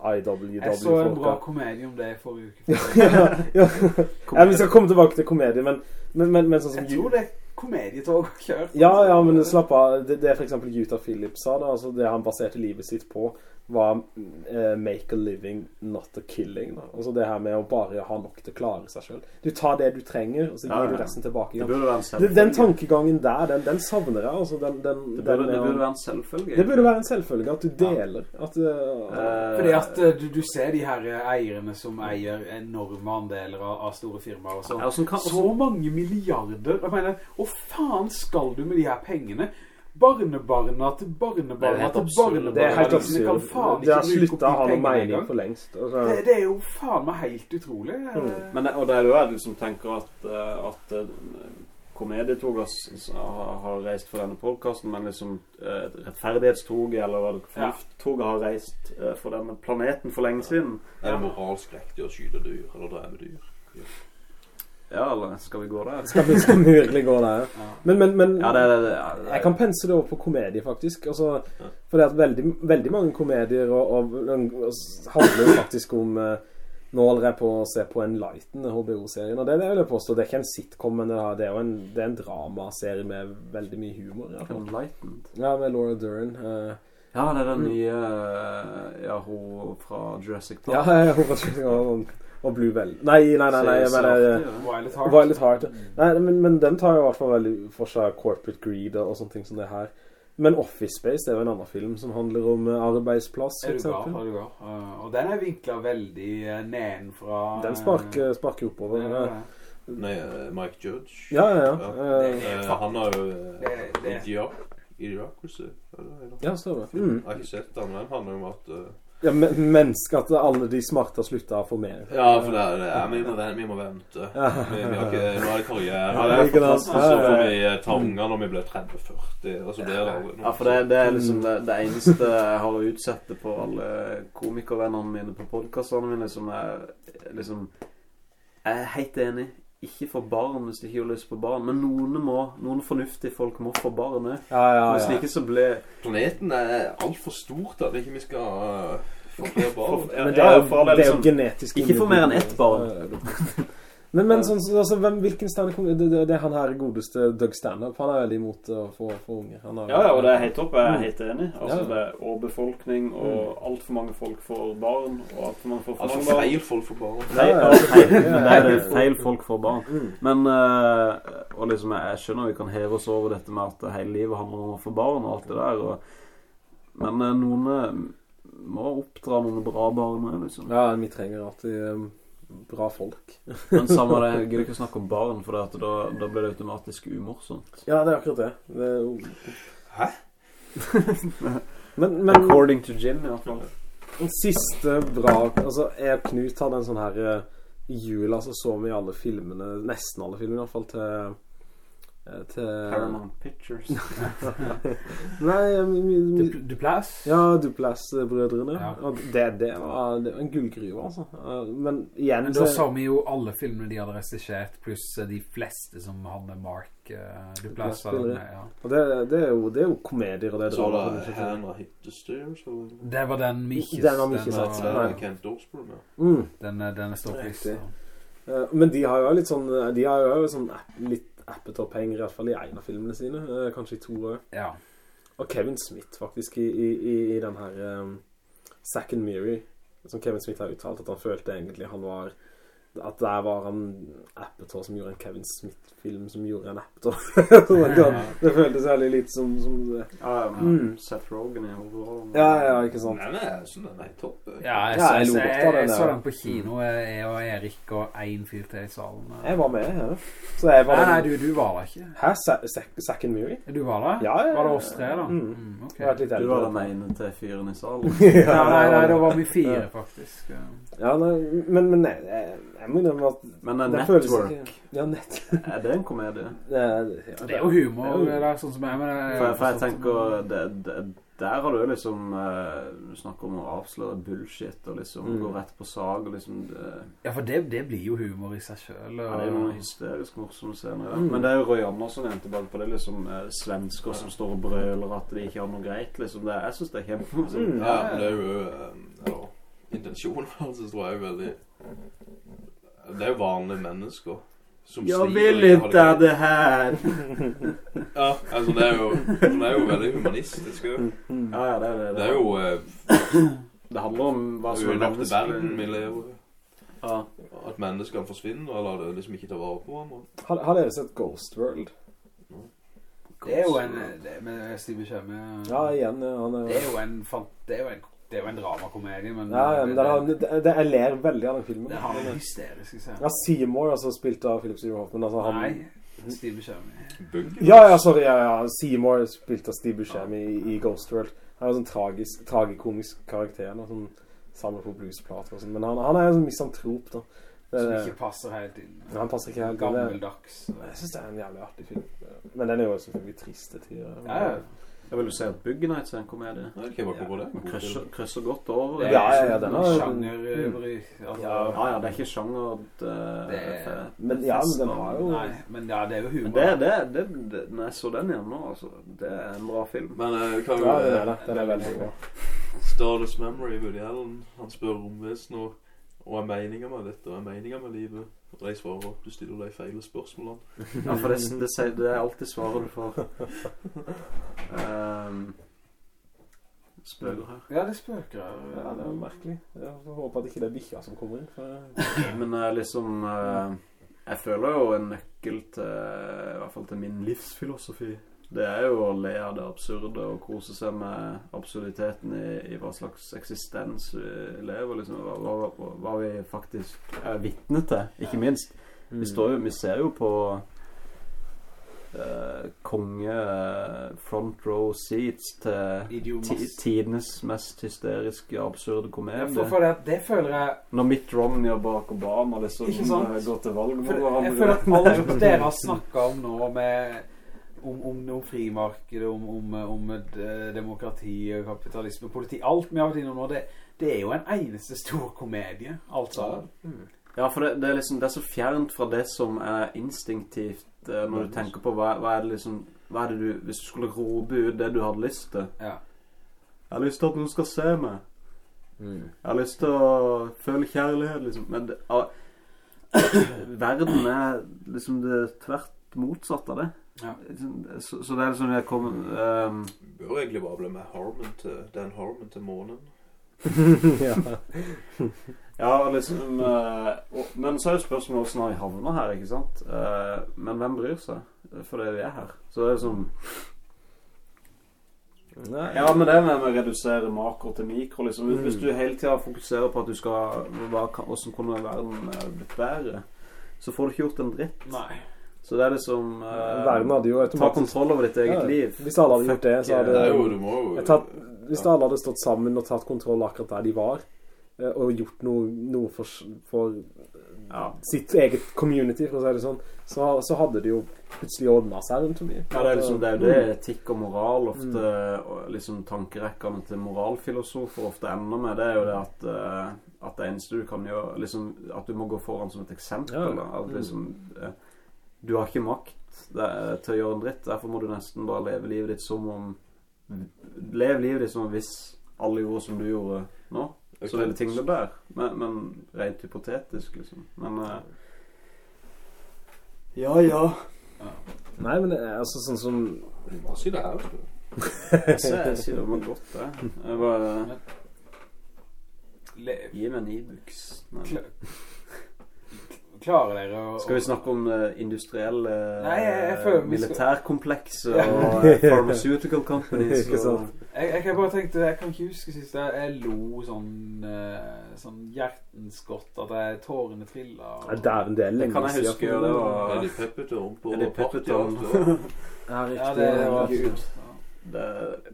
IWW-folkene Jeg så en bra komedie om det i forrige uke. Ja, ja. ja, vi skal komme tilbake til komedie, men, men, men, sånn som Jeg tror det er komedietog kjørt Ja, ja, men slapp av. Det, det er for eksempel Utah Phillips sa da, altså det han baserte livet sitt på, var uh, make a living, not a killing. Da. Altså det her med å bare ha nok til å klare seg selv. Du tar det du trenger, og så Ja, gir du resten tilbake Det burde være en Den, selvfølge. den tankegangen der, den, den savner jeg. Altså, den, den, Det burde, det burde være en selvfølge. det burde være en selvfølge at du deler. At, uh, Eh, Fordi at uh, du, du ser de her eierne som eier enorme andeler av, av store firmaer og sånn. Ja, Så mange milliarder. Jeg mener, hva faen skal du med de her pengene? Barnebarna til Det barnebarna til barnebarna. det er helt dine kan absurd. faen Det har ikke bruke opp sluttet å ha noe pengene mening engang. for lengst. Altså, Det, det er jo faen meg helt utrolig. Mm. Men, og det er jo jeg liksom tenker at, eh, at eh, komedietoget har, har reist for denne podcasten, men liksom eh, rettferdighetstoget, eller hva det fornufttoget har reist for denne planeten for lenge siden. Er det moralsk riktig å skyte dyr, eller drepe dyr? Ja, eller skal vi gå der? skal, vi, skal vi virkelig gå der? Ja. Men, men, men Ja, det det. Ja, jeg kan pense det over på komedie, faktisk. Altså, fordi at veldig, veldig mange komedier og, og, og handler jo faktisk om eh, Nå holder jeg på å se på Enlighten, HBO-serien. Og det, det vil jeg påstå, det er ikke en sitcom, men det, det er jo en, det er en dramaserie med veldig mye humor. Enlightened. Ja, med Laura Dern. eh, Ja, det er den nye eh, Ja, hun fra Jurassic Park. ja, hun fra Jurassic og, og Blue Vel... Nei, nei, nei. nei, Ser- men, ser eh, det. Violet Heart. Nei, men, men den tar jo i hvert fall veldig for seg corporate greed og, sånne ting som det her. Men Office Space det er jo en annen film som handler om eh, arbeidsplass, for Er du glad. Er du glad. Uh, og den er vinklet veldig uh, nedenfra. Den sparker, sparker oppover. Ja, Ja, Nei, eh, Mike Judge. ja. ja. Ja. Eh, Det, han har jo Idiot- Idiocracy. ja stemmer. Mm. Jeg har ikke sett den, men den handler om at eh, Ja, men, mennesker, at alle de smarte har sluttet å få mer. Ja, for det er det. Ja, vi, må, vente- vi må vente. Ja. Vi, vi har ikke, nå er det karriere. Ja, det er fantastisk. Ja, Så ja, får vi eh, ta unger når vi blir 30-40, og så blir det aldri. Ja, for det, det er liksom det, det eneste jeg har å utsette på alle komikervennene mine på podcastene mine, som er liksom Jeg er helt enig. Ikke få barn hvis de ikke har lyst på barn. Men noen må, noen fornuftige folk må få barn òg. Ja, ja, Hvis ja. ikke så ble Planeten er altfor stort til at ikke vi skal flere barn. Men det er jo, for det er jo liksom- genetisk Ikke for mer enn ett barn. Men, men sånn, så- altså, hvem, hvilken stand det, det, det er han her godeste Doug Stanhope. Han er veldig imot å få, få unger. Han har, Ja, ja, og det er helt topp. Jeg er helt enig. Altså, Ja. det er overbefolkning, og altfor mange folk får barn, og altfor mange får for Altså mange barn. feil folk for barn. Ja, ja. feil, men det er det feil folk får barn. Mm. Men eh, Og liksom jeg, jeg skjønner vi kan heve oss over dette med at hele livet handler om å få barn og alt det der. Og, men eh, noen eh, må oppdra noen bra barn òg, liksom. Ja, vi trenger alltid um, bra folk. Men samme det, jeg gidder ikke å snakke om barn, for at da, da blir det automatisk umorsomt. Ja, det er akkurat det. det er. Hæ? men, men According to Jim, i hvert fall. den siste bra Altså, jeg og Knut hadde en sånn her eh, I jula så så vi alle filmene, nesten alle filmene i hvert fall, til eh, til Paramount Pictures. Nei, Du, Duplas? Ja, Duplass-brødrene. Ja. Det, det, var, det var en gullgruve, altså. Eh, Men igjen Men da så vi jo alle filmene de hadde regissert, pluss eh, de fleste som hadde Mark uh, Duplass. var med, Ja. Og det, det, er jo, det er jo komedier, og det Så var det Hannah Hit the Stairs. Det var den vi ikke Den har vi ikke den var- Kent Dorsbro med. Mm. Den, eh, den er stor. Eh, Men de har jo litt sånn De har jo sånn app, litt appetopphenger, i hvert fall i en av filmene sine. eh, Kanskje i to år. Ja. Og Kevin Smith, faktisk, i, i, i, den her um, Second and Miri. Som Kevin Smith har uttalt at han følte egentlig han var At der var en Apatow som gjorde en Kevin Smith-film som gjorde en Apatow. Det, det føltes veldig litt som, som det. Ja, ja, Mm. Seth Rogen er hovedrollen. Ja, ja, ikke sant. Nei, men jeg synes den er topp. Ja, jeg, så, jeg jeg, jeg, jeg så den på kino, jeg og Erik og en fyr til i salen. Jeg var med, ja. Så jeg var Nei, nei, du, du var der ikke. Hæ? Zack, and Miri? Du var der? Ja, ja. Var det oss tre, da? Mm. Mm, okay. Jeg har vært litt Du var var den ene til fyren i salen. Ja, nei, nei, da var vi fire, faktisk. Ja. Ja, nei, men, men nei, jeg, jeg må innrømme at Men eh, det føles Network, ikke Ja, net. er det en komedie? Det, er- ja, Det er jo humor, det det er jo- der, sånn som jeg, men jeg, For, for jeg som- tenker det, det, Der har du jo liksom uh, Du snakker om å avsløre bullshit og liksom Mm. gå rett på sag liksom Ja, for det, det blir jo humor i seg selv. ja, det er noen hysterisk morsomme scener. Ja. Mm. Men det er jo Roy Andersen igjen tilbake på det. liksom uh, Svensker som står og brøler at de ikke har noe greit. liksom det, Jeg synes det er kjempe Mm. Ja, men det er jo uh, ja, Intensjonen hans tror jeg er veldig Det er jo vanlige mennesker som Jeg vil ikke ha det det her. Ja, altså det er jo, Det er jo veldig humanistisk. jo. Ja, ja, det er det. Det er jo eh, Det handler om hva som er til verden vi lever i. Ja. At menneskene forsvinner, eller at det liksom ikke tar vare på hverandre. Har, har dere sett Ghost World? Det er jo en det, Med Steve Kjemme Ja, igjen. Han er, Det er jo en fan- Det er jo en, det er jo en dramakomedie, men ja, ja, men det, det, det, jeg ler veldig av den filmen. Det har en hysterisk scene. Ja, Seymour, altså spilt av Philip Seymour Hoffman. Altså, han, Nei, Steve Buscemi. Ja, ja, sorry. Ja, ja. Seymour spilt av Steve Buscemi i, i Ghost World. Han er en sånn tragisk, tragikomisk karakter. Noe sånn samler på bluesplater og sånn. Men han, han er en sånn misantrop, da. Det, Som ikke passer helt inn. han passer ikke helt inn. Gammeldags. Jeg synes det er en jævlig artig film. Men den er jo selvfølgelig trist til tider. Ja, ja. Jeg vil jo si at Buggy Nights er en komedie. Det. Den krysser, godt over. Er Ja, ja, ja, den er sjangerbry. Altså, Ja, Ja, ja, det er ikke sjanger det, Det er- Men ja, men den har jo Nei, men ja, det er jo humor. Det, det, det, det, når jeg så den igjen nå, altså, det er en bra film. Men uh, kan Ja, er eh, det. Den er veldig bra. Stardust Memory, Woody Allen, han spør romvesen nå hva er meningen med dette, hva er meningen med livet? Og de svarer du stiller de feile spørsmålene. Ja, for det, det, er alltid svaret du får. Um, spøker her. Ja, det spøker. Ja, det er merkelig. Jeg håper håpe at ikke det er bikkja som kommer inn. For... Men eh, liksom eh, Jeg føler jo en nøkkel til I hvert fall til min livsfilosofi. Det er jo å le av det absurde og kose seg med absurditeten i, i hva slags eksistens vi lever. Liksom, hva, hva, hva vi faktisk er vitne til, ikke minst. Vi, står jo, vi ser jo på uh, konge eh, front row seats til ti, tidenes mest hysteriske absurde komedie. Ja, det, det føler jeg Når Mitt Romney og Barack Obama liksom eh, går til valg for. Jeg føler at alt dere har snakket om nå med om, om, om frimarkedet, om, om, om eh, demokrati og kapitalisme, politi Alt vi har vært innom nå, det, det er jo en eneste stor komedie. Alt sammen. Ja, for det, det, er liksom, det er så fjernt fra det som er instinktivt eh, når du tenker på hva, hva er det liksom hva er det du, Hvis du skulle rope ut det du hadde lyst til Ja. Jeg har lyst til at noen skal se meg. Mm. Jeg har lyst til å føle kjærlighet, liksom. Men det, ah, verden er liksom det tvert motsatt av det. Ja. Så, så det er liksom jeg kom um... Bør egentlig bare bli med Harmon til Dan Harmon til månen. ja. Ja, liksom uh, og, Men så er jo spørsmålet har vi havnet her, ikke sant? Uh, men hvem bryr seg? For det vi er her. Så det er liksom Nei, Ja, men det med å redusere makro til mikro, liksom. Hvis, Mm. hvis du hele tida fokuserer på at du skal hva Hvordan kunne verden eh, blitt bedre? Så får du ikke gjort en dritt. Nei. Så det er liksom uh, Verden hadde jo Ta kontroll over ditt eget Ja, liv. Hvis alle hadde gjort det, så hadde Det er jo, du må jo tatt, Hvis alle hadde stått sammen og tatt kontroll akkurat der de var, eh, og gjort noe, noe for, for Ja. sitt eget community, for å si det sånn, så, så hadde det jo plutselig ordna seg rundt om Ja, det er liksom det, er jo det etikk og moral ofte Mm. og liksom tankerekkene til moralfilosofer ofte ender med. Det er jo det at, eh, at det eneste du kan gjøre liksom, At du må gå foran som et eksempel. Ja, at Mm. liksom Du har ikke makt det, til å gjøre en dritt. Derfor må du nesten bare leve livet ditt som om Lev livet ditt som om hvis alle gjorde som du gjorde nå. Så ville ting bli bedre. Men, men rent hypotetisk, liksom. Men uh, Ja, ja. Nei, men det er altså sånn som Hva sier det her. Jeg sier det var godt, det. Jeg bare Gi meg en Ibux. Nei. Kla- Klarer dere å Skal vi snakke om uh, industrielle Nei, jeg- jeg føler vi skal- militærkomplekser og eh, pharmaceutical companies? Ikke sant. og- Jeg, jeg bare tenkte, jeg kan ikke huske sist jeg, jeg lo sånn eh, Sånn hjertens godt At jeg tårene trillet Nei, Dæven, det er Det lenge kan jeg siden. huske, det var Eddie Pepperton på Eddie party Pepperton. after. Ja, riktig. Ja, det var Gud. Det,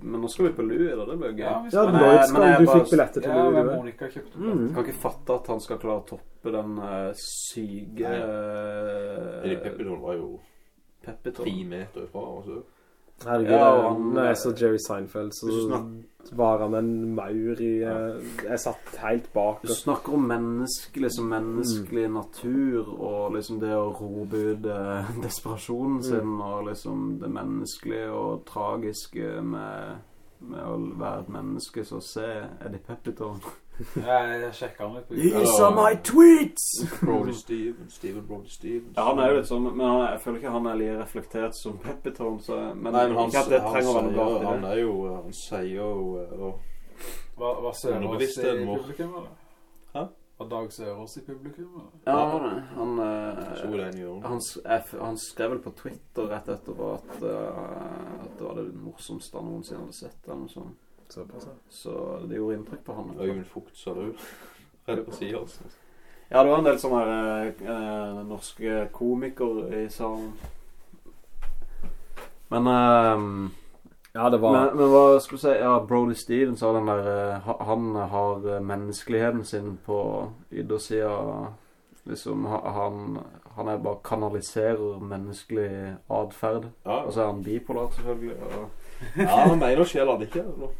Men nå skal vi på Louis, da. Det blir gøy. Ja, Ja, Men jeg- Lloyd skal, men jeg du bare- fikk billetter til Ja, Louis. Monica kjøpte Mm. Jeg kan ikke fatte at han skal klare å toppe den uh, syke Eddie uh, Pepperton var jo Pepperton. tre meter fra også. Herregud, Ja, han- når jeg så Jerry Seinfeld, så var han en maur i eh, Jeg satt helt bak. Du snakker om menneskelig, liksom menneskelig Mm. natur og liksom det å rope ut eh, desperasjonen Mm. sin og liksom det menneskelige og tragiske med, med å være et menneske så se Eddie Pepperton Jeg, jeg sjekket han litt på These are my tweets! Brody Steven, Steven Brody Stevens. Ja, han er jo litt sånn, men han, jeg føler ikke han er like reflektert som Peppertone, så Men, Nei, men han, han, han, sier, han er jo Han sier jo Hva, og- Var, var Sørås i publikum, eller? Hæ? Var Dag Sørås i publikum, eller? Ja, han. Han, eh, han, han skrev vel på Twitter rett etterpå at, uh, at det var det morsomste han noensinne hadde sett. Eller noe sånt. Såpass, ja. Så det gjorde inntrykk på han. Øyvind Fugt sa det ut. Redd på siden, altså. Ja, det var en del sånne her, eh, norske komikere i salen. Men eh, Ja, det var Men, men hva skulle du si? Ja, Brody Stevens har den der eh, Han har eh, menneskeligheten sin på yttersida. Liksom, ha- han, han er bare kanaliserer menneskelig atferd. Ja, Og så er han bipolar, selvfølgelig. Og, ja, han mener sjel han ikke. no.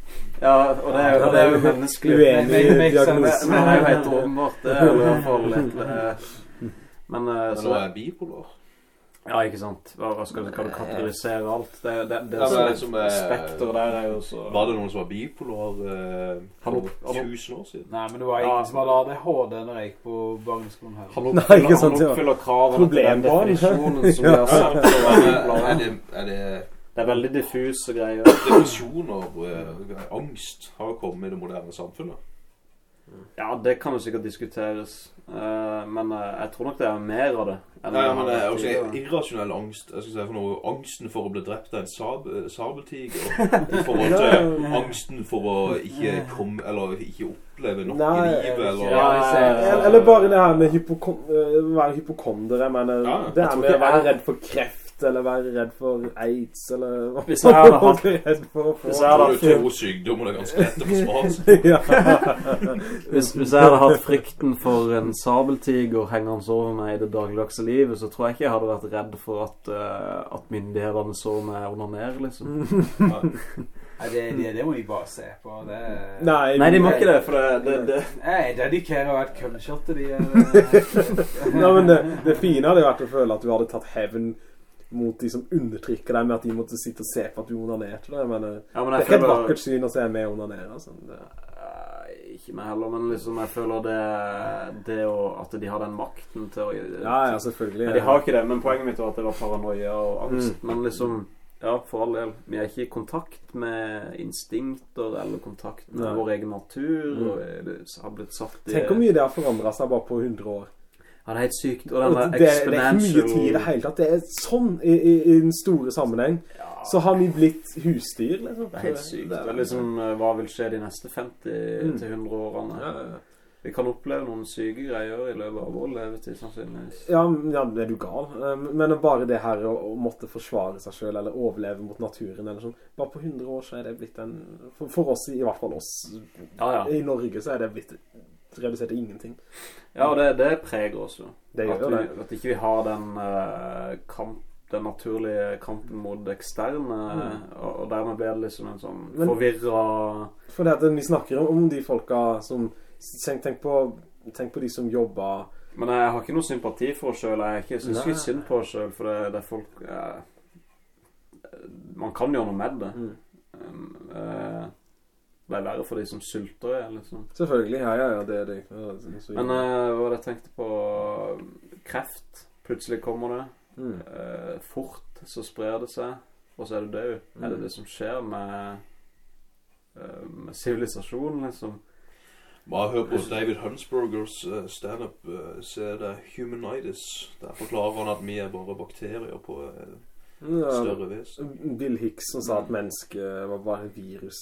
ja, og det er jo, det er jo menneskelig. Uenig diagnose. Men det er jo helt åpenbart, det. er jo i hvert fall eh, Men eh, Men så er bipolar. Ja, ikke sant. Hva, hva skal, du- kategorisere alt? Det, det, det, Ja, det, det som er- spekter der er jo så Var det noen som var bipolar eh, for tusen år siden? Nei, men det var Ja. ingen som hadde ADHD når jeg gikk på barneskolen her. han oppfyller, ikke sant, han ja. oppfyller kravene til den definisjonen som vi har eh, er, det, er det er veldig diffuse greier. depresjoner, eh, angst, har jo kommet i det moderne samfunnet? Ja, det kan jo sikkert diskuteres. Eh, men eh, jeg tror nok det er mer av det. enn Nei, men det er også irrasjonell angst. Jeg skal si for noe Angsten for å bli drept av en sab sabeltiger. I forhold til angsten for å ikke komme Eller ikke oppleve nok Nei, i livet, eller Ja, Eller eller bare det her med hypokon øh, være hypokonder. Jeg mener, Ja, det er her med å være redd for kreft, eller være redd for aids, eller hva Hvis jeg hadde hatt- redd for å få Hvis jeg hadde hatt to sykdommer, det er ganske lett å forsvare ja. Hvis, hvis jeg hadde hatt frykten for en sabeltiger hengende over meg i det dagligdagse livet, så tror jeg ikke jeg hadde vært redd for at, uh, at myndighetene så meg onanere, liksom. Nei, det, det, det må de bare se på. Det, Nei, Nei, de må ikke det, for det, det, det Jeg dedikerer hvert køddshot til de. eh, Nei, men det, det fine hadde vært å føle at du hadde tatt hevn mot de som undertrykker deg med at de måtte sitte og se på at du onanerte. da. Jeg mener, Ja, men det er ikke et vakkert syn å se meg onanere. Altså. Det, Ikke meg heller, men liksom jeg føler det, det å, at de har den makten til å ja, ja, selvfølgelig. Men de har ikke det, men poenget mitt var at det var paranoia og angst. Mm. Men liksom, ja, for all del. Vi er ikke i kontakt med instinkter eller kontakt med ja. vår egen natur. Mm. Og har blitt satt i Tenk hvor mye det har forandret seg bare på 100 år. Ja, det er helt sykt. Og den det, exponential... det er ikke mye tid i det hele tatt. Det er sånn i, i, i den store sammenheng. Ja, Så har vi blitt husdyr, liksom. det er helt sykt. Det er liksom eh, Hva vil skje de neste 50 Mm. til 100 årene? Ja, ja. Vi kan oppleve noen syke greier i løpet av vår levetid, sannsynligvis. Ja, ja, det er du gal? Um, Men bare det her å, måtte forsvare seg selv eller overleve mot naturen eller sånn. Bare på 100 år så er det blitt en for oss, i hvert fall oss Ja, ja. i Norge, så er det blitt til ingenting. Ja, og det, det preger oss jo. Det at, vi, det. at ikke vi har den uh, kamp den naturlige kampen mot eksterne, og, og dermed blir det liksom en sånn Mm. Forvirra For det at vi snakker om, de folka som Tenk, på, tenk på de som jobber Men jeg har ikke noe sympati for oss sjøl. Jeg syns ikke synd på oss sjøl, for det, det er folk eh, Man kan gjøre noe med det. mm. Um, eh, det er verre for de som sulter, ja, liksom. Selvfølgelig. Ja, ja, ja. Det er det. Ja, er Men uh, hva var det jeg tenkte på Kreft. Plutselig kommer det. mm. Uh, fort så sprer det seg, og så er du død. Er det Mm. det som skjer med eh, med sivilisasjonen, liksom? Bare hør på David Hunsbergers uh, standup. Uh, er det Humanitis. Der forklarer han at vi er bare bakterier på uh. Større vis. Bill Hicks som sa at mennesket var bare virus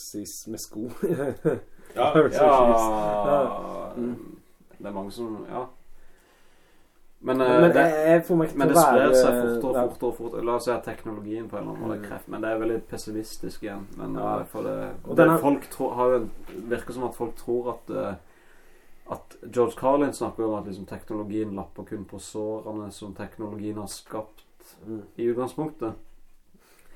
med sko. Ja, Ja. Det er mange som Ja. Men, Men eh, det, jeg, får meg ikke men det sprer seg fortere og fortere. fortere. La oss si at teknologien på en eller annen måte Mm. kreft, men det er veldig pessimistisk igjen. Men Ja. eh, for det, det folk tror, har jo virker som at folk tror at eh, At George Carlin snakker om at liksom, teknologien lapper kun på sårene som teknologien har skapt Mm. i utgangspunktet.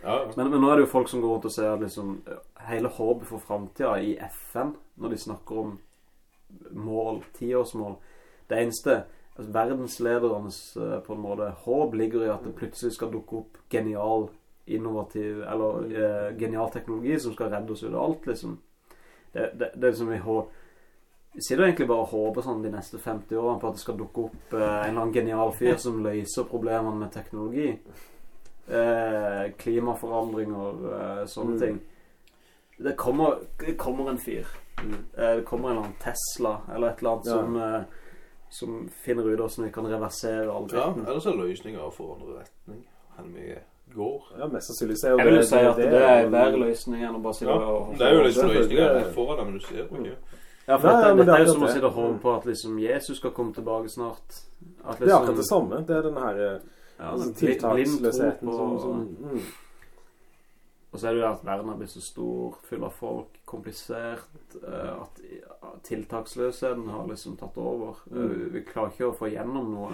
ja. ja. Men, men nå er det jo folk som går rundt og ser liksom hele håpet for framtida i FN, når de snakker om mål, tiårsmål Det eneste altså Verdensledernes eh, på en måte håp ligger i at det plutselig skal dukke opp genial innovativ Eller eh, genial teknologi som skal redde oss ut av alt, liksom. Det, det, det er liksom i hå- Vi sitter egentlig bare og håper sånn de neste 50 årene på at det skal dukke opp eh, en eller annen genial fyr som løser problemene med teknologi. Eh, klimaforandringer, eh, sånne Mm. ting. Det kommer, det kommer en fyr. Mm. Eh, det kommer en eller annen Tesla eller et eller annet Ja. som, eh, som finner ut hvordan vi kan reversere all dritten. Ja, eller ellers er løsninger å forandre retning. Hvor mye går. Ja, mest sannsynlig så er jo Jeg vil jo si at det er en jo- bedre løsning enn å bare si Ja, og det er jo litt løsninger foran deg, men du ser jo ikke. Ja, for Nei, dette, ja, dette det er er jo som å det. sitte og håpe på at liksom Jesus skal komme tilbake snart. At Det er akkurat det samme. Det er den her eh, Ja, altså, tiltaksløsheten på- som, som mm. Og så er det jo at verden har blitt så stor, full av folk, komplisert, eh, at tiltaksløsheten har liksom tatt over. Eh, Mm. Vi klarer ikke å få gjennom noe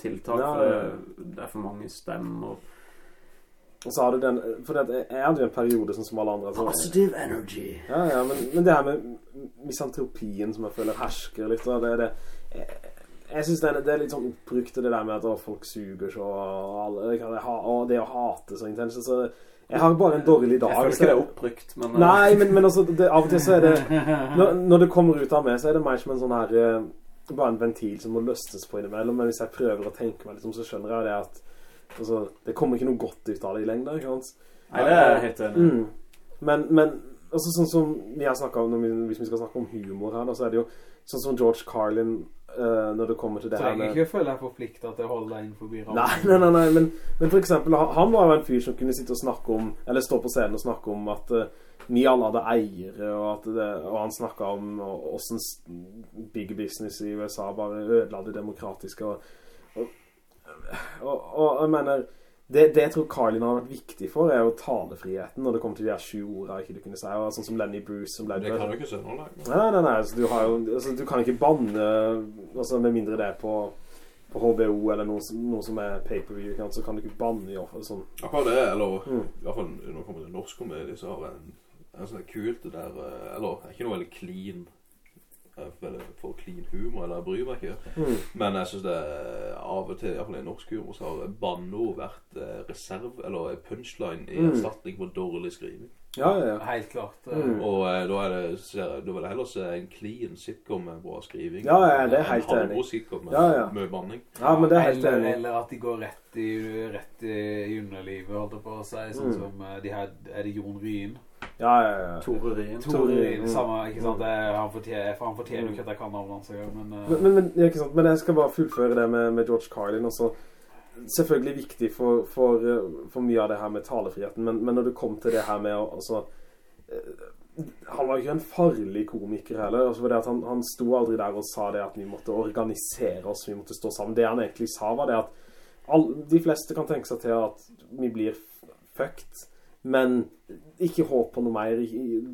tiltak, for det er for mange stemmer. Og så har du den For det, er jo en periode sånn som alle andre så, Positive energy. Ja, ja, men, men det her med misantropien som jeg føler hersker litt og det, det, Jeg, jeg synes det, er- det er litt sånn oppbrukt det der med at å, folk suger så og, alle, det og det å hate så intenst så Jeg har bare en dårlig dag Jeg føler ikke det er oppbrukt, men eh, Nei, men, men altså det, Av og til så er det når, når det kommer ut av meg Så er det mer som en sånn her eh, Bare en ventil som må løstes på innimellom Men hvis jeg prøver å tenke meg litt om Så skjønner jeg det at altså, Det kommer ikke noe godt ut av det i lengden ikke sant? Nei, det er helt enig. Mm. Men, men altså, sånn som vi har snakket om vi, Hvis vi skal snakke om humor her da, Så er det jo sånn som George Carlin uh, Når det kommer til det her Trenger ikke ikke føle deg forpliktet til å holde deg inn forbi rammen. Nei, nei, nei, nei men, men for eksempel han- var jo en fyr som kunne sitte og snakke om Eller stå på scenen og snakke om at uh, Vi alle hadde eiere Og, at det, og han snakket om Hvordan big business i USA Bare ødela det demokratiske Og, og, og, jeg mener det, det jeg tror Carlin har vært viktig for Er jo talefriheten Når det kommer til de her sju ordene Ikke du kunne si og Sånn som Lenny Bruce som ble Det kan du ikke se nå nei. Nei, nei, nei, altså, du, har jo, altså, du kan ikke banne altså, Med mindre det er på, på HBO Eller noe, som- noe som er pay-per-view Så kan du ikke banne i offer sånn. Akkurat det, eller Mm. i hvert fall når det kommer til norsk komedie, så har jeg en, en sånn kult det der eh, Eller er ikke noe veldig clean eh, veldig for clean humor, eller jeg bryr meg ikke. Mm. Men jeg synes det av og til, i hvert fall i norsk humor, så har banneord vært eh, reserv, eller punchline i Mm. erstatning for dårlig skriving. Ja, ja, ja Helt klart. eh, Mm. Og eh, da er det, ser da vil jeg heller se en clean sitcom med bra skriving. Ja, ja, det er helt helt En enig. sitcom med Ja, ja. mye banning. Ja, men det er helt eller, enig eller at de går rett i, rett i, i underlivet, holdt jeg på å si. Sånn Mm. som eh, de her, er det Jon Ryen? Ja, ja, ja Tore Rien. Tore Ryen, samme, ikke sant? mm. Det, han fortjener, for han fortjener Mm. ikke at jeg kan navnet hans men... eh, men, men, men, ikke sant? men jeg skal bare fullføre det med, med George Carlin også. Selvfølgelig viktig for, for, eh, for mye av det her med talefriheten Men, men når det kom til det her med å- altså, eh, Han var jo ikke en farlig komiker heller altså, det at han, han sto aldri der og sa det at vi måtte organisere oss Vi måtte stå sammen Det han egentlig sa var det at all, De fleste kan tenke seg til at vi blir fucked Men ikke håp på noe mer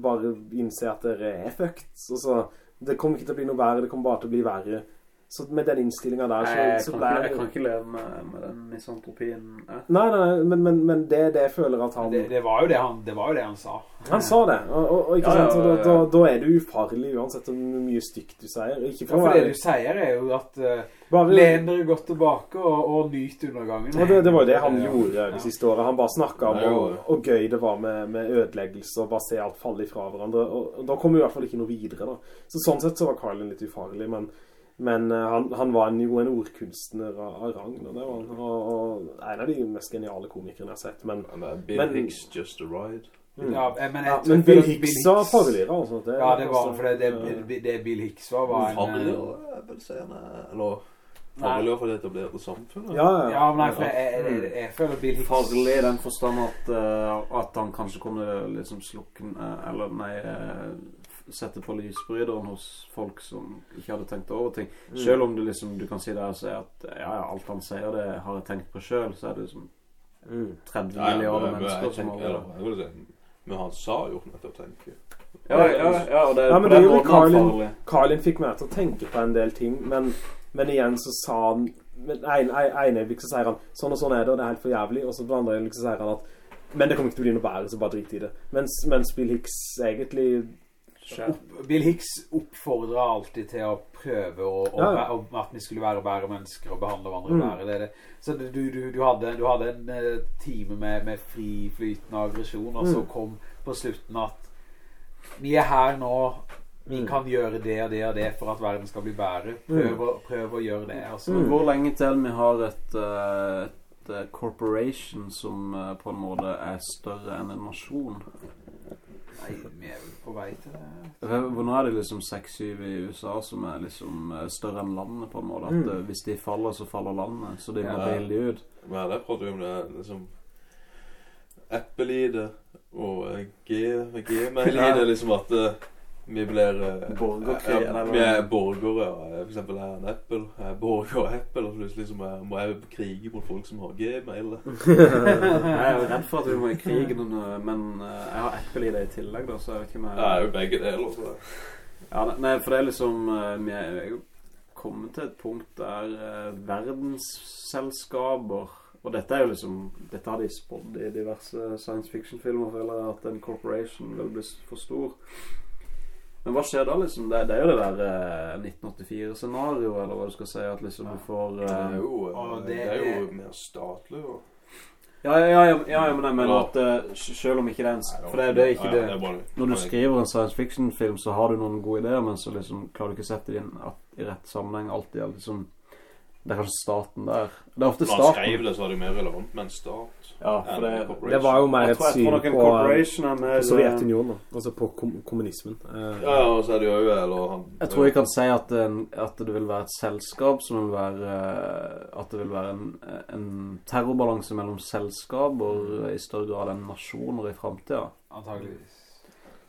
Bare innse at dere er fucked. Altså, Det kommer ikke til å bli noe verre Det kommer bare til å bli verre Så med den innstillingen der så, Jeg, så kan ikke, jeg kan ikke leve med, med den misantropien. eh. Nei, nei, men, men, men det det jeg føler at han det, det, var jo det han, det var jo det han sa. Han sa det, og, og, ikke Ja, ja, sant, ja, ja. Da, da, da er du ufarlig uansett hvor mye stygt du sier. Ikke for ja, for det du sier er jo at uh, bare, len dere godt tilbake og, og nyt undergangen. og det, det var jo det han Ja. gjorde de siste årene. Han bare snakket om hvor, gøy det var med, med ødeleggelse og bare se alt falle ifra hverandre. Og, og da kom vi i hvert fall ikke noe videre. Da. Så sånn sett så var Carlin litt ufarlig, men, men eh, han, han var en, jo en ordkunstner av, av rang. og, Det var, og, og en av de mest geniale komikerne jeg har sett. Men, Men Bill Men- Hicks Just a Ride. mm. Ja, men, jeg ja, men Bill Hicks var farligere, altså. Det, Ja, det var for det, det, det, Bill Hicks var, var en... Farlig, eh, jeg vil si han er Eller farlig for det etablerte samfunnet. Ja, ja. Ja, men nei, for jeg, jeg, jeg, jeg føler Bill Hicks... Farlig i den forstand at, uh, at han kanskje kunne liksom slukne Eller nei eh, Sette på lysbryteren hos folk som ikke hadde tenkt over ting. Mm. Selv om du liksom Du kan si der og si at ja, ja, alt han sier, det har jeg tenkt på sjøl, så er det liksom Mm. 30 Ja, ja, milliarder men- men mennesker jeg som har eller, jeg Men han sa jo nettopp tenke. Ja, ja, ja, og det, Ja, men på det den gjorde måten er han Carlin. Carlin fikk meg til å tenke på en del ting, men, men igjen så sa han men en, en, en øyeblikk så sier han sånn og sånn er det, og det er helt for jævlig, og så på andre øyeblikk så sier han at men det kommer ikke til å bli noe bedre, så bare drit i det. Mens, mens Bill Hicks egentlig Opp, Bill Hicks oppfordrer alltid til å prøve å, å, Ja, ja. å- at vi skulle være bedre mennesker og behandle hverandre Mm. bedre. Det, det. Så du, du, du, hadde, du hadde en eh, time med, med friflytende aggresjon, og så Mm. kom på slutten at vi er her nå Vi Mm. kan gjøre det og det og det for at verden skal bli bedre. Prøv, å, prøv å gjøre det. Altså. Mm. hvor lenge til vi har et, eh, et eh, corporation som på en måte er større enn en nasjon? Nei, vi er vel på vei til det. Nå er det liksom 6-7 i USA som er liksom eh, større enn landet på en måte. At Mm. eh, hvis de faller, så faller landet. Så de Ja. baile de ut. Men det prater vi om det liksom Apple-ID og eh, Gmail-ID, liksom at vi blir eh, Borgerkrig, ja? Vi er borgere. ja. For eksempel er en Apple. Jeg er borger av Apple, og plutselig må jeg, krige mot folk som har Gmail. Jeg er jo redd for at vi må i krig, men eh, jeg har Apple i det i tillegg, da, så jeg vet ikke om jeg er jo begge deler. Så. Ja, nei, for det er liksom eh, Vi er jo kommet til et punkt der eh, verdensselskaper Og dette er jo liksom Dette har de spådd i diverse science fiction-filmer, føler jeg, at en corporation vil bli for stor. Men hva skjer da, liksom? Det, det er jo det der eh, 1984-scenarioet, eller hva du skal si, at liksom du får Det eh, er jo, og det det er jo er- mer statlig. Og... ja, ja, ja, ja, ja, men jeg mener at eh, selv om ikke det er en s- For det er jo det ikke Ja, det er Når du skriver en science fiction-film, så har du noen gode ideer, men så liksom klarer du ikke å sette det inn at, i rett sammenheng alltid. Eller Liksom, det er kanskje staten der. Det er ofte Når han skrev det, så var det mer relevant med en stat. Ja, for det. Det var jo mer et syn på, på mer Sovjetunionen. Altså på kom kommunismen. Eh, Ja, og så er det jo eller han Jeg tror jeg kan si at, at det vil være et selskap som vil være eh, At det vil være en, en terrorbalanse mellom selskaper i større grad enn nasjoner i framtida. Antageligvis.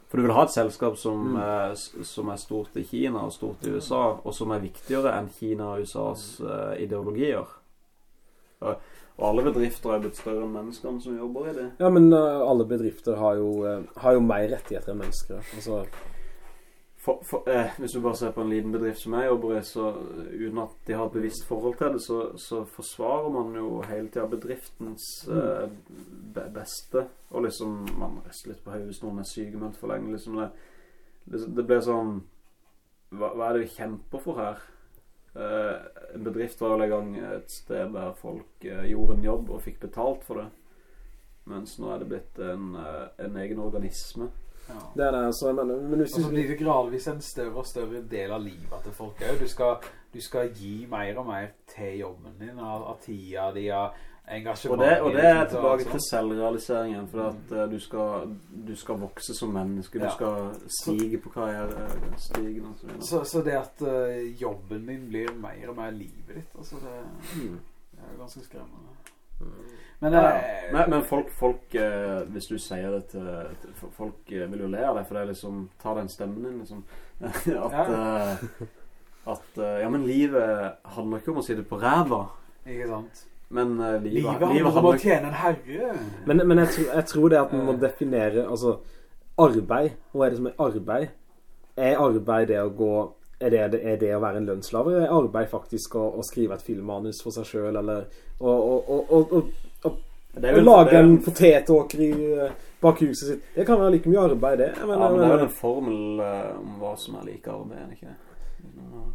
For du vil ha et selskap som, Mm. er, som er stort i Kina og stort i USA, og som er viktigere enn Kina og USAs uh, ideologier. Og, og alle bedrifter er blitt større enn menneskene som jobber i det. Ja, men uh, alle bedrifter har jo, uh, har jo mer rettigheter enn mennesker. Altså, For, for, eh, hvis du bare ser på en liten bedrift som jeg jobber i, så eh, uten at de har et bevisst forhold til det, så, så forsvarer man jo hele tida bedriftens eh, beste. Og liksom Man rister litt på hodet hvis noen er sykemeldt for lenge. Liksom det, det, det blir sånn hva, hva er det vi kjemper for her? Eh, en bedrift var vel en gang et sted der folk eh, gjorde en jobb og fikk betalt for det. Mens nå er det blitt en, eh, en egen organisme. Det er det, altså, men, men hvis Og så blir det gradvis en større og større del av livet til folk. Du, skal- du skal gi mer og mer til jobben din, av, av tida di, av Og det, og det er tilbake til selvrealiseringen. For at uh, du, skal, du skal vokse som menneske. Du Ja. skal stige på karrierestigen og så videre. så, så det at uh, jobben din blir mer og mer livet ditt, altså det, Mm. det er jo ganske skremmende. Men Ja, eh, Men, men folk, folk eh, hvis du sier det til, til Folk eh, vil jo le av deg, for det er liksom Ta den stemmen din, liksom. At, eh, at eh, Ja, men livet handler ikke om å sitte på ræva. Ikke sant? Men eh, livet, Livet, livet, handler om å tjene en herre. Men, men jeg, tror, jeg tror det at man må definere Altså, arbeid. Hva er det som er arbeid? Er arbeid det å gå er det, er det å være en lønnslaver? Er arbeid faktisk å, å skrive et filmmanus for seg sjøl, eller å, lage en potetåker i, eh, bak huset sitt? Det kan være like mye arbeid, det. Mener, Ja, men det er jo en formel eh, om hva som er like arbeid, er det ikke?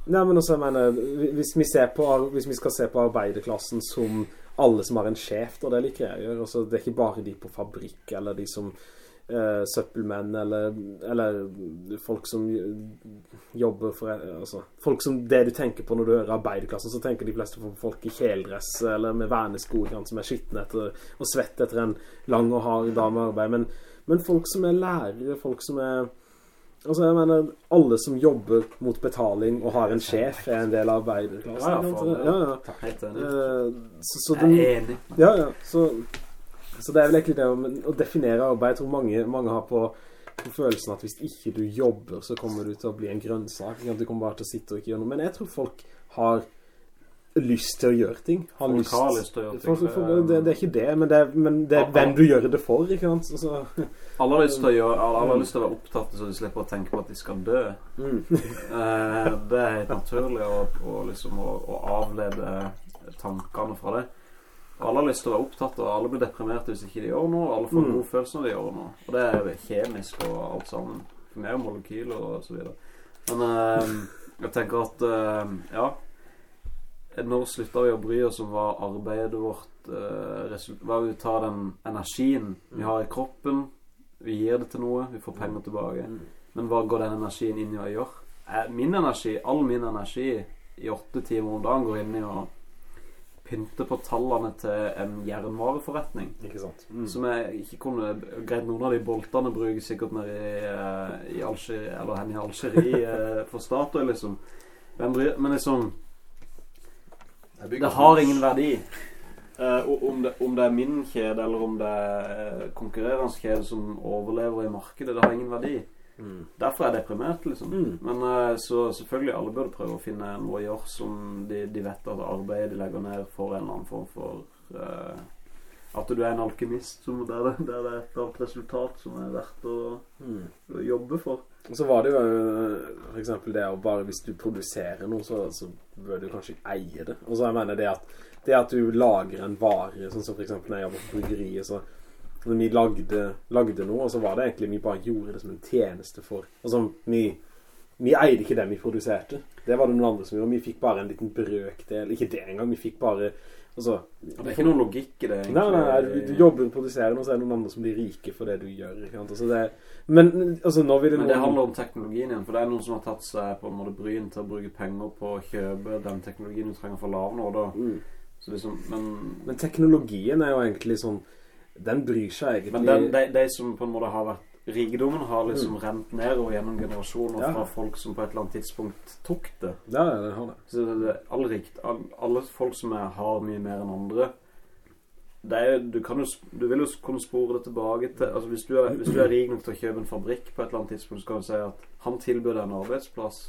Nei, men også, jeg mener, hvis vi, ser på, hvis vi skal se på arbeiderklassen som alle som har en sjef, og det liker jeg å gjøre. Altså, det er ikke bare de på fabrikk, eller de som eh, søppelmenn, eller, eller folk som jobber for altså, Folk som det du tenker på når du hører arbeiderklassen, så tenker de fleste på folk i kjeldress eller med vernesko som er skitne etter og svett etter en lang og hard dag med arbeid. Men, men folk som er lærere, folk som er Altså, jeg mener, alle som jobber mot betaling og har en sjef, er en del av arbeiderklassen. Ja, ja, ja. Eh, Så, så den, ja, ja. Så, så det er vel egentlig det å, å definere arbeid. Jeg tror mange, mange har på, på følelsen at hvis ikke du jobber, så kommer du til å bli en grønnsak. Du kommer bare til å sitte og ikke gjøre noe. Men jeg tror folk har lyst til å gjøre ting. Har Folk lyst, har lyst til å gjøre ting. For, for, for, det, det er ikke det, men det er, men det er hvem du gjør det for, ikke sant? Altså, Alle har lyst til å gjøre Alle har lyst til å være opptatt så de slipper å tenke på at de skal dø. mm. Eh, det er helt naturlig å, å, liksom, å, å avlede tankene fra det. Alle har lyst til å være opptatt, og alle blir deprimerte hvis ikke de gjør noe. Alle får Mm. god følelse når de gjør noe. Og det er jo kjemisk og alt sammen. For meg er molekyler og så videre. Men eh, jeg tenker at eh, ja Når slutter vi å bry oss om hva arbeidet vårt uh, Hva vi tar den energien vi har i kroppen, vi gir det til noe, vi får penger tilbake. Men hva går den energien inn i å gjøre? Eh, Min energi, all min energi i åtte timer om dagen går inn i å pynte på tallene til en jernvareforretning. Ikke sant? Som jeg ikke kunne Greit, noen av de boltene bruker sikkert nede i, eh, i Algerie, eller hen i Algerie eh, for Statoil, liksom. Hvem bryr Men liksom Det har ingen verdi. Uh, om, det, om det er min kjede, eller om det er konkurrerende kjede som overlever i markedet, det har ingen verdi. Mm. Derfor er jeg deprimert, liksom. Mm. Men eh, så selvfølgelig alle burde prøve å finne noe å gjøre som de, de vet at arbeidet de legger ned, får en eller annen form for uh, At du er en alkymist som, der, det, der det er et eller annet resultat som er verdt å, Mm. å jobbe for. Og så var det jo f.eks. for eksempel det å bare hvis du produserer noe, så, så bør du kanskje eie det. Og så jeg mener det at, det at du lager en vare, sånn som eksempel når jeg jobber på bryggeriet, så når vi lagde, lagde noe, og så var det egentlig vi bare gjorde det som en tjeneste for. Altså, vi, vi eide ikke det vi produserte. Det var det noen andre som gjorde. Vi fikk bare en liten brøkdel. Ikke det engang, vi fikk bare, altså... Det er ikke noen logikk i det, egentlig. Nei, nei, nei, du, du jobber og produserer noe, så er det noen andre som blir rike for det du gjør. Altså, det, men, altså, det Men det handler om teknologien igjen, for det er noen som har tatt seg på en måte bryn til å bruke penger på å kjøpe den teknologien du trenger for lav nå da. Mm. Så liksom, men, Men teknologien er jo egentlig sånn Den bryr seg egentlig men den, de, de som på en måte har vært Rikdommen har liksom rent ned og gjennom generasjoner Ja. fra folk som på et eller annet tidspunkt tok det. Ja, ja, det har det. Så det, det, alle, rikt, all- alle folk som er, har mye mer enn andre det er, du, kan jo, du vil jo kunne spore det tilbake til altså hvis, du er, hvis du er rik nok til å kjøpe en fabrikk på et eller annet tidspunkt, så kan du si at han tilbyr deg en arbeidsplass.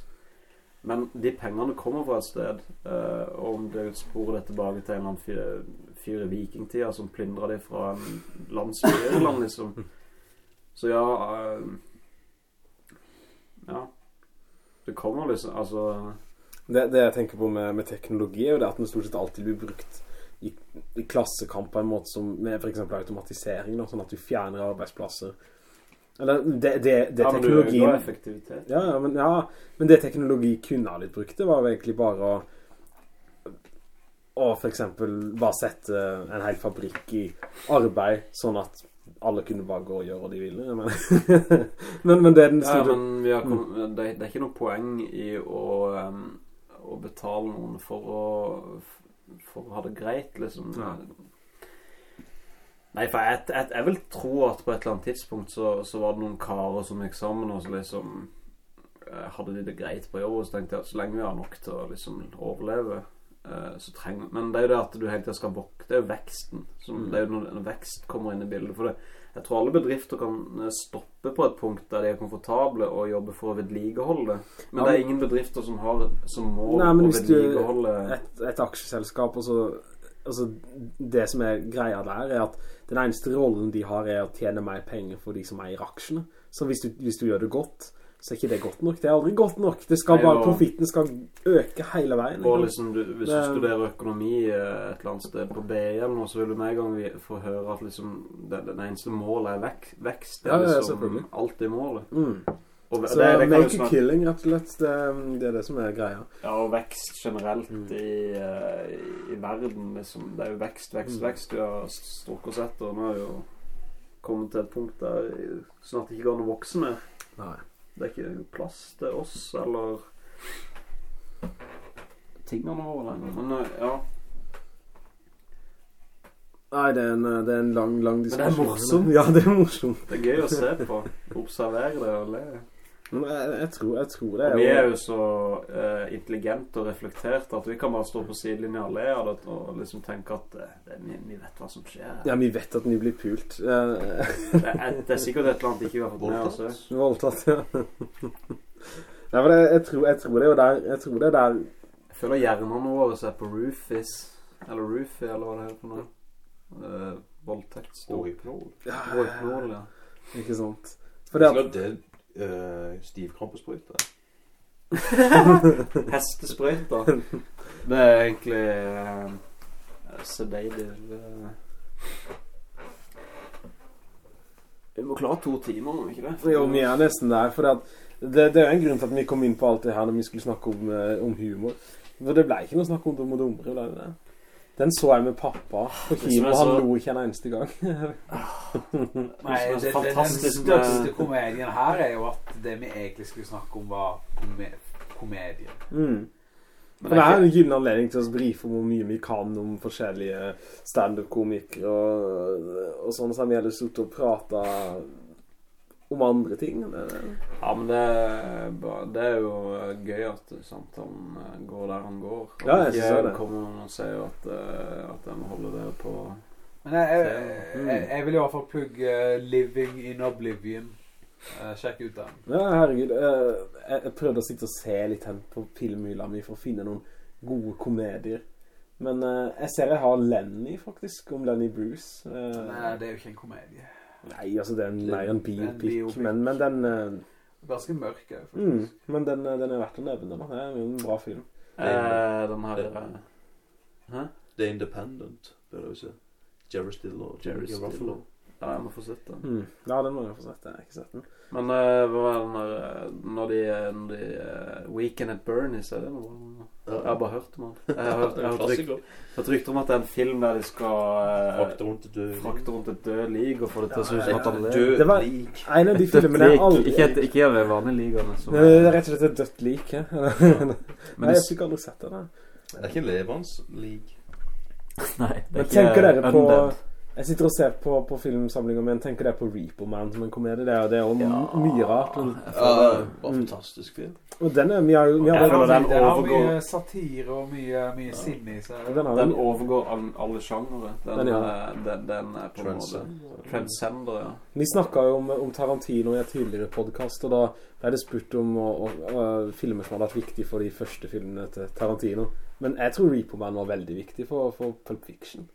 Men de pengene kommer fra et sted. eh, og om du sporer det tilbake til en eller annen fyr, i vikingtida som plyndra det fra en landsby i Irland, liksom. Så ja uh, Ja. Det kommer liksom Altså det Det jeg tenker på med, med teknologi, er jo det at den stort sett alltid blir brukt i, i klassekamp på en måte som med eksempel automatisering, da, sånn at du fjerner arbeidsplasser. Eller det, det, det ja, teknologien. Ja, men, ja, men det teknologi kunne ha blitt brukt, det var jo egentlig bare å Å for eksempel bare sette en hel fabrikk i arbeid, sånn at alle kunne bare gå og gjøre hva de ville. Men, men, men det er den Ja, men vi har kom, det, det er ikke noe poeng i å, um, å betale noen for å, for å ha det greit, liksom. Ja. Nei, for jeg, jeg, jeg vil tro at på et eller annet tidspunkt så, så var det noen karer som gikk sammen og så liksom eh, hadde de det greit på jobb, og så tenkte jeg at så lenge vi har nok til å liksom overleve, eh, trenger Men det er jo det at du hele tiden skal vokte, det er jo veksten. Som, Mm. Det er jo når, når vekst kommer inn i bildet. For det, jeg tror alle bedrifter kan eh, stoppe på et punkt der de er komfortable og jobbe for å vedlikeholde. Men Ja, det er ingen bedrifter som har som mål Nei, å vedlikeholde et, et aksjeselskap og så Altså, det som er greia der er at den eneste rollen de har er å tjene mer penger for de som eier aksjene. Så hvis du, hvis du gjør det godt, så er ikke det godt nok. Det er aldri godt nok. Det skal bare, profitten skal øke hele veien. Og liksom, du, hvis du studerer økonomi eh, et eller annet sted på BN, eller så vil du med en gang vi- få høre at liksom det, det eneste målet er vek, vekst. Det Ja, er ja, liksom selvfølgelig. alltid målet. Mm. Og Så det, det make a killing, rett og slett. Det, det er det som er greia. ja, og vekst generelt Mm. i, eh, i verden, liksom. Det er jo vekst, vekst, Mm. vekst vi har strukket sett, og Nå er jo kommet til et punkt der snart ikke går an å vokse mer. Nei. Det er ikke plass til oss, eller tingene våre lenger. Men eh, ja. Nei, det er en, det er en lang, lang det er morsomt. Ja, det er morsomt. Det er gøy å se på. Observere det og le. Men jeg, jeg, tror, jeg tror det Og vi er jo så uh, intelligente og reflekterte at vi kan bare stå på sidelinja og le av det og liksom tenke at uh, vi, vi vet hva som skjer. Ja, vi vet at vi blir pult. Uh, Det, er, det er sikkert et eller annet ikke vi har fått med oss. eh. Voldtatt, ja. Nei, men jeg, jeg, tror, jeg tror det er jo der Jeg tror det er der Jeg føler hjernene våre er på roofis. Eller roofie, eller hva det heter for noe. Uh, voldtekt. Og hypnol. Rohypnol, ja. Ikke sant? For det Det er uh, stivkrampesprøyte. Hestesprøyter. Det er egentlig uh, sedative uh. Vi må klare to timer, må vi ikke det? Jo, vi er nesten der. For det, at, det, det er jo en grunn til at vi kom inn på alt det her når vi skulle snakke om, eh, om humor. For det ble ikke noe snakk om dumme og dummere, ble det? Den så jeg med pappa på kino, så... han lo ikke en eneste gang. Nei, Det det, det, den største komedien her er jo at det vi egentlig skulle snakke om var kome komedie. Mm. Men det er ikke- en gyllen anledning til å brife om hvor mye vi kan om forskjellige stand-up-komikere og, og sånn, så vi hadde suttet og pratet om andre ting. Det, Ja, men det, det er jo gøy at samtalen eh, går der han går. Og Ja, jeg ikke synes det. kommer noen og sier at, eh, at jeg må holde det på Men jeg, jeg, jeg, jeg vil i hvert fall plugge 'Living in Oblivion'. Eh, sjekk ut den. ja, herregud. eh, Jeg, jeg prøvde å sitte og se litt hen på filmhylla mi for å finne noen gode komedier. Men jeg ser jeg har Lenny, faktisk, om Lenny Bruce. Nei, det er jo ikke en komedie. Nei, altså det er en, mer en biopic. men, men den... eh, Ganske mørk Mm, men den, den er verdt å nevne. Da. Det er en bra film. eh, den her eh, Hæ? The Independent, bør du se. Jerry Stiller og Jerry. Ruffalo. Ja, jeg må få sett den. Mm. Ja, den må jeg få sett. Jeg har ikke sett den. Men uh, hva var den der eh, Når de, når de uh, Weekend at Bernies, er det noe? Jeg har bare hørt om den. Jeg har hørt, jeg har hørt, rykt, hørt rykter om at det er en film der de skal uh, Frakte rundt et død frakte rundt et død lig og få det til å se ut som at han lever. død Det var- En av de filmene jeg aldri... Ikke, et, ikke de vanlige ligene. Som, Det er rett og slett et dødt lik, Nei, jeg har fikk aldri sett det. Det er ikke levende lik. nei, det Men er ikke tenker dere på undead. Jeg sitter og ser på, på filmsamlinger min. Tenker dere på Repo Man som en komedie? Det er, det er jo Ja. mye rart. Men, Ja, det var Mm. fantastisk film. og den er Vi har vi har den, den Den har overgår- mye satire og mye, mye sinne i seg. den Den overgår alle sjangere. Den, Den, ja. eh, den, den er på en måte Transcender, ja. Vi snakka jo om, om Tarantino i et tidligere podkast, og da ble det spurt om å, å, å, filmer som hadde vært viktig for de første filmene til Tarantino. Men jeg tror Repo Man var veldig viktig for, for Pulp Fiction.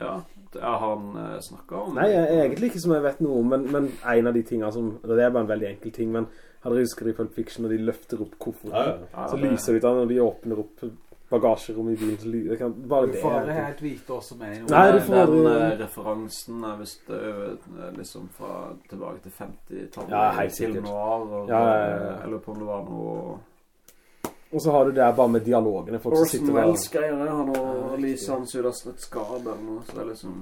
Ja, det har han uh, snakket om Nei, jeg, egentlig ikke som jeg vet noe om, men, men en av de tingene som Det er bare en veldig enkel ting, men hadde jeg husket i Pulp Fiction når de løfter opp kofferten? Ja, ja. Så lyser det ut av når de åpner opp bagasjerommet i bilen. Det kan, bare Du får aldri helt vite hva som er noe. Nei, du får aldri- den uh, referansen er visst eh, liksom fra tilbake til 50-tallet. Ja, helt Til sikkert. noir, og, Ja, ja, ja, ja. eh, Eller på om det var noe Og så har du det bare med dialogene. Folk som Orson sitter der. Welles-greier. Han og hans ut av et skade eller noe. Så det er liksom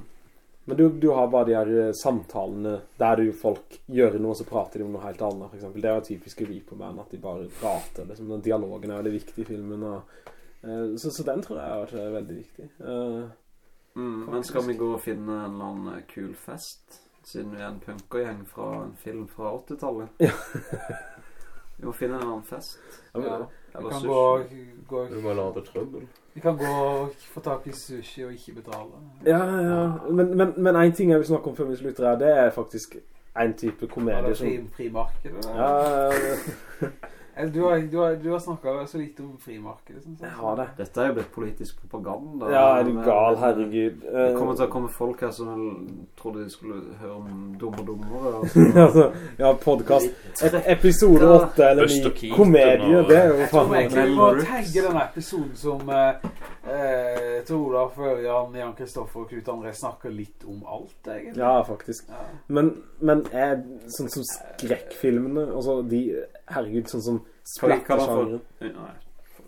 Men du, du har bare de her eh, samtalene der du folk gjør noe, så prater de om noe helt annet, for eksempel. Det er jo typisk Reaper Man, at de bare prater. Liksom. Den dialogen er veldig viktig i filmen. Og, uh, så, så den tror jeg har vært veldig viktig. Uh, mm, Men skal vi gå og finne en eller annen kul fest? Siden vi er en punkergjeng fra en film fra 80-tallet. Ja. vi må finne en eller annen fest. ja, men, Ja. Vi Eller kan sushi. gå, gå Du må lage trøbbel. Vi kan gå og få tak i sushi og ikke betale. ja, ja. Men, men, men en ting jeg vil snakke om før vi slutter her, det er faktisk en type komedie Ja, det er som fri, frimarkedet. Ja, Ja, Eller, Du har, du har, du har snakket så lite om frimarkedet, liksom. jeg. jeg har det. Dette er jo blitt politisk propaganda. Ja, er du gal, eh, herregud. Det kommer til å Eh, komme folk her som trodde de skulle høre om dumme dummere. altså, ja, podcast. Et, episode 8 eller 9. Komedie, og- det er jo Jeg tror egentlig vi må tagge denne episoden som eh, eh, Tor Olaf, Ørjan, Jan Kristoffer og Knut André snakker litt om alt, egentlig. Ja, faktisk. Ja. Men, men er sånn som skrekkfilmene Altså de Herregud, sånn som splattersjangeren. Nei,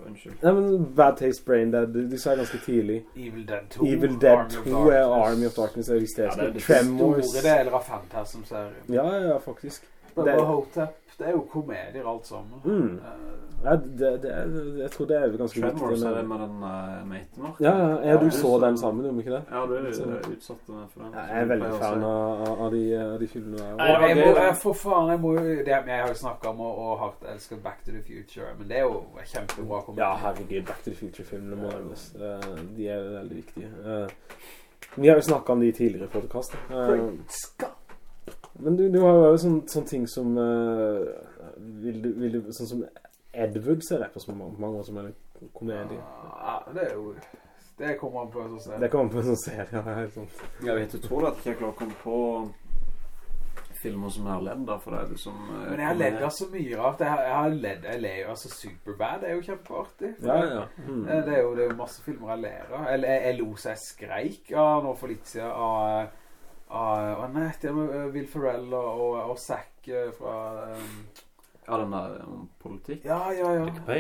unnskyld. Nei, men Bad Taste Brain Dead, du, du sa ganske tidlig. Evil Dead 2. Evil Dead Army of 2 er Army of Darkness er hysterisk. Ja, det er det Tremors. Store deler av Fantasm-serien. Ja, ja, faktisk. Bubba det- Hotep, det er jo komedier alt sammen. Mm. Eh, Ja, det, det er, jeg tror det er ganske Tremors viktig. er det med den uh, meitemarken. Ja, ja, ja, du Ja, så så- den sammen, gjorde du ikke det? Ja, du er Så- jo utsatt for den. Ja, jeg er veldig fan av, av, de, av de filmene der. Nei, Og jeg må, jeg, for faen, jeg må jo det, Jeg har jo snakket om og, og hardt elsker Back to the Future, men det er jo kjempebra komedie. Ja, herregud, Back to the Future-filmene må nevnes. Eh, De er veldig viktige. Eh, Vi har jo snakket om de tidligere i tidligere podcaster. Men du, du har jo sånne, sånne ting som uh, vil, du, vil du, Sånn som Edward ser jeg på som mange, som en komedie. Ja, det er jo Det kommer an på en sånn serie. Det kommer på en sånn serie. Ja, helt sånn. Jeg vet utrolig at jeg ikke klarer å komme på filmer som er har ledd da, for det er liksom eh, Men jeg har ledd av så mye. Jeg har, jeg har ledd Jeg ler jo altså Superbad er jo kjempeartig. Ja, ja. Mm. Eh, Det er, jo, det er jo masse filmer jeg ler av. Jeg, jeg, jeg lo så jeg skreik av nå for litt siden av av Hva heter det med eh, Will Ferrell og, og, og Zack eh, fra um, Ja, den der om politikk. Ja, ja, ja. Det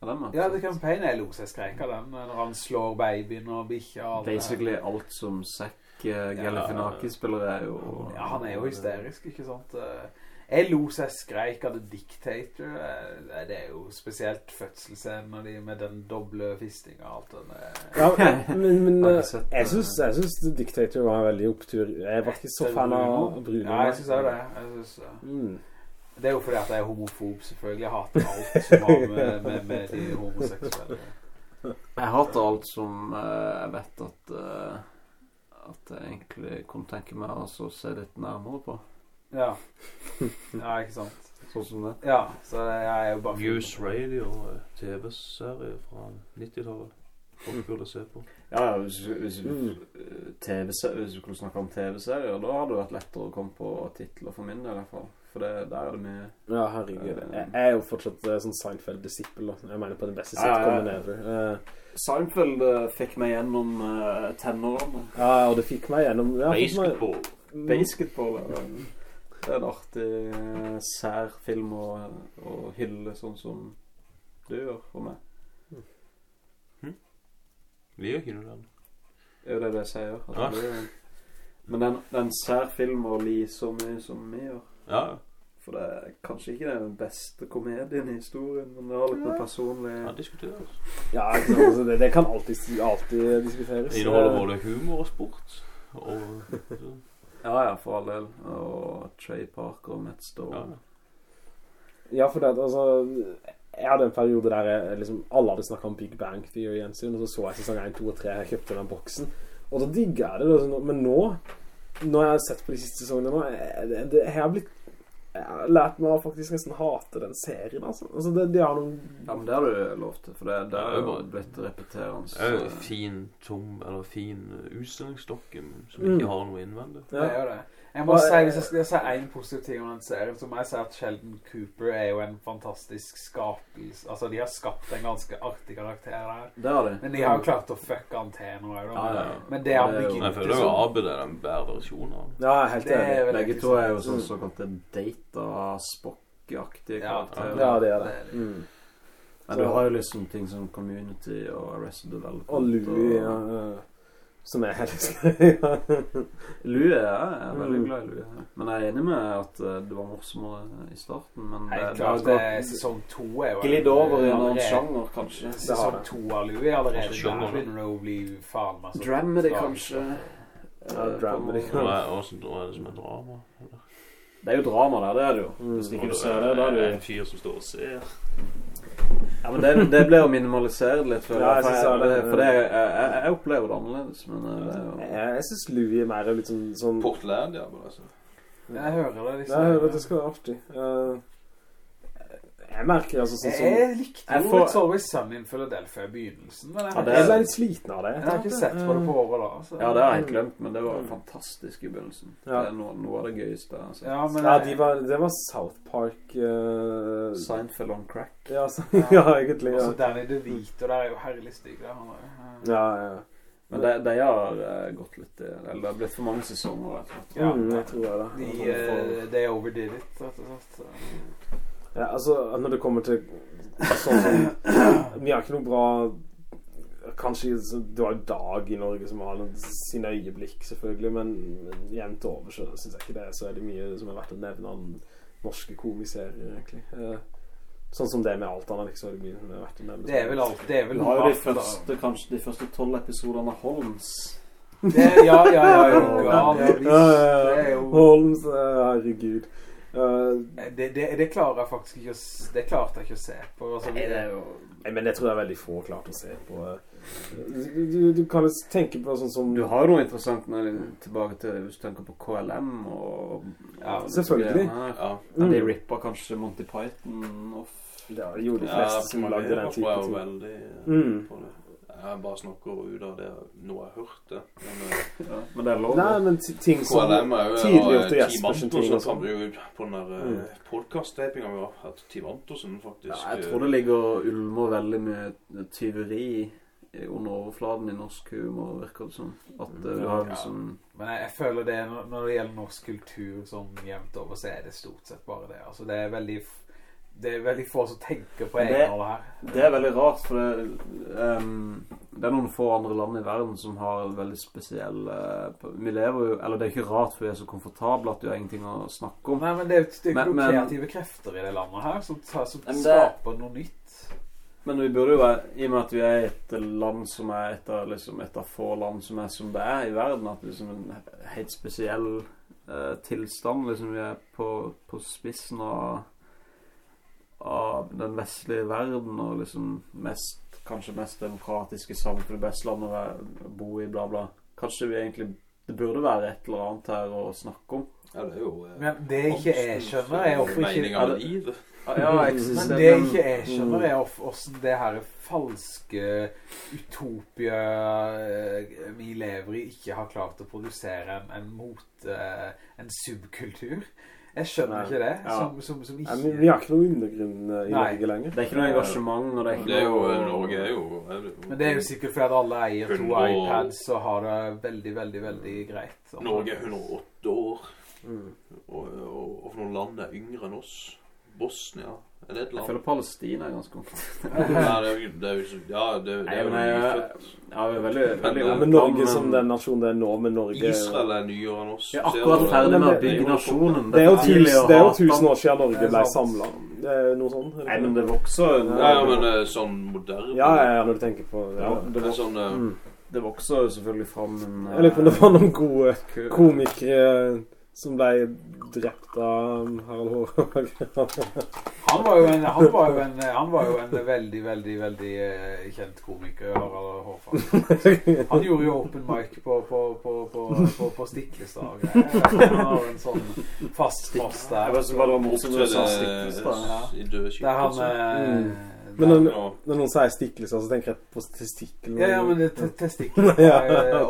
Er den med? Ja, The Campaign jeg lo seg skreik av den Når han slår babyen og bikkja og alt det. Basically alt som Zack uh, Galifianakis spiller er jo Ja, han er jo hysterisk, ikke sant? Eh, Jeg lo seg skreik av The Dictator Eh, Det er jo spesielt fødselsscenen av de med den doble fistinga og alt den eh, Ja, men, men eh, jeg synes syns, jeg syns The Dictator var en veldig opptur. Jeg var ikke så fan av Bruno. Ja, jeg synes også det jeg synes, ja. Mm. Det er jo fordi at jeg er homofob selvfølgelig Jeg hater alt som har med, med, med de homoseksuelle Jeg hater alt som eh, jeg vet at eh, At jeg egentlig kunne tenke meg å så se litt nærmere på. Ja Ja, ikke sant Sånn som det. Ja, så jeg er jo bare News Radio, eh, TV-serie fra 90-tallet. Folk burde se på. Ja, ja, hvis, hvis, Mm. eh, hvis du kunne snakke om TV-serier, da hadde det vært lettere å komme på titler for min del i hvert fall. For det, der er det mye Ja, herregud. Jeg, jeg er jo fortsatt eh, sånn Seinfeld-disippel. Jeg mener på den beste Ja, ja, ja. ever. Eh, Seinfeld eh, fikk meg gjennom uh, tenårene. ja, og det fikk meg gjennom ja, Basketball. Basketball er det er en artig eh, sær film å, å hylle sånn som du gjør for meg. Vi gjør ikke noe annet. Det er jo det det jeg sier. Ja. det er- Men den, den sær film å li så mye som vi gjør. Ja. For det er kanskje ikke den beste komedien i historien, men det har litt med personlig Ja, diskuteres. Ja, altså, det, det kan alltid, alltid diskuteres. Det inneholder Eh, både humor og sport. Og Ja, ja, for all del. Og Trey Parker og Matt Stone. ja. Ja, for det, altså Jeg hadde en periode der jeg, liksom, alle hadde snakket om Big Bang Theory en stund, og så så jeg sesong 1, 2 og 3, jeg kjøpte den boksen. Og da digget jeg det. sånn, Men nå, når jeg har sett på de siste sesongene nå, jeg, det, det, jeg har blitt jeg lært meg å faktisk nesten hate den serien, altså. altså det, de har noen Ja, men det har du lov til, for det, det er jo bare- blitt repeterende. Det er jo fin, tom, eller fin utstillingsstokken utstillingsdokke som Mm. ikke har noe innvendig. Det er jo det. Jeg må si, eh, Hvis jeg skal si en positiv ting om den serien, så må jeg si at Sheldon Cooper er jo en fantastisk skapelse. Altså, de har skapt en ganske artig karakter der. Det har de. Men de har jo klart å fucke han til nå. Ja, ja. Men det han jo- Men jeg føler jo som Abed er den bedre versjonen av. Ja, helt enig. Begge to er jo sånn såkalte data-spock-aktige karakterer. Ja, det er det. Mm. Men du har jo liksom ting som Community og Arrested Development. Og Louis, ja, ja, som er helt ja. Louis ja. jeg er veldig Mm. glad i Louis. Men jeg er enig med at eh, det var morsommere i starten. Men det, Nei, klart, det, er sesong to er jo glidd over i en annen sjanger, kanskje. Sesong to av Louis allerede. Altså, Der begynner å bli faen meg Dramedy, kanskje. Ja, Eh, dramedy. kanskje. Hva er, er det som er drama? Det er jo drama der, det er det jo. Mm. Hvis ikke du ser det, da er er en fyr som står og ser. Ja, men det, det ble jo minimalisert litt. For, Ja, jeg for, synes jeg, det. for det, jeg, jeg, jeg opplever det annerledes, men eh, det er jo Jeg, jeg synes Louis er mer litt sånn, sånn Portland, ja. Bare, altså. Jeg hører det. Liksom. Ja, jeg hører at det skal være artig. Eh, jeg merker altså sånn som Jeg likte jo får- It's Always Sun in Philadelphia i begynnelsen. Men jeg, Ja, det Jeg ble litt sliten av det. jeg har ikke sett på det på året da. Så. Ja, det har jeg glemt, men det var fantastisk i begynnelsen. Ja. Det er noe, noe av det gøyeste. Altså. Ja, men Ja, de var, det var South Park Uh... Seinfeld on crack. ja, så, ja, egentlig. Ja. Også Danny DeVito der er jo herlig stig. der, Han er, Ja, ja. Men de, de har eh, gått litt i Eller det har blitt for mange sesonger, rett og slett. Ja. Mm, jeg tror det. de, uh, they overdid it, rett og slett. Ja, altså, når det kommer til sånn som Vi har ikke noe bra Kanskje så- det var Dag i Norge som har sine øyeblikk, selvfølgelig, men jevnt over så syns jeg ikke det. Så er det mye som er verdt å nevne av norske komiserier, egentlig. Eh, Sånn som det med alt annet, liksom. Det mye er verdt å nevne. Det er vel alt. Det er vel har jo de første, kanskje de første tolv episodene av Holmes. Det, ja, ja, ja, ja, Ja, ja, ja, ja, ja. ja. Holmes, eh, herregud. Eh, det, det, det klarer jeg faktisk ikke å Det klarte jeg ikke å se på. Altså, Nei, det er jo Nei, men det tror jeg er veldig få klart å se på. Du, du, du kan jo tenke på sånn som Du har noe interessant med tilbake til hvis du tenker på KLM og Ja, selvfølgelig. Ja, Ja. de ripper rippa kanskje Monty Python og Ja, det gjorde de Ja, fleste som lagde den premieren type var jo ting. veldig eh, Mm. Jeg bare snakker ut av det noe jeg hørte. Men eh, ja, Men det er lov. Nei, men ting som KLM er jo tidliggjort og Jespersen ting og sånn. jo på den der Mm. mm. podcast-tapinga vi har hatt Team Antonsen faktisk Ja, jeg tror det ligger og ulmer veldig mye tyveri under overfladen i norsk humor, virker det som. At eh, du har Ja. liksom Men jeg, jeg føler det når, det gjelder norsk kultur sånn jevnt over, så er det stort sett bare det. Altså, det er veldig det er veldig få som tenker på Det- egenhold her. Det er veldig rart, for det, um, det er noen få andre land i verden som har veldig spesiell uh, Vi lever jo Eller det er ikke rart, for vi er så komfortable at vi har ingenting å snakke om. Nei, men det er jo det ikke noen kreative krefter i det landet her som, tar- som det- skaper noe nytt. Men vi burde jo være I og med at vi er et land som er et av, liksom, et av få land som er som det er i verden, at liksom en helt spesiell uh, tilstand Liksom vi er på, på spissen av av den vestlige verden og liksom mest Kanskje mest demokratiske samfunn, best land å bo i, bla, bla. Kanskje vi egentlig Det burde være et eller annet her å snakke om. Ja, det er jo eh, Men det ikke jeg skjønner, er hvorfor ikke Meningen med livet. Ja, Men det ikke jeg Mm. skjønner, er hvordan det her falske utopia eh, vi lever i, ikke har klart å produsere en, en mot en subkultur. Jeg skjønner ikke det. Ja. Som, som, som ikke Nei, men vi har ikke noe undergrunn eh, i Nei. Norge lenger. Det er ikke noe engasjement, og det er ikke Det er jo noe Norge er jo er det- Men det er jo sikkert fordi at alle eier to iPads og har det veldig, veldig, veldig greit. Norge er 108 år, Mm. og, og, og for noen land er yngre enn oss. Bosnia, er det et Jeg føler Palestina er ganske ungt. Nei, det er jo, det er jo Ja, det, det er jo men jeg, nyfødt. ja, vi er veldig, veldig Ja, men Norge land, som den nasjonen det er nå, med Norge Israel er nyere enn oss. Vi er akkurat ferdig med å det- bygge nasjonen. Det er jo tusen, er jo tusen år siden Norge ble samlet samla. Det er noe sånt. Nei, men det? vokser Ja, ja, men er sånn moderne ja, ja, når du tenker på ja, Det er sånn eh, mm. Det vokser jo selvfølgelig fram en Jeg lurer på om det var noen gode komikere som ble drept av Harald Hårfagre. Han var jo en, han var jo en, han var jo en veldig, veldig, veldig eh, kjent komiker, Harald Hårfagre. Han gjorde jo open mic på, på, på, på, på, på Stiklestad. Han har en sånn fast fast Jeg vet ikke hva det var morsomt med Stiklestad. ja. Der han eh, Men når, når noen sier Stiklestad, så tenker jeg på testikkel. Ja, ja, men det Ja, er testikkel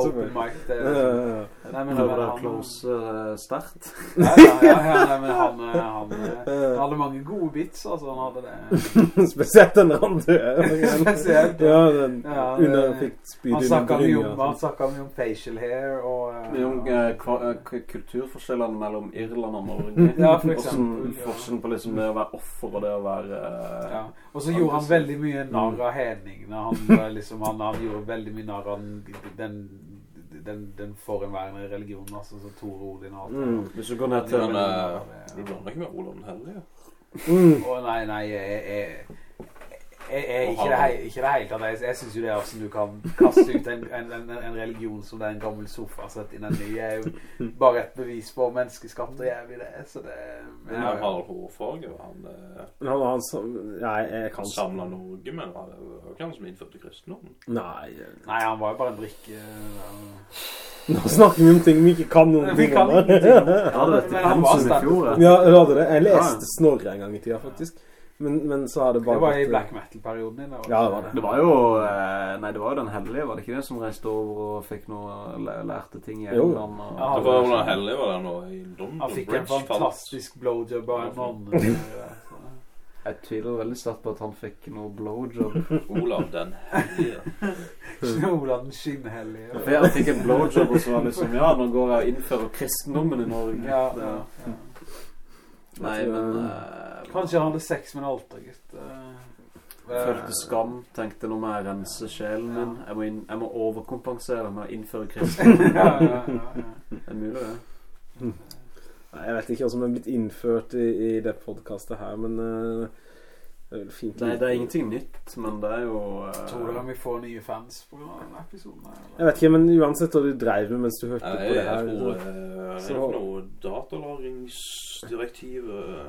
open mic. Det Ja, ja, ja. nei, men, det var close eh, sterkt? ja, ja, ja, ja, men han, eh, han, eh, han hadde mange gode bits, altså. Han hadde det. Spesielt den han døde. Spesielt. Ja, den Ja, under fikk spyd om- han snakket mye om facial hair og eh, Mye om kulturforskjellene mellom Irland og Norge. Ja, for eksempel. Forskjellen på liksom det å være offer og det å være ja. Og så gjorde han veldig mye narr av hedningene. Han, liksom, han, han gjorde veldig mye narr av den, den, den forhenværende religionen, altså så Tore Odin og alt det. Mm. Hvis du går ned til den, Ja, eh, du blander ikke med Olav den hellige? Mm. Å nei, nei, jeg, jeg, jeg, jeg, ikke, det, ikke det hele tatt. Jeg, jeg synes jo det er som du kan kaste ut en, en, en, en religion som det er en gammel sofa sett inn en ny, er jo bare et bevis på menneskeskapt og jævlig det. Så det Men ja, har hårfarge, var han, eh, Men han, han, Nei, jeg, han kan samla Norge, men var det var ikke han som innførte kristendommen. Nei. Nei, han var jo bare en brikke. Nå snakker vi om ting vi ikke kan noen ting om. det. Jeg hadde dette han i fjor. Ja, jeg hadde det. Jeg leste Snorre en gang i tida, faktisk. Men, men så har det bare Det var i black metal-perioden din. Ja, det var det. Det var jo eh, Nei, det var jo den hellige, var det ikke det som reiste over og fikk noe lærte ting i Jo. England? Og, Ja, Det var jo den hellige var det nå i London. Han fikk en fantastisk blowjob av en mann. Jeg tviler veldig sterkt på at han fikk noe blowjob. Olav den hellige. Olav den skinnhellige. Jeg fikk en blowjob, og så var det liksom Ja, nå går jeg og innfører kristendommen i Norge. Ja, ja, ja. Nei, men uh, Kanskje han hadde sex med en altergutt. gutt Jeg følte skam. Tenkte nå må jeg rense sjelen min. Jeg må, inn, jeg må overkompensere med å innføre kristendom. ja, ja, ja, ja. Det er mulig, det. Nei, Jeg vet ikke hva som er blitt innført i, i det podcastet her, men eh, det er fint. Nei, det er ingenting nytt, men det er jo uh... Tror du vi får nye fans på denne episoden? eller? Jeg vet ikke, men uansett hva du drev med mens du hørte Nei, på det her jeg tror eh, det Så- er noe datalagringsdirektiv eh,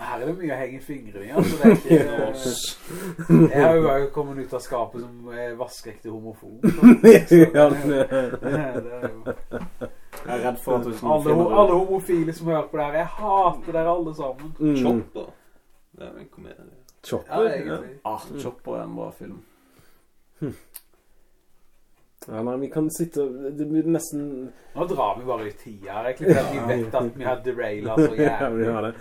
Her er det mye å henge fingrene i. Altså, det er ikke, og- jeg har jo bare kommet ut av skapet som vaskeekte homofob. ja, det, det, det er jo Jeg er redd for at du alle, alle homofile som hører på det her, jeg hater dere alle sammen. mm. Chopper. Det er jo en komedie. Chopper? Ja, egentlig. Ah, Chopper er en bra film. ja, nei, vi kan sitte Det blir nesten Nå drar vi bare i tida her, egentlig, for vi vet at vi har deraila så Ja, vi jævlig. har det.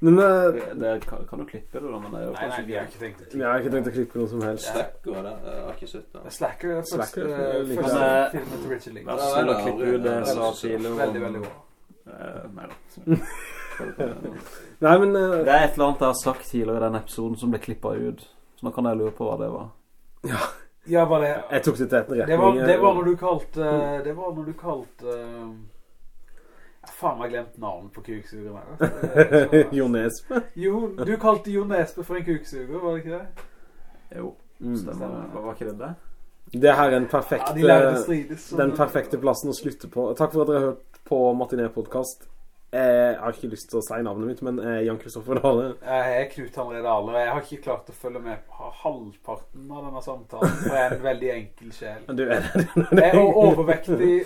Men uh, Det kan, kan du klippe det, da? Men det er jo Nei, nei, vi har ikke tenkt å jeg har ikke tenkt å klippe noe som helst. Slacker, det jeg har ikke sett det. Slacker er første, første det. filmen til Richard Vær Linklater. så snill å klippe ut det jeg sa tidligere. Veldig, veldig bra. Uh, nei da. Nei, men uh, Det er et eller annet jeg har sagt tidligere i den episoden som ble klippet ut. Så nå kan jeg lure på hva det var. Ja, var det... jeg tok det til etterretning. Det var, det var når du kalte... Det var når du kalte... uh, Jeg faen jeg glemt navnet på kuksugeren her. Jo Nesbø. Jo, du kalte Jo Nesbø for en kuksuger, var det ikke det? Jo, Mm. stemmer. Var, var ikke det det? Det her er en perfekt, Ja, de strides. den perfekte plassen å slutte på. Takk for at dere har hørt på Martinet-podcast. Jeg har ikke lyst til å si navnet mitt, men jeg er Jan Kristoffer Dale. Jeg er Knut André Dahle, og jeg har ikke klart å følge med på halvparten av denne samtalen, for jeg er en veldig enkel sjel. Du er Jeg er overvektig,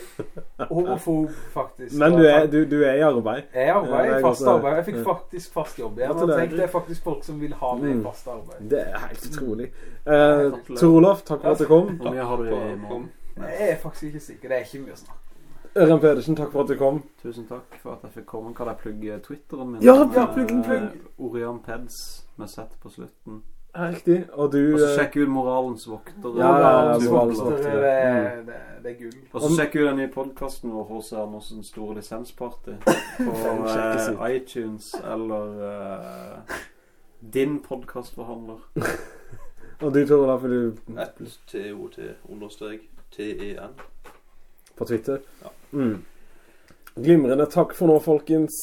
homofob, faktisk. Men du er, du, du er i arbeid. Jeg er i arbeid, det er fast arbeid. Jeg fikk faktisk fast jobb igjen. Og Gratulerer. det er faktisk folk som vil ha meg i Mm. fast arbeid. Det er helt utrolig. Eh, Tor takk for at du kom. Hvor mye har du i morgen? Jeg er faktisk ikke sikker, det er ikke mye å snakke. Ørjan Pedersen, takk for at du kom. Tusen takk for at jeg fikk komme. Kan jeg plugge Twitteren min? Ja, ja, plugg den, plugg. Eh, Orion Peds med Z på slutten. Riktig. Og du Og så eh, sjekk ut Moralens vokter. Ja, ja, ja, Moralens Moralens voktere, det, er- det, det er gull. Og så sjekk ut den nye podcasten vår H.C. Andersens store lisensparty på uh, iTunes eller uh, din podcastforhandler. Og du, Tor Olaf, vil du At TOT understrek T-E-N. På Twitter? Ja. Mm. Glimrende. Takk for nå, folkens.